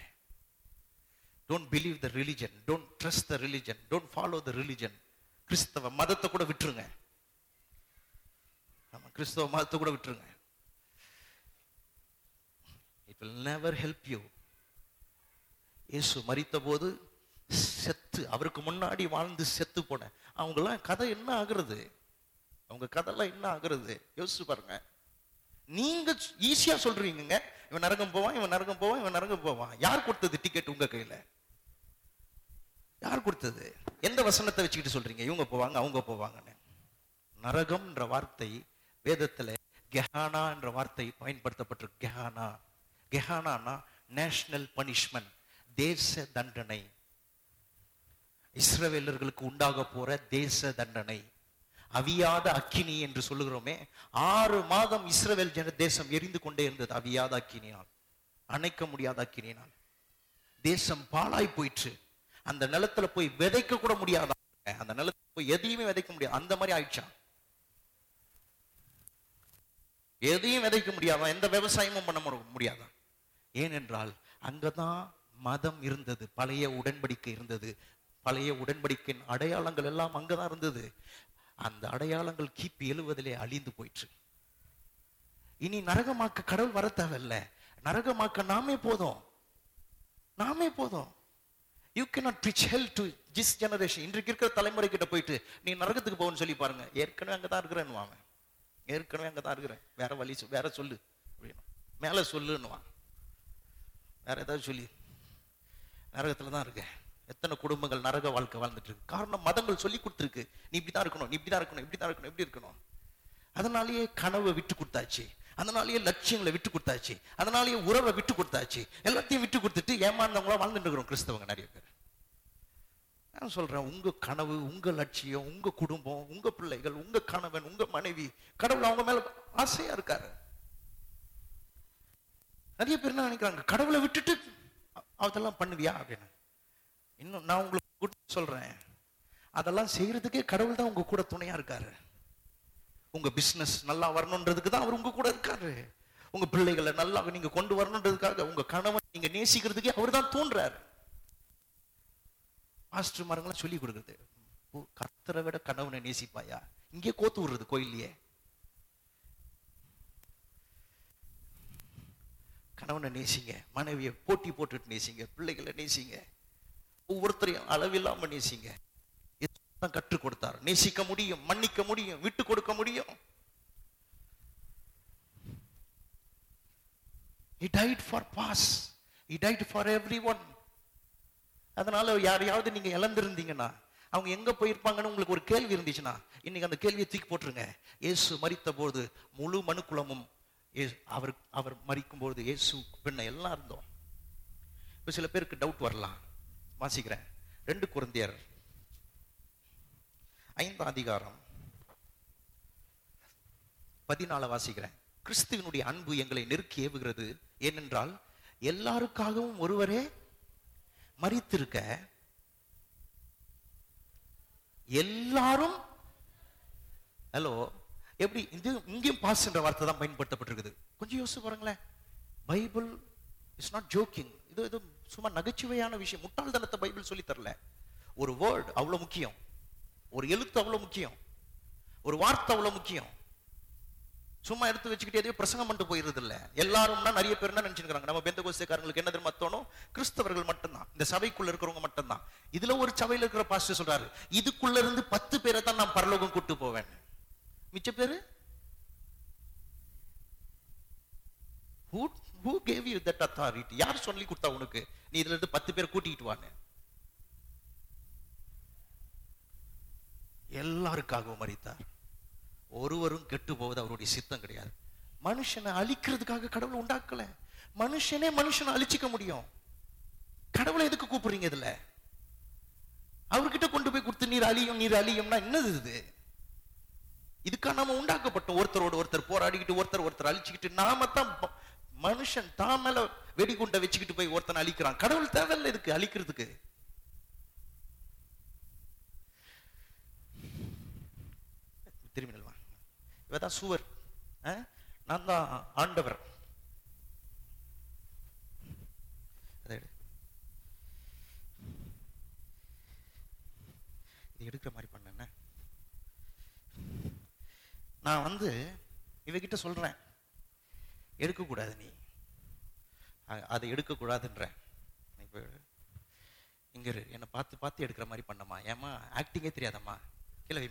Don't believe the religion don't trust the religion don't follow the religion கிறிஸ்தவ மதத்தை கூட விட்டுருங்க. ஆமா கிறிஸ்தவ மதத்தை கூட விட்டுருங்க. It will never help you Yesu மறித்த போது செத்து அவருக்கு முன்னாடி வாழ்ந்து செத்து போன. அவங்கெல்லாம் கதை என்ன ஆகுறது? அவங்க கதைலாம் என்ன ஆகுறது? யோசிச்சு பாருங்க. நீங்க ஈஸியா சொல்றீங்க இவன் நரகம் போவான் இவன் நரகம் போவான் இவன் நரகம் போவான். யார் கொடுத்தது டிக்கெட் உங்க கையில? யார் கொடுத்தது? எந்த வசனத்தை வச்சுக்கிட்டு சொல்றீங்க? இவங்க போவாங்க அவங்க போவாங்கன்னு. நரகம்ன்ற வார்த்தை வேதத்துல கெஹானா என்ற வார்த்தை பயன்படுத்தப்பட்டிருக்கு. கெஹானா. கெஹானானா நேஷனல் பனிஷ்மெண்ட் தேச தண்டனை. இஸ்ரவேலர்களுக்கு உண்டாக போற தேச தண்டனை. அவியாத அக்கினி என்று சொல்லுகிறோமே ஆறு மாதம் இஸ்ரவேல் ஜன தேசம் எரிந்து கொண்டே இருந்தது அவியாத அக்கினியால் அணைக்க முடியாத அக்கினியினால் தேசம் பாழாய் போயிற்று. அந்த நிலத்துல போய் விதைக்க கூட முடியாத? அந்த நிலத்துல போய் எதையுமே விதைக்க முடியாது. அந்த மாதிரி ஆயிடுச்சான் எதையும் விதைக்க முடியாதான் எந்த விவசாயமும் பண்ண முடியாதான் ஏனென்றால் அங்கதான் மதம் இருந்தது பழைய உடன்படிக்கை இருந்தது. பழைய உடன்படிக்கையின் அடையாளங்கள் எல்லாம் அங்கதான் இருந்தது. அந்த அடையாளங்கள் கிபி எழுவதிலே அழிந்து போயிற்று. இனி நரகமாக்க கடவுள் வர தேவையில்ல. நரகமாக்க நாமே போதும். நாமே போதும். You cannot preach hell to this generation இன்றைக்கு இருக்கிற தலைமுறை கிட்ட போயிட்டு நீ நரகத்துக்கு போகணும்னு சொல்லி பாருங்க. ஏற்கனவே அங்கதான் இருக்கிறேன்னு வாங்க ஏற்கனவே அங்கதான் இருக்கிறேன். வேற வழி வேற சொல்லு. அப்படின்னு மேல சொல்லுன்னுவான் வேற ஏதாவது சொல்லி. நரகத்துல தான் இருக்கேன். எத்தனை குடும்பங்கள் நரக வாழ்க்கை வாழ்ந்துட்டு இருக்கு. காரணம் மதங்கள் சொல்லி கொடுத்துருக்கு. நீ இப்படிதான் இருக்கணும் நீ இப்படிதான் இருக்கணும் இப்படிதான் இருக்கணும் இப்படி இருக்கணும்? அதனாலேயே கனவை விட்டு கொடுத்தாச்சு. அதனாலேயே லட்சியங்களை விட்டு கொடுத்தாச்சு. அதனாலேயே உறவை விட்டு கொடுத்தாச்சு. எல்லாத்தையும் விட்டு கொடுத்துட்டு ஏமாந்தவங்களா வாழ்ந்துட்டு இருக்கிறோம் கிறிஸ்தவங்க நிறைய பேர். நான் சொல்றேன் உங்க கனவு உங்க லட்சியம் உங்க குடும்பம் உங்க பிள்ளைகள் உங்க கணவன் உங்க மனைவி கடவுள் அவங்க மேல ஆசையா இருக்காரு. நிறைய பேர் என்ன நினைக்கிறாங்க? கடவுளை விட்டுட்டு அதெல்லாம் பண்ணுவியா அப்படின்னு. இன்னும் நான் உங்களுக்கு கூட்டு சொல்றேன். அதெல்லாம் செய்யறதுக்கே கடவுள் தான் உங்க கூட துணையா இருக்காரு. உங்க பிசினஸ் நல்லா வரணுன்றதுக்கு தான் அவர் உங்க கூட இருக்காரு. உங்க பிள்ளைகளை நல்லா நீங்க கொண்டு வரணுன்றதுக்காக உங்க கணவன் நீங்க நேசிக்கிறதுக்கே அவர் தான் தூண்டுறாரு மாஸ்டர் மாருங்களாம் சொல்லி கொடுக்குறது. ஓ, கர்த்தரை விட கணவனை நேசிப்பாயா? இங்கே கோத்து விடுறது கோயிலையே கணவனை நேசிங்க மனைவியை போட்டி போட்டுட்டு நேசிங்க பிள்ளைகளை நேசிங்க. ஒவ்வொருத்தரையும் அளவில்லாம நேசிங்க. தான் கற்றுக் கொடுத்தார். நேசிக்க முடியும் மன்னிக்க முடியும் விட்டு கொடுக்க முடியும். He died for pass. He died for everyone. அதனால யாரையாவது நீங்க இழந்திருந்தீங்கன்னா அவங்க எங்க போயிருப்பாங்கன்னு உங்களுக்கு ஒரு கேள்வி இருந்துச்சுன்னா இன்னைக்கு அந்த கேள்வியை தூக்கி போட்டுருங்க. இயேசு மறித்த போது முழு மனுக்குளமும் அவர் அவர் மரிக்கும் போது இயேசு பின்ன எல்லாம் இருந்தோம் இப்போ சில பேருக்கு டவுட் வரலாம். வாசிக்கிறேன். ரெண்டு குழந்தையர் ஐந்தாம் அதிகாரம் பதினால வாசிக்கிறேன். கிறிஸ்துவினுடைய அன்பு எங்களை நெருக்கி ஏவுகிறது. ஏனென்றால் எல்லாருக்காகவும் ஒருவரே மறித்திருக்க எல்லாரும் ஹலோ எப்படி? இது இங்கேயும் பாஸ் என்ற வார்த்தை தான் பயன்படுத்தப்பட்டிருக்குது. கொஞ்சம் யோசிச்சு பாருங்களேன். பைபிள் இஸ் நாட் ஜோக்கிங் இது இது சும்மா நகைச்சுவையான விஷயம். முட்டாள்தனத்தை பைபிள் சொல்லி தரல. ஒரு வேர்டு அவ்வளவு முக்கியம். ஒரு எழுத்து அவ்வளவு முக்கியம். ஒரு வார்த்தை அவ்வளவு முக்கியம். சும்மா எடுத்து வச்சுக்கிட்டு எதையோ பிரசங்கம் பண்ணிட்டு போயிருது இல்ல எல்லாரும்னா நிறைய பேர் என்ன நினைச்சுக்கிறாங்க நம்ம பெந்த கோஸ்தக்காரங்களுக்கு என்ன தெரியுமா தோணும்? கிறிஸ்தவர்கள் மட்டும்தான். இந்த சபைக்குள்ள இருக்கிறவங்க மட்டும்தான். இதுல ஒரு சபையில இருக்கிற பாஸ்டர் சொல்றாரு இதுக்குள்ள இருந்து பத்து பேரை தான் நான் பரலோகம் கூட்டு போவேன். மிச்ச பேரு? Who who gave you that authority யார் சொல்லி கொடுத்தா உனக்கு? நீ இதுல இருந்து பத்து பேர் கூட்டிட்டு வான்னு. எல்லாருக்காகவும் மறித்தார் ஒருவரும் கெட்டு போவது அவருடைய சித்தம் கிடையாது. மனுஷனை அழிக்கிறதுக்காக கடவுள் உண்டாக்கல. மனுஷனே மனுஷனை அழிச்சிக்க முடியும். கடவுளை எதுக்கு கூப்பிடுறீங்க இதுல? அவர்கிட்ட கொண்டு போய் கொடுத்து நீர் அழியும் நீர் அழியும்னா என்னது இது? இதுக்கா நாம உண்டாக்கப்பட்டோம். ஒருத்தரோடு ஒருத்தர் போராடிக்கிட்டு ஒருத்தர் ஒருத்தர் அழிச்சுக்கிட்டு நாம தான் மனுஷன் தான் மேல வெடிகுண்டை வச்சுக்கிட்டு போய் ஒருத்தனை அழிக்கிறான். கடவுள் தேவையில்லை இதுக்கு அழிக்கிறதுக்கு. திரும்பி இவதான் சுவர். நான் தான் ஆண்டவர். எடுக்கிற மாதிரி பண்ணேன் நான் வந்து இவகிட்ட சொல்கிறேன் எடுக்கக்கூடாது நீ. அதை எடுக்கக்கூடாதுன்றேன். இப்போ இங்கே என்னை பார்த்து பார்த்து எடுக்கிற மாதிரி பண்ணம்மா. ஏம்மா ஆக்டிங்கே தெரியாதம்மா. கீழே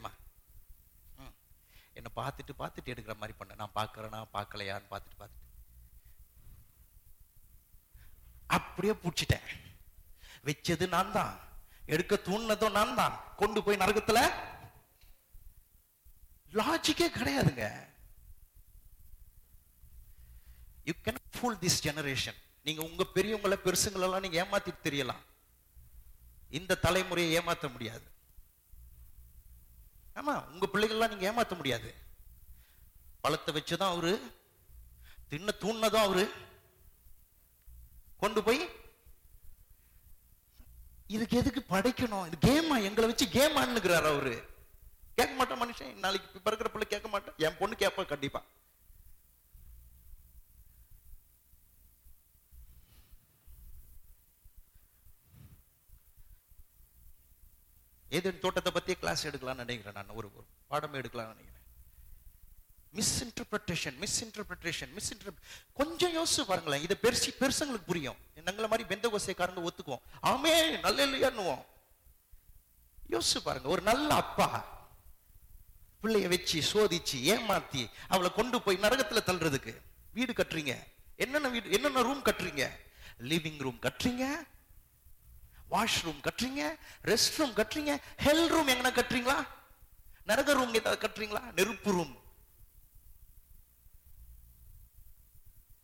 ம். என்னை பார்த்துட்டு பார்த்துட்டு எடுக்கிற மாதிரி பண்ண. நான் பார்க்குறேனா பார்க்கலையான்னு பார்த்துட்டு பார்த்துட்டு. அப்படியே பிடிச்சிட்டேன். வச்சது நான் தான் எடுக்க தூண்டினதும் நான் தான் கொண்டு போய் நரகத்தில் லாஜிக்கே கிடையாதுங்க. You can fool this generation நீங்க உங்க பெரியவங்களை பெருசுங்களெல்லாம் நீங்க ஏமாத்திட்டு தெரியலாம். இந்த தலைமுறையை ஏமாத்த முடியாது. ஆமா உங்க பிள்ளைகள்லாம் நீங்க ஏமாத்த முடியாது. பழத்தை வச்சுதான் அவரு தின்ன தூண்ணதும் அவரு கொண்டு போய் இதுக்கு எதுக்கு படைக்கணும்? இது கேமா எங்களை வச்சு கேம் அவரு. கேட்க மாட்டான் மனுஷன். நாளைக்கு இப்போ இருக்கிற பிள்ளை கேட்க மாட்டேன். என் பொண்ணு கேட்பா கண்டிப்பா. ஏதேன் தோட்டத்தை பத்தி கிளாஸ் எடுக்கலாம்னு நினைக்கிறேன் நான். ஒரு பாடம் எடுக்கலாம்னு நினைக்கிறேன். Misinterpretation misinterpretation mis inter கொஞ்சம் யோசிச்சு பாருங்களேன். இதை பெருசி பெருசங்களுக்கு புரியும். எங்களை மாதிரி பெந்த கோசைக்காரங்க ஒத்துக்குவோம். ஆமே நல்ல இல்லையான்னுவோம். யோசிச்சு பாருங்க. ஒரு நல்ல அப்பா. பிள்ளைய வச்சு சோதிச்சு ஏமாத்தி அவளை கொண்டு போய் நரகத்துல தள்ளுறதுக்கு வீடு கட்டுறீங்க. என்னென்ன வீடு என்னென்ன ரூம் கட்டுறீங்க? லிவிங் ரூம் கட்டுறீங்க. வாஷ்ரூம் கட்டுறீங்க. ரெஸ்ட் ரூம் கட்டுறீங்க. ஹெல் ரூம் எங்கன கட்டுறீங்களா? நரக ரூம் ஏதாவது கட்டுறீங்களா? நெருப்பு ரூம்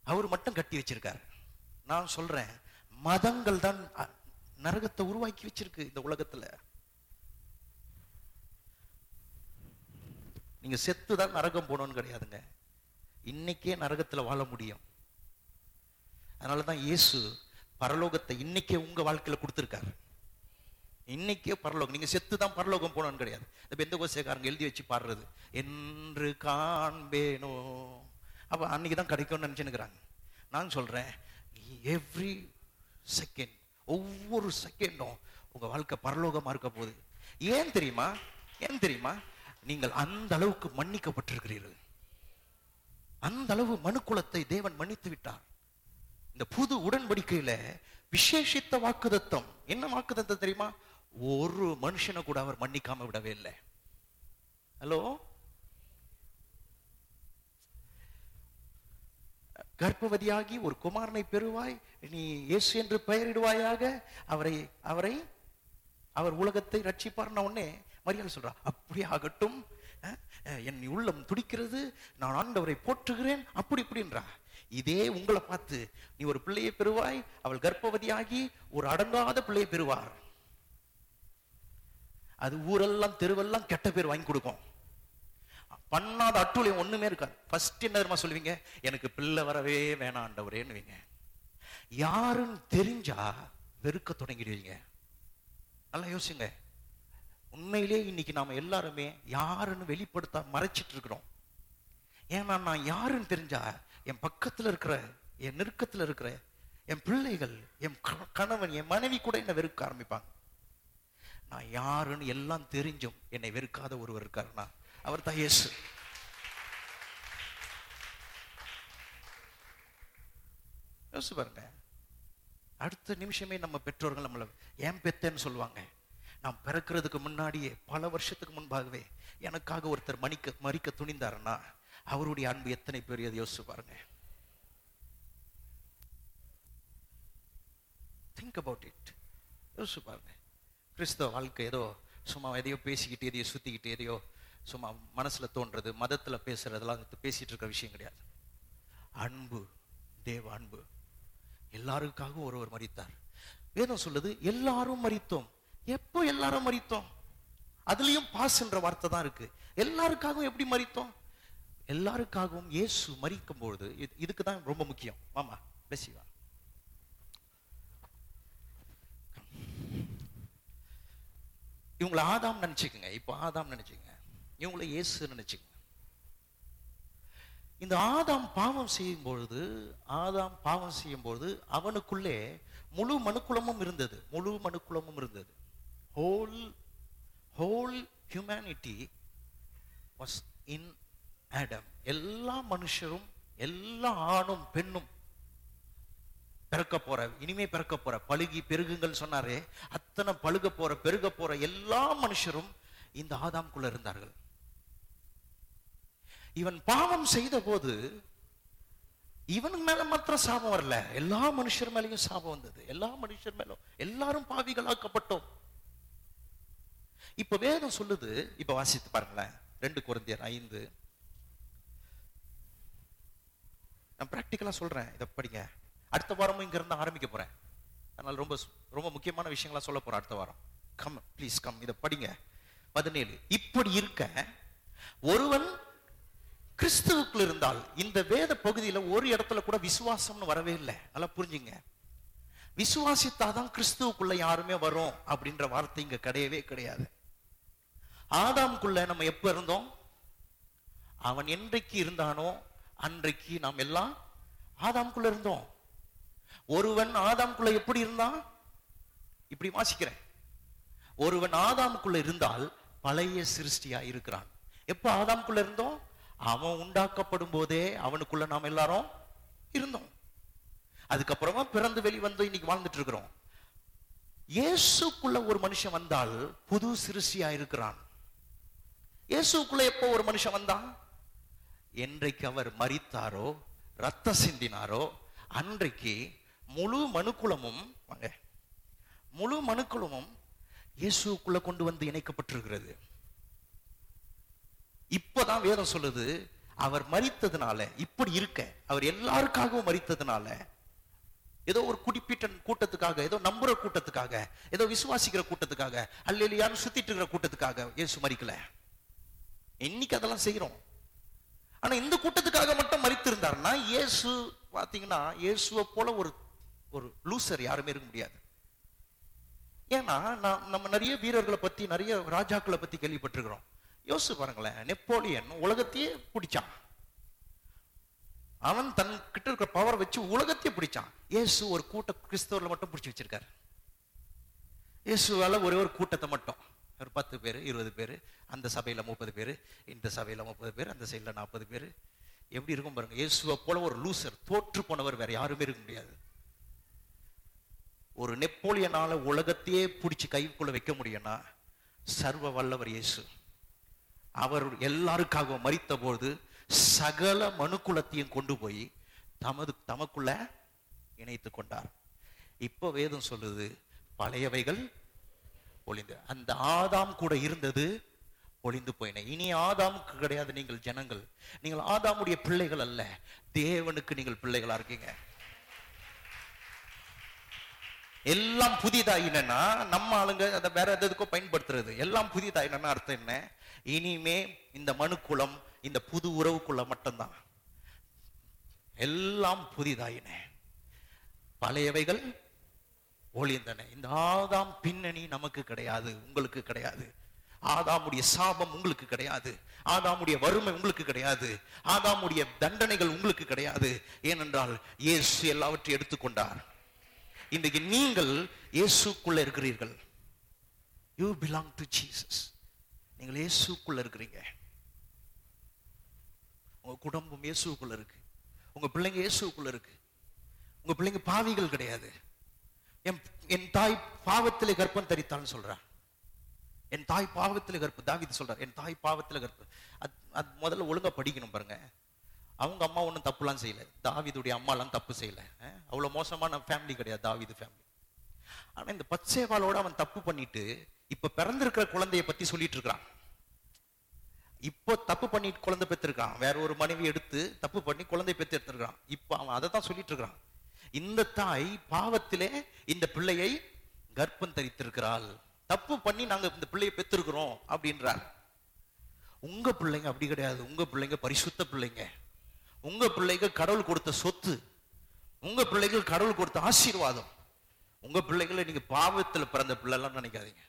அவர் மட்டும் கட்டி வச்சிருக்காரு. நான் சொல்றேன் மதங்கள் தான் நரகத்தை உருவாக்கி வச்சிருக்கு இந்த உலகத்துல. நீங்க செத்து தான் நரகம் போகணும்னு கிடையாதுங்க. இன்னைக்கே நரகத்துல வாழ முடியும். அதனாலதான் இயேசு பரலோகத்தை இன்னைக்கே உங்க வாழ்க்கையில கொடுத்துருக்காரு. இன்னைக்கே பரலோகம் நீங்க செத்து தான் பரலோகம் போகணும்னு கிடையாது. இந்த பெந்த கோசைக்காரங்க எழுதி வச்சு பாடுறது என்று காண்பேனோ? அப்போ அன்னைக்கு தான் கிடைக்கும்னு நினச்சினுக்கிறாங்க நான் சொல்றேன் எவ்ரி செகண்ட் ஒவ்வொரு செகண்டும் உங்க வாழ்க்கை பரலோகமாக இருக்க போகுது. ஏன் தெரியுமா? ஏன் தெரியுமா? நீங்கள் அந்த அளவுக்கு மன்னிக்கப்பட்டிருக்கிறீர்கள். அந்த அளவு மனுக்குலத்தை தேவன் மன்னித்து விட்டார். இந்த புது உடன்படிக்கையில விசேஷித்த வாக்குதத்தம் என்ன வாக்குதத்தம் தெரியுமா? ஒரு மனுஷனை கூட அவர் மன்னிக்காம விடவே இல்லை. ஹலோ? கர்ப்பவதியாகி ஒரு குமாரனை பெறுவாய் நீ இயேசு என்று பெயரிடுவாயாக அவரை அவரை அவர் உலகத்தை ரட்சிப்பார்ன உடனே மரியாதை சொல்றா அப்படி ஆகட்டும் என் உள்ளம் துடிக்கிறது நான் ஆண்டவரை போற்றுகிறேன் அப்படி இப்படின்றா. இதே உங்களை பார்த்து நீ ஒரு பிள்ளையை பெறுவாய் அவள் கர்ப்பவதியாகி ஒரு அடங்காத பிள்ளையை பெறுவார். அது ஊரெல்லாம் தெருவெல்லாம் கெட்ட பேர் வாங்கி கொடுக்கும். பண்ணாத அட்டூழியம் ஒண்ணுமே இருக்காது. ஃபர்ஸ்ட் என்ன தெரியுமா சொல்லுவீங்க? எனக்கு பிள்ளை வரவே வேணாம் ஆண்டவரேன்னுவீங்க. யாருன்னு தெரிஞ்சா வெறுக்க தொடங்கிடுவீங்க. நல்லா யோசிங்க. உண்மையிலே இன்னைக்கு நாம எல்லாருமே யாருன்னு வெளிப்படுத்த மறைச்சிட்டு இருக்கிறோம் ஏன்னா நான் யாருன்னு தெரிஞ்சா என் பக்கத்துல இருக்கிற என் நெருக்கத்துல இருக்கிற என் பிள்ளைகள் என் க- கணவன் என் மனைவி கூட என்னை வெறுக்க ஆரம்பிப்பாங்க. நான் யாருன்னு எல்லாம் தெரிஞ்சும் என்னை வெறுக்காத ஒருவர் இருக்காருன்னா அவர் தான் இயேசு. யோசிச்சு பாருங்க. அடுத்த நிமிஷமே நம்ம பெற்றோர்கள் நம்மளை ஏன் பெத்தேன்னு சொல்லுவாங்க? நான் பிறக்கிறதுக்கு முன்னாடியே பல வருஷத்துக்கு முன்பாகவே எனக்காக ஒருத்தர் மணிக்க மறிக்க துணிந்தாருன்னா அவருடைய அன்பு எத்தனை பெரியது யோசிச்சு பாருங்க. திங்க் அபவுட் இட் யோசிச்சு பாருங்க. கிறிஸ்தவ வாழ்க்கை ஏதோ சும்மா எதையோ பேசிக்கிட்டு எதையோ சுத்திக்கிட்டு எதையோ சும்மா மனசுல தோன்றது மதத்துல பேசுறதெல்லாம் பேசிட்டு இருக்க விஷயம் கிடையாது. அன்பு தேவ அன்பு. எல்லாருக்காகவும் ஒருவர் மறித்தார். வேதம் சொல்லுது எல்லாரும் மறித்தோம். எப்போ எல்லாரும் மறித்தோம் அதுலயும் பாஸ் என்ற வார்த்தை தான் இருக்கு. எல்லாருக்காகவும் எப்படி மறித்தோம் எல்லாருக்காகவும் இயேசு மறிக்கும் பொழுது இது- இதுக்கு தான் ரொம்ப முக்கியம். ஆமா பேசிவா இவங்களை ஆதாம் நினைச்சுக்கங்க. இப்போ ஆதாம் நினைச்சுக்கங்க. இவங்களை இயேசு நினைச்சுக்கங்க. இந்த ஆதாம் பாவம் செய்யும் பொழுது ஆதாம் பாவம் செய்யும் பொழுது அவனுக்குள்ளே முழு மனுக்குலமும் இருந்தது. முழு மனுக்குலமும் இருந்தது. Whole whole humanity was in Adam எல்லா மனுஷரும் எல்லா ஆணும் பெண்ணும் பிறக்க போற இனிமே பிறக்க போற பழுகி பெருகுங்கள் சொன்னாரே அத்தனை பழுக போற பெருக போற எல்லா மனுஷரும் இந்த ஆதாம்குள்ள இருந்தார்கள். இவன் பாவம் செய்த போது இவனுக்கு மேல மாத்திரம் சாபம் வரல. எல்லா மனுஷர் மேலயும் சாபம் வந்தது. எல்லா மனுஷர் மேலும் எல்லாரும் பாவிகளாக்கப்பட்டோம். இப்ப வேதம் சொல்லுது இப்ப வாசித்து பாருங்களேன். ரெண்டு குருந்தியர் ஐந்து. நான் ப்ராக்டிக்கலா சொல்றேன் இதை படிங்க. அடுத்த வாரமும் இங்க இருந்து ஆரம்பிக்க போறேன். அதனால ரொம்ப ரொம்ப முக்கியமான விஷயங்களா சொல்ல போறேன் அடுத்த வாரம். கம் ப்ளீஸ் கம் இதை படிங்க. பதினேழு. இப்படி இருக்க ஒருவன் கிறிஸ்துவுக்குள் இருந்தால் இந்த வேத பகுதியில ஒரு இடத்துல கூட விசுவாசம்னு வரவே இல்லை. நல்லா புரிஞ்சுங்க. விசுவாசித்தாதான் கிறிஸ்துவுக்குள்ள யாருமே வரும் அப்படின்ற வார்த்தை இங்க கிடையவே கிடையாது. ஆதாம்குள்ள நம்ம எப்ப இருந்தோம்? அவன் என்றைக்கு இருந்தானோ அன்றைக்கு நாம் எல்லாம் ஆதாம்குள்ள இருந்தோம். ஒருவன் ஆதாம்குள்ள எப்படி இருந்தான்? இப்படி வாசிக்கிறேன். ஒருவன் ஆதாமுக்குள்ள இருந்தால் பழைய சிருஷ்டியா இருக்கிறான். எப்ப ஆதாமுக்குள்ள இருந்தோம்? அவன் உண்டாக்கப்படும் போதே அவனுக்குள்ள நாம் எல்லாரும் இருந்தோம். அதுக்கப்புறமா பிறந்து வெளிவந்து இன்னைக்கு வாழ்ந்துட்டு இருக்கிறோம். இயேசுக்குள்ள ஒரு மனுஷன் வந்தால் புது சிருஷ்டியா இருக்கிறான். இயேசுக்குள்ள எப்போ ஒரு மனுஷன் வந்தான் என்றைக்கு அவர் மறித்தாரோ ரத்த சிந்தினாரோ அன்றைக்கு முழு மனுக்குலமும் வாங்க முழு மனுக்குளமும் இயேசுக்குள்ள கொண்டு வந்து இணைக்கப்பட்டிருக்கிறது. இப்பதான் வேதம் சொல்லுது அவர் மறித்ததுனால இப்படி இருக்க அவர் எல்லாருக்காகவும் மறித்ததுனால ஏதோ ஒரு குறிப்பிட்ட கூட்டத்துக்காக ஏதோ நம்புற கூட்டத்துக்காக ஏதோ விசுவாசிக்கிற கூட்டத்துக்காக அல்ல சுத்திட்டு இருக்கிற கூட்டத்துக்காக இயேசு மறிக்கல இன்னைக்கு அதெல்லாம் செய்யறோம் ஆனா இந்த கூட்டத்துக்காக மட்டும் மறித்திருந்தாருன்னா இயேசு பார்த்தீங்கன்னா இயேசுவை போல ஒரு ஒரு லூசர் யாருமே இருக்க முடியாது. ஏன்னா நான் நம்ம நிறைய வீரர்களை பத்தி நிறைய ராஜாக்களை பத்தி கேள்விப்பட்டிருக்கிறோம். யோசிச்சு பாருங்களேன் நெப்போலியன் உலகத்தையே பிடிச்சான். அவன் தன் கிட்ட இருக்கிற பவர் வச்சு உலகத்தையே பிடிச்சான். இயேசு ஒரு கூட்ட கிறிஸ்தவர்ல மட்டும் பிடிச்சி வச்சிருக்காரு. இயேசுவால ஒரே ஒரு கூட்டத்தை மட்டும். ஒரு பத்து பேர் இருபது பேர் அந்த சபையில முப்பது பேர் இந்த சபையில முப்பது பேர் அந்த சைடுல நாற்பது பேர். எப்படி இருக்கும் பாருங்க? இயேசுவை போல ஒரு லூசர் தோற்று போனவர் வேற யாருமே இருக்க முடியாது. ஒரு நெப்போலியனால உலகத்தையே பிடிச்சி கைக்குள்ள வைக்க முடியும்னா சர்வ வல்லவர் இயேசு. அவர் எல்லாருக்காக மறித்த போது சகல மனுக்குலத்தையும் கொண்டு போய் தமது தமக்குள்ள இணைத்து கொண்டார். இப்போ வேதம் சொல்லுது பழையவைகள் ஒளிந்து. அந்த ஆதாம் கூட இருந்தது ஒளிந்து போயின. இனி ஆதாமுக்கு கிடையாது நீங்கள் ஜனங்கள். நீங்கள் ஆதாமுடைய பிள்ளைகள் அல்ல. தேவனுக்கு நீங்கள் பிள்ளைகளா இருக்கீங்க. எல்லாம் புதிதா என்னன்னா நம்ம ஆளுங்க அதை வேற எதுக்கோ பயன்படுத்துறது. எல்லாம் புதிதா என்னன்னா அர்த்தம் என்ன? இனிமே இந்த மனுக்குலம் இந்த புது உறவுக்குள்ள மட்டும்தான். எல்லாம் புதிதாயின. பழையவைகள் ஒளிந்தன இந்த ஆதாம் பின்னணி நமக்கு கிடையாது உங்களுக்கு கிடையாது. ஆதாமுடைய சாபம் உங்களுக்கு கிடையாது. ஆதாமுடைய வறுமை உங்களுக்கு கிடையாது. ஆதாமுடைய தண்டனைகள் உங்களுக்கு கிடையாது. ஏனென்றால் இயேசு எல்லாவற்றையும் எடுத்துக்கொண்டார். இன்றைக்கு நீங்கள் இயேசுக்குள்ள இருக்கிறீர்கள். யூ பிலாங் டு ஜீசஸ் நீங்கள் இயேசுக்குள்ள இருக்கிறீங்க. உங்க குடும்பம் இயேசுக்குள்ள இருக்கு. உங்க பிள்ளைங்க இயேசுக்குள்ள இருக்கு. உங்க பிள்ளைங்க பாவிகள் கிடையாது. என் என் தாய் பாவத்திலே கர்ப்பம் தரித்தான்னு சொல்றான். என் தாய் பாவத்தில் கற்பு தாவிது சொல்றார் என் தாய் பாவத்தில் கற்பு அது அது முதல்ல ஒழுங்கா படிக்கணும் பாருங்க. அவங்க அம்மா ஒன்றும் தப்புலாம் செய்யல. தாவிதுடைய அம்மாலாம் தப்பு செய்யல. அவ்வளோ மோசமான ஃபேமிலி கிடையாது தாவிது ஃபேமிலி ஆனா இந்த பச்சைவாளோட அவன் தப்பு பண்ணிட்டு இப்ப பிறந்திருக்கிற குழந்தைய பத்தி சொல்லிட்டு இருக்கிறான். இப்போ தப்பு பண்ணிட்டு குழந்தை பெற்றிருக்கான். வேற ஒரு மனைவி எடுத்து தப்பு பண்ணி குழந்தை பெற்று எடுத்திருக்கான் இப்போ அவன் அதை தான் சொல்லிட்டு இருக்கிறான். இந்த தாய் பாவத்திலே இந்த பிள்ளையை கர்ப்பம் தரித்திருக்கிறாள். தப்பு பண்ணி நாங்க இந்த பிள்ளையை பெற்றிருக்கிறோம் அப்படின்றார். உங்க பிள்ளைங்க அப்படி கிடையாது. உங்க பிள்ளைங்க பரிசுத்த பிள்ளைங்க. உங்க பிள்ளைங்க கடவுள் கொடுத்த சொத்து. உங்க பிள்ளைகள் கடவுள் கொடுத்த ஆசீர்வாதம். உங்க பிள்ளைகளை நீங்க பாவத்தில் பிறந்த பிள்ளைலாம் நினைக்காதீங்க.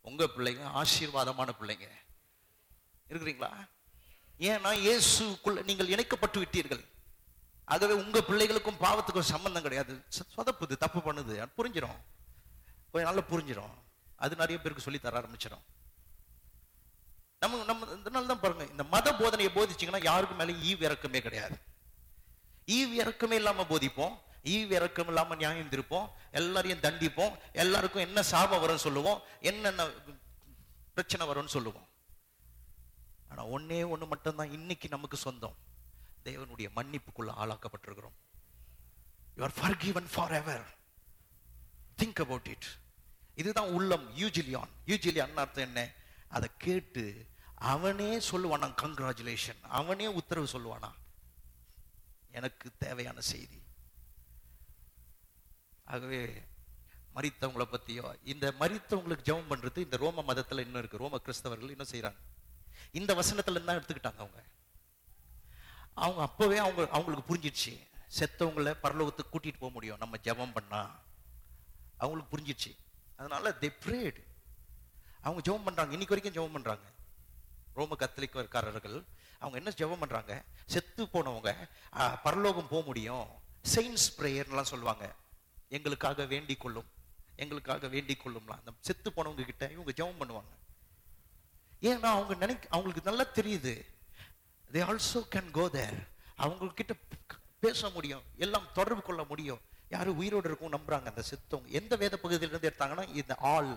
உங்க பிள்ளைங்க ஆசீர்வாதமான பிள்ளைங்க. இருக்கிறீங்களா? ஏன்னா இயேசுக்குள்ள நீங்கள் இணைக்கப்பட்டு விட்டீர்கள். ஆகவே உங்க பிள்ளைகளுக்கும் பாவத்துக்கும் சம்பந்தம் கிடையாது. சொதப்புது தப்பு பண்ணுது புரிஞ்சிடும் கொஞ்ச நல்லா புரிஞ்சிடும் அது நிறைய பேருக்கு சொல்லி தர ஆரம்பிச்சிடும் நம்ம நம்ம இதனால தான் பாருங்க இந்த மத போதனையை போதிச்சீங்கன்னா யாருக்கு மேலே ஈவ் இறக்கமே கிடையாது. ஈவ் இறக்கமே இல்லாம போதிப்போம். ஈவ் இறக்கம் இல்லாம நியாயம் திருப்போம் எல்லாரையும் தண்டிப்போம். எல்லாருக்கும் என்ன சாபம் வரும்னு சொல்லுவோம். என்னென்ன பிரச்சனை வரும்னு சொல்லுவோம். ஆனா ஒண்ணே ஒண்ணு மட்டும்தான். இன்னைக்கு நமக்கு சொந்தம். தேவனுடைய மன்னிப்புக்குள்ள ஆளாக்கப்பட்டிருக்கிறோம். You are forgiven forever think about it இதுதான் உள்ளம் யூஜிலியான். யூஜிலியான் அர்த்தம் என்ன? அதை கேட்டு அவனே சொல்லுவானா கங்க்ராச்சுலேஷன் அவனே உத்தரவு சொல்லுவானா எனக்கு தேவையான செய்தி. ஆகவே மரித்தவங்களை பத்தியோ இந்த மரித்தவங்களுக்கு ஜெபம் பண்றது இந்த ரோம மதத்துல இன்னும் இருக்கு. ரோம கிறிஸ்தவர்கள் இன்னும் செய்றாங்க. இந்த வசனத்துல இருந்தா எடுத்துக்கிட்டாங்க அவங்க. அவங்க அப்போவே அவங்க அவங்களுக்கு புரிஞ்சிடுச்சு. செத்தவங்கள பரலோகத்துக்கு கூட்டிகிட்டு போக முடியும். நம்ம ஜெபம் பண்ணால் அவங்களுக்கு புரிஞ்சிடுச்சு. அதனால they prayed. அவங்க ஜெபம் பண்றாங்க. இன்னைக்கு வரைக்கும் ஜெபம் பண்றாங்க. ரோம கத்தலிக்காரர்கள் அவங்க என்ன ஜெபம் பண்றாங்க? செத்து போனவங்க பரலோகம் போக முடியும். செயின்ஸ் ப்ரேயர்லாம் சொல்லுவாங்க. எங்களுக்காக வேண்டிக் கொள்ளும். எங்களுக்காக வேண்டிக் கொள்ளும்லாம். அந்த செத்து போனவங்க கிட்ட இவங்க ஜெபம் பண்ணுவாங்க. ஏன்னா அவங்க நினைக்க அவங்களுக்கு நல்லா தெரியுது. தே ஆல்சோ கேன் கோ தேர் அவங்க கிட்ட பேச முடியும். எல்லாம் தொடர்பு கொள்ள முடியும். யாரும் உயிரோடு இருக்கும் நம்புறாங்க. அந்த சித்தம் எந்த வேத பகுதியில இருந்து எடுத்தாங்கன்னா இந்த ஆல்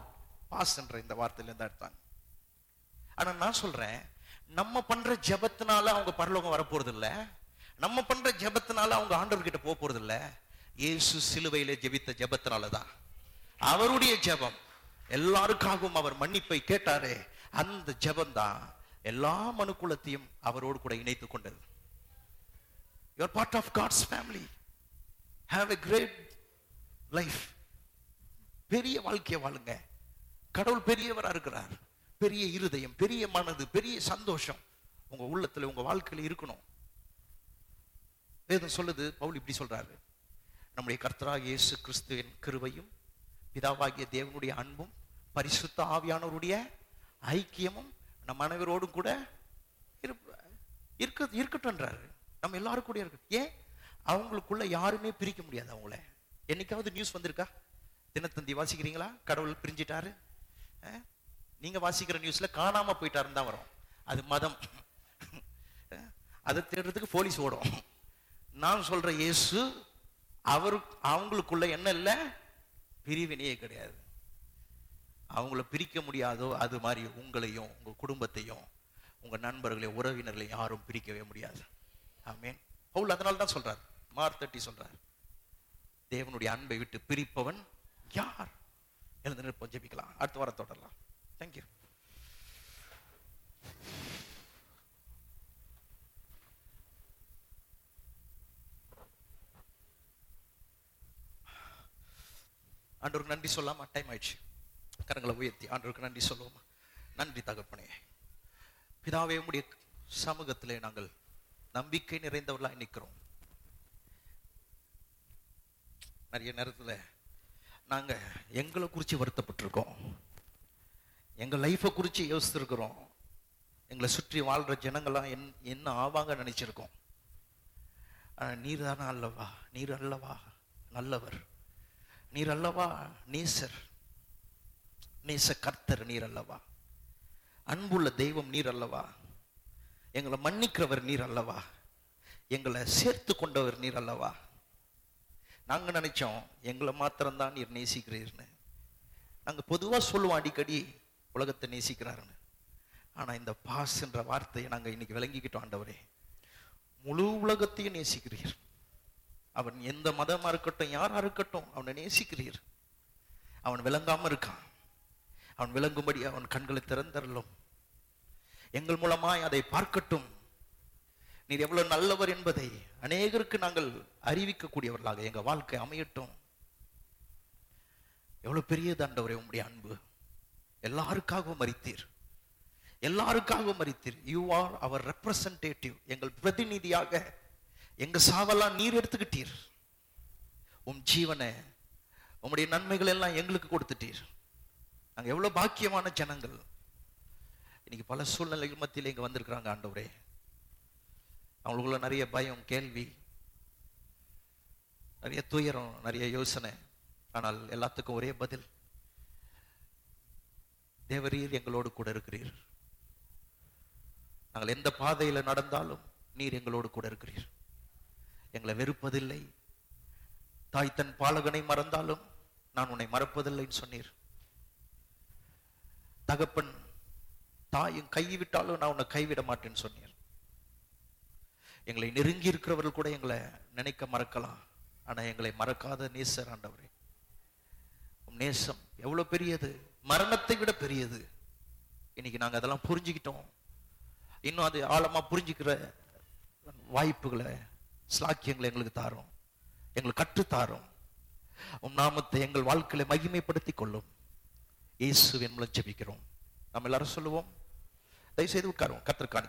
பாஸ் என்ற இந்த வார்த்தையிலேருந்து எடுத்தாங்க. ஆனா நான் சொல்றேன் நம்ம பண்ற ஜபத்தினால அவங்க பரலோகம் வரப்போறது இல்லை நம்ம பண்ற ஜபத்தினால அவங்க ஆண்டவர்கிட்ட போக போறது இல்ல இயேசு சிலுவையில ஜெபித்த ஜபத்தினால தான் அவருடைய ஜெபம். எல்லாருக்காகவும் அவர் மன்னிப்பை கேட்டாரே. அந்த ஜெபம் தான் எல்லா மனுக்குலத்தையும் அவரோடு கூட இணைத்துக் கொண்டது. Your part of God's family have a great life பெரிய வாழ்க்கையை வாழுங்க. கடவுள் பெரியவரா இருக்கிறார். பெரிய இருதயம் பெரிய மனது பெரிய சந்தோஷம் உங்க உள்ளத்துல உங்க வாழ்க்கையில இருக்கணும். வேதம் சொல்லுது பவுல் இப்படி சொல்றாரு. நம்முடைய கர்த்தராக இயேசு கிறிஸ்துவின் கிருவையும் பிதாவாகிய தேவனுடைய அன்பும் பரிசுத்த ஆவியானவருடைய ஐக்கியமும் நம் அனைவரோடும் கூட இருப்ப- இருக்க இருக்கட்டும்ன்றாரு. நம்ம எல்லாரும் கூட இருக்கு ஏன்? அவங்களுக்குள்ள யாருமே பிரிக்க முடியாது அவங்கள. என்னைக்காவது நியூஸ் வந்திருக்கா? தினத்தந்தி வாசிக்கிறீங்களா? கடவுள் பிரிஞ்சிட்டாரு. நீங்க வாசிக்கிற நியூஸ்ல காணாம போயிட்டாருன்னு தான் வரும். அது மதம். அதை தேடுறதுக்கு போலீஸ் ஓடும். நான் சொல்ற இயேசு அவரு அவங்களுக்குள்ள என்ன இல்லை? பிரிவினையே கிடையாது. அவங்கள பிரிக்க முடியாதோ அது மாதிரி உங்களையும் உங்கள் குடும்பத்தையும் உங்கள் நண்பர்களையும் உறவினர்களையும் யாரும் பிரிக்கவே முடியாது. ஆமென். பவுல் அதனால தான் சொல்கிறார் மார் தட்டி தேவனுடைய அன்பை விட்டு பிரிப்பவன் யார்? எழுந்து நிற்போம் ஜெபிக்கலாம். அடுத்த வாரம் தொடரலாம். தேங்க்யூ ஆண்டவருக்கு நன்றி சொல்லாமல் டைம் ஆயிடுச்சு. கரங்களை உயர்த்தி ஆண்டவருக்கு நன்றி சொல்லுவோம் நன்றி தகப்பனே. பிதாவே உடைய சமூகத்திலே நாங்கள் நம்பிக்கை நிறைந்தவர்களாக நிற்கிறோம். நிறைய நேரத்துல நாங்க எங்களை குறித்து வருத்தப்பட்டிருக்கோம். எங்க லைஃப்பை குறித்து யோசித்திருக்கிறோம் எங்களை சுற்றி வாழ்ற ஜனங்கள்லாம் என் என்ன ஆவாங்க நினைச்சிருக்கோம். ஆனால் நீர் தானே அல்லவா? நீர் அல்லவா? நல்லவர். நீர் அல்லவா? நேசர் நேச கர்த்தர் நீர் அல்லவா? அன்புள்ள தெய்வம் நீர் அல்லவா? எங்களை மன்னிக்கிறவர் நீர் அல்லவா? எங்களை சேர்த்து கொண்டவர் நீர் அல்லவா? நாங்கள் நினைச்சோம் எங்களை மாத்திரம்தான் நீர் நேசிக்கிறீர்னு. நாங்கள் பொதுவாக சொல்லுவோம் அடிக்கடி உலகத்தை நேசிக்கிறாருன்னு. ஆனால் இந்த பாஸ் என்ற வார்த்தையை நாங்கள் இன்னைக்கு விளங்கிக்கிட்டோம் ஆண்டவரே. முழு உலகத்தையும் நேசிக்கிறீர். அவன் எந்த மதமா இருக்கட்டும் யாராக இருக்கட்டும் அவனை நேசிக்கிறீர். அவன் விளங்காமல் இருக்கான். அவன் விளங்கும்படி அவன் கண்களை திறந்தரலும். எங்கள் மூலமாய் அதை பார்க்கட்டும். நீர் எவ்வளவு நல்லவர் என்பதை அநேகருக்கு நாங்கள் அறிவிக்கக்கூடியவர்களாக எங்க வாழ்க்கை அமையட்டும். எவ்வளவு பெரிய ஆண்டவரே உங்களுடைய அன்பு. எல்லாருக்காகவும் மறித்தீர். எல்லாருக்காகவும் மறித்தீர். யூ ஆர் அவர் ரெப்ரசன்டேட்டிவ் எங்கள் பிரதிநிதியாக எங்க சாவெல்லாம் நீர் எடுத்துக்கிட்டீர். உம் ஜீவனை உம்முடைய நன்மைகள் எல்லாம் எங்களுக்கு கொடுத்துட்டீர். நாங்க எவ்வளவு பாக்கியமான ஜனங்கள். இன்னைக்கு பல சூழ்நிலைகள் மத்தியில் இங்க வந்திருக்கிறாங்க ஆண்டவரே. அவங்களுக்குள்ள நிறைய பயம் கேள்வி நிறைய துயரம் நிறைய யோசனை. ஆனால் எல்லாத்துக்கும் ஒரே பதில். தேவரீர் எங்களோடு கூட இருக்கிறீர். நாங்கள் எந்த பாதையில் நடந்தாலும் நீர் எங்களோடு கூட இருக்கிறீர். எங்களை வெறுப்பதில்லை. தாய் தன் பாலகனை மறந்தாலும் நான் உன்னை மறப்பதில்லைன்னு சொன்னீர். தகப்பன் தாயும் கைவிட்டாலும் நான் உன்னை கைவிட மாட்டேன்னு சொன்னீர். எங்களை நெருங்கி இருக்கிறவர்கள் கூட எங்களை நினைக்க மறக்கலாம். ஆனா எங்களை மறக்காத நேசர் ஆண்டவரே. நேசம் எவ்வளவு பெரியது? மரணத்தை விட பெரியது. இன்னைக்கு நாங்க அதெல்லாம் புரிஞ்சுக்கிட்டோம். இன்னும் அது ஆழமா புரிஞ்சுக்கிற வாய்ப்புகளை ஸ்லாக்கியங்களை எங்களுக்கு தாரும். எங்களுக்கு கற்றுத்தாரும் உம் நாமத்தை எங்கள் வாழ்க்கையை மகிமைப்படுத்திக் கொள்ளும். இயேசுவின் மூலம் ஜெபிக்கிறோம். நம்ம எல்லாரும் சொல்லுவோம் தயவு செய்து உட்காருவோம் கத்திற்கான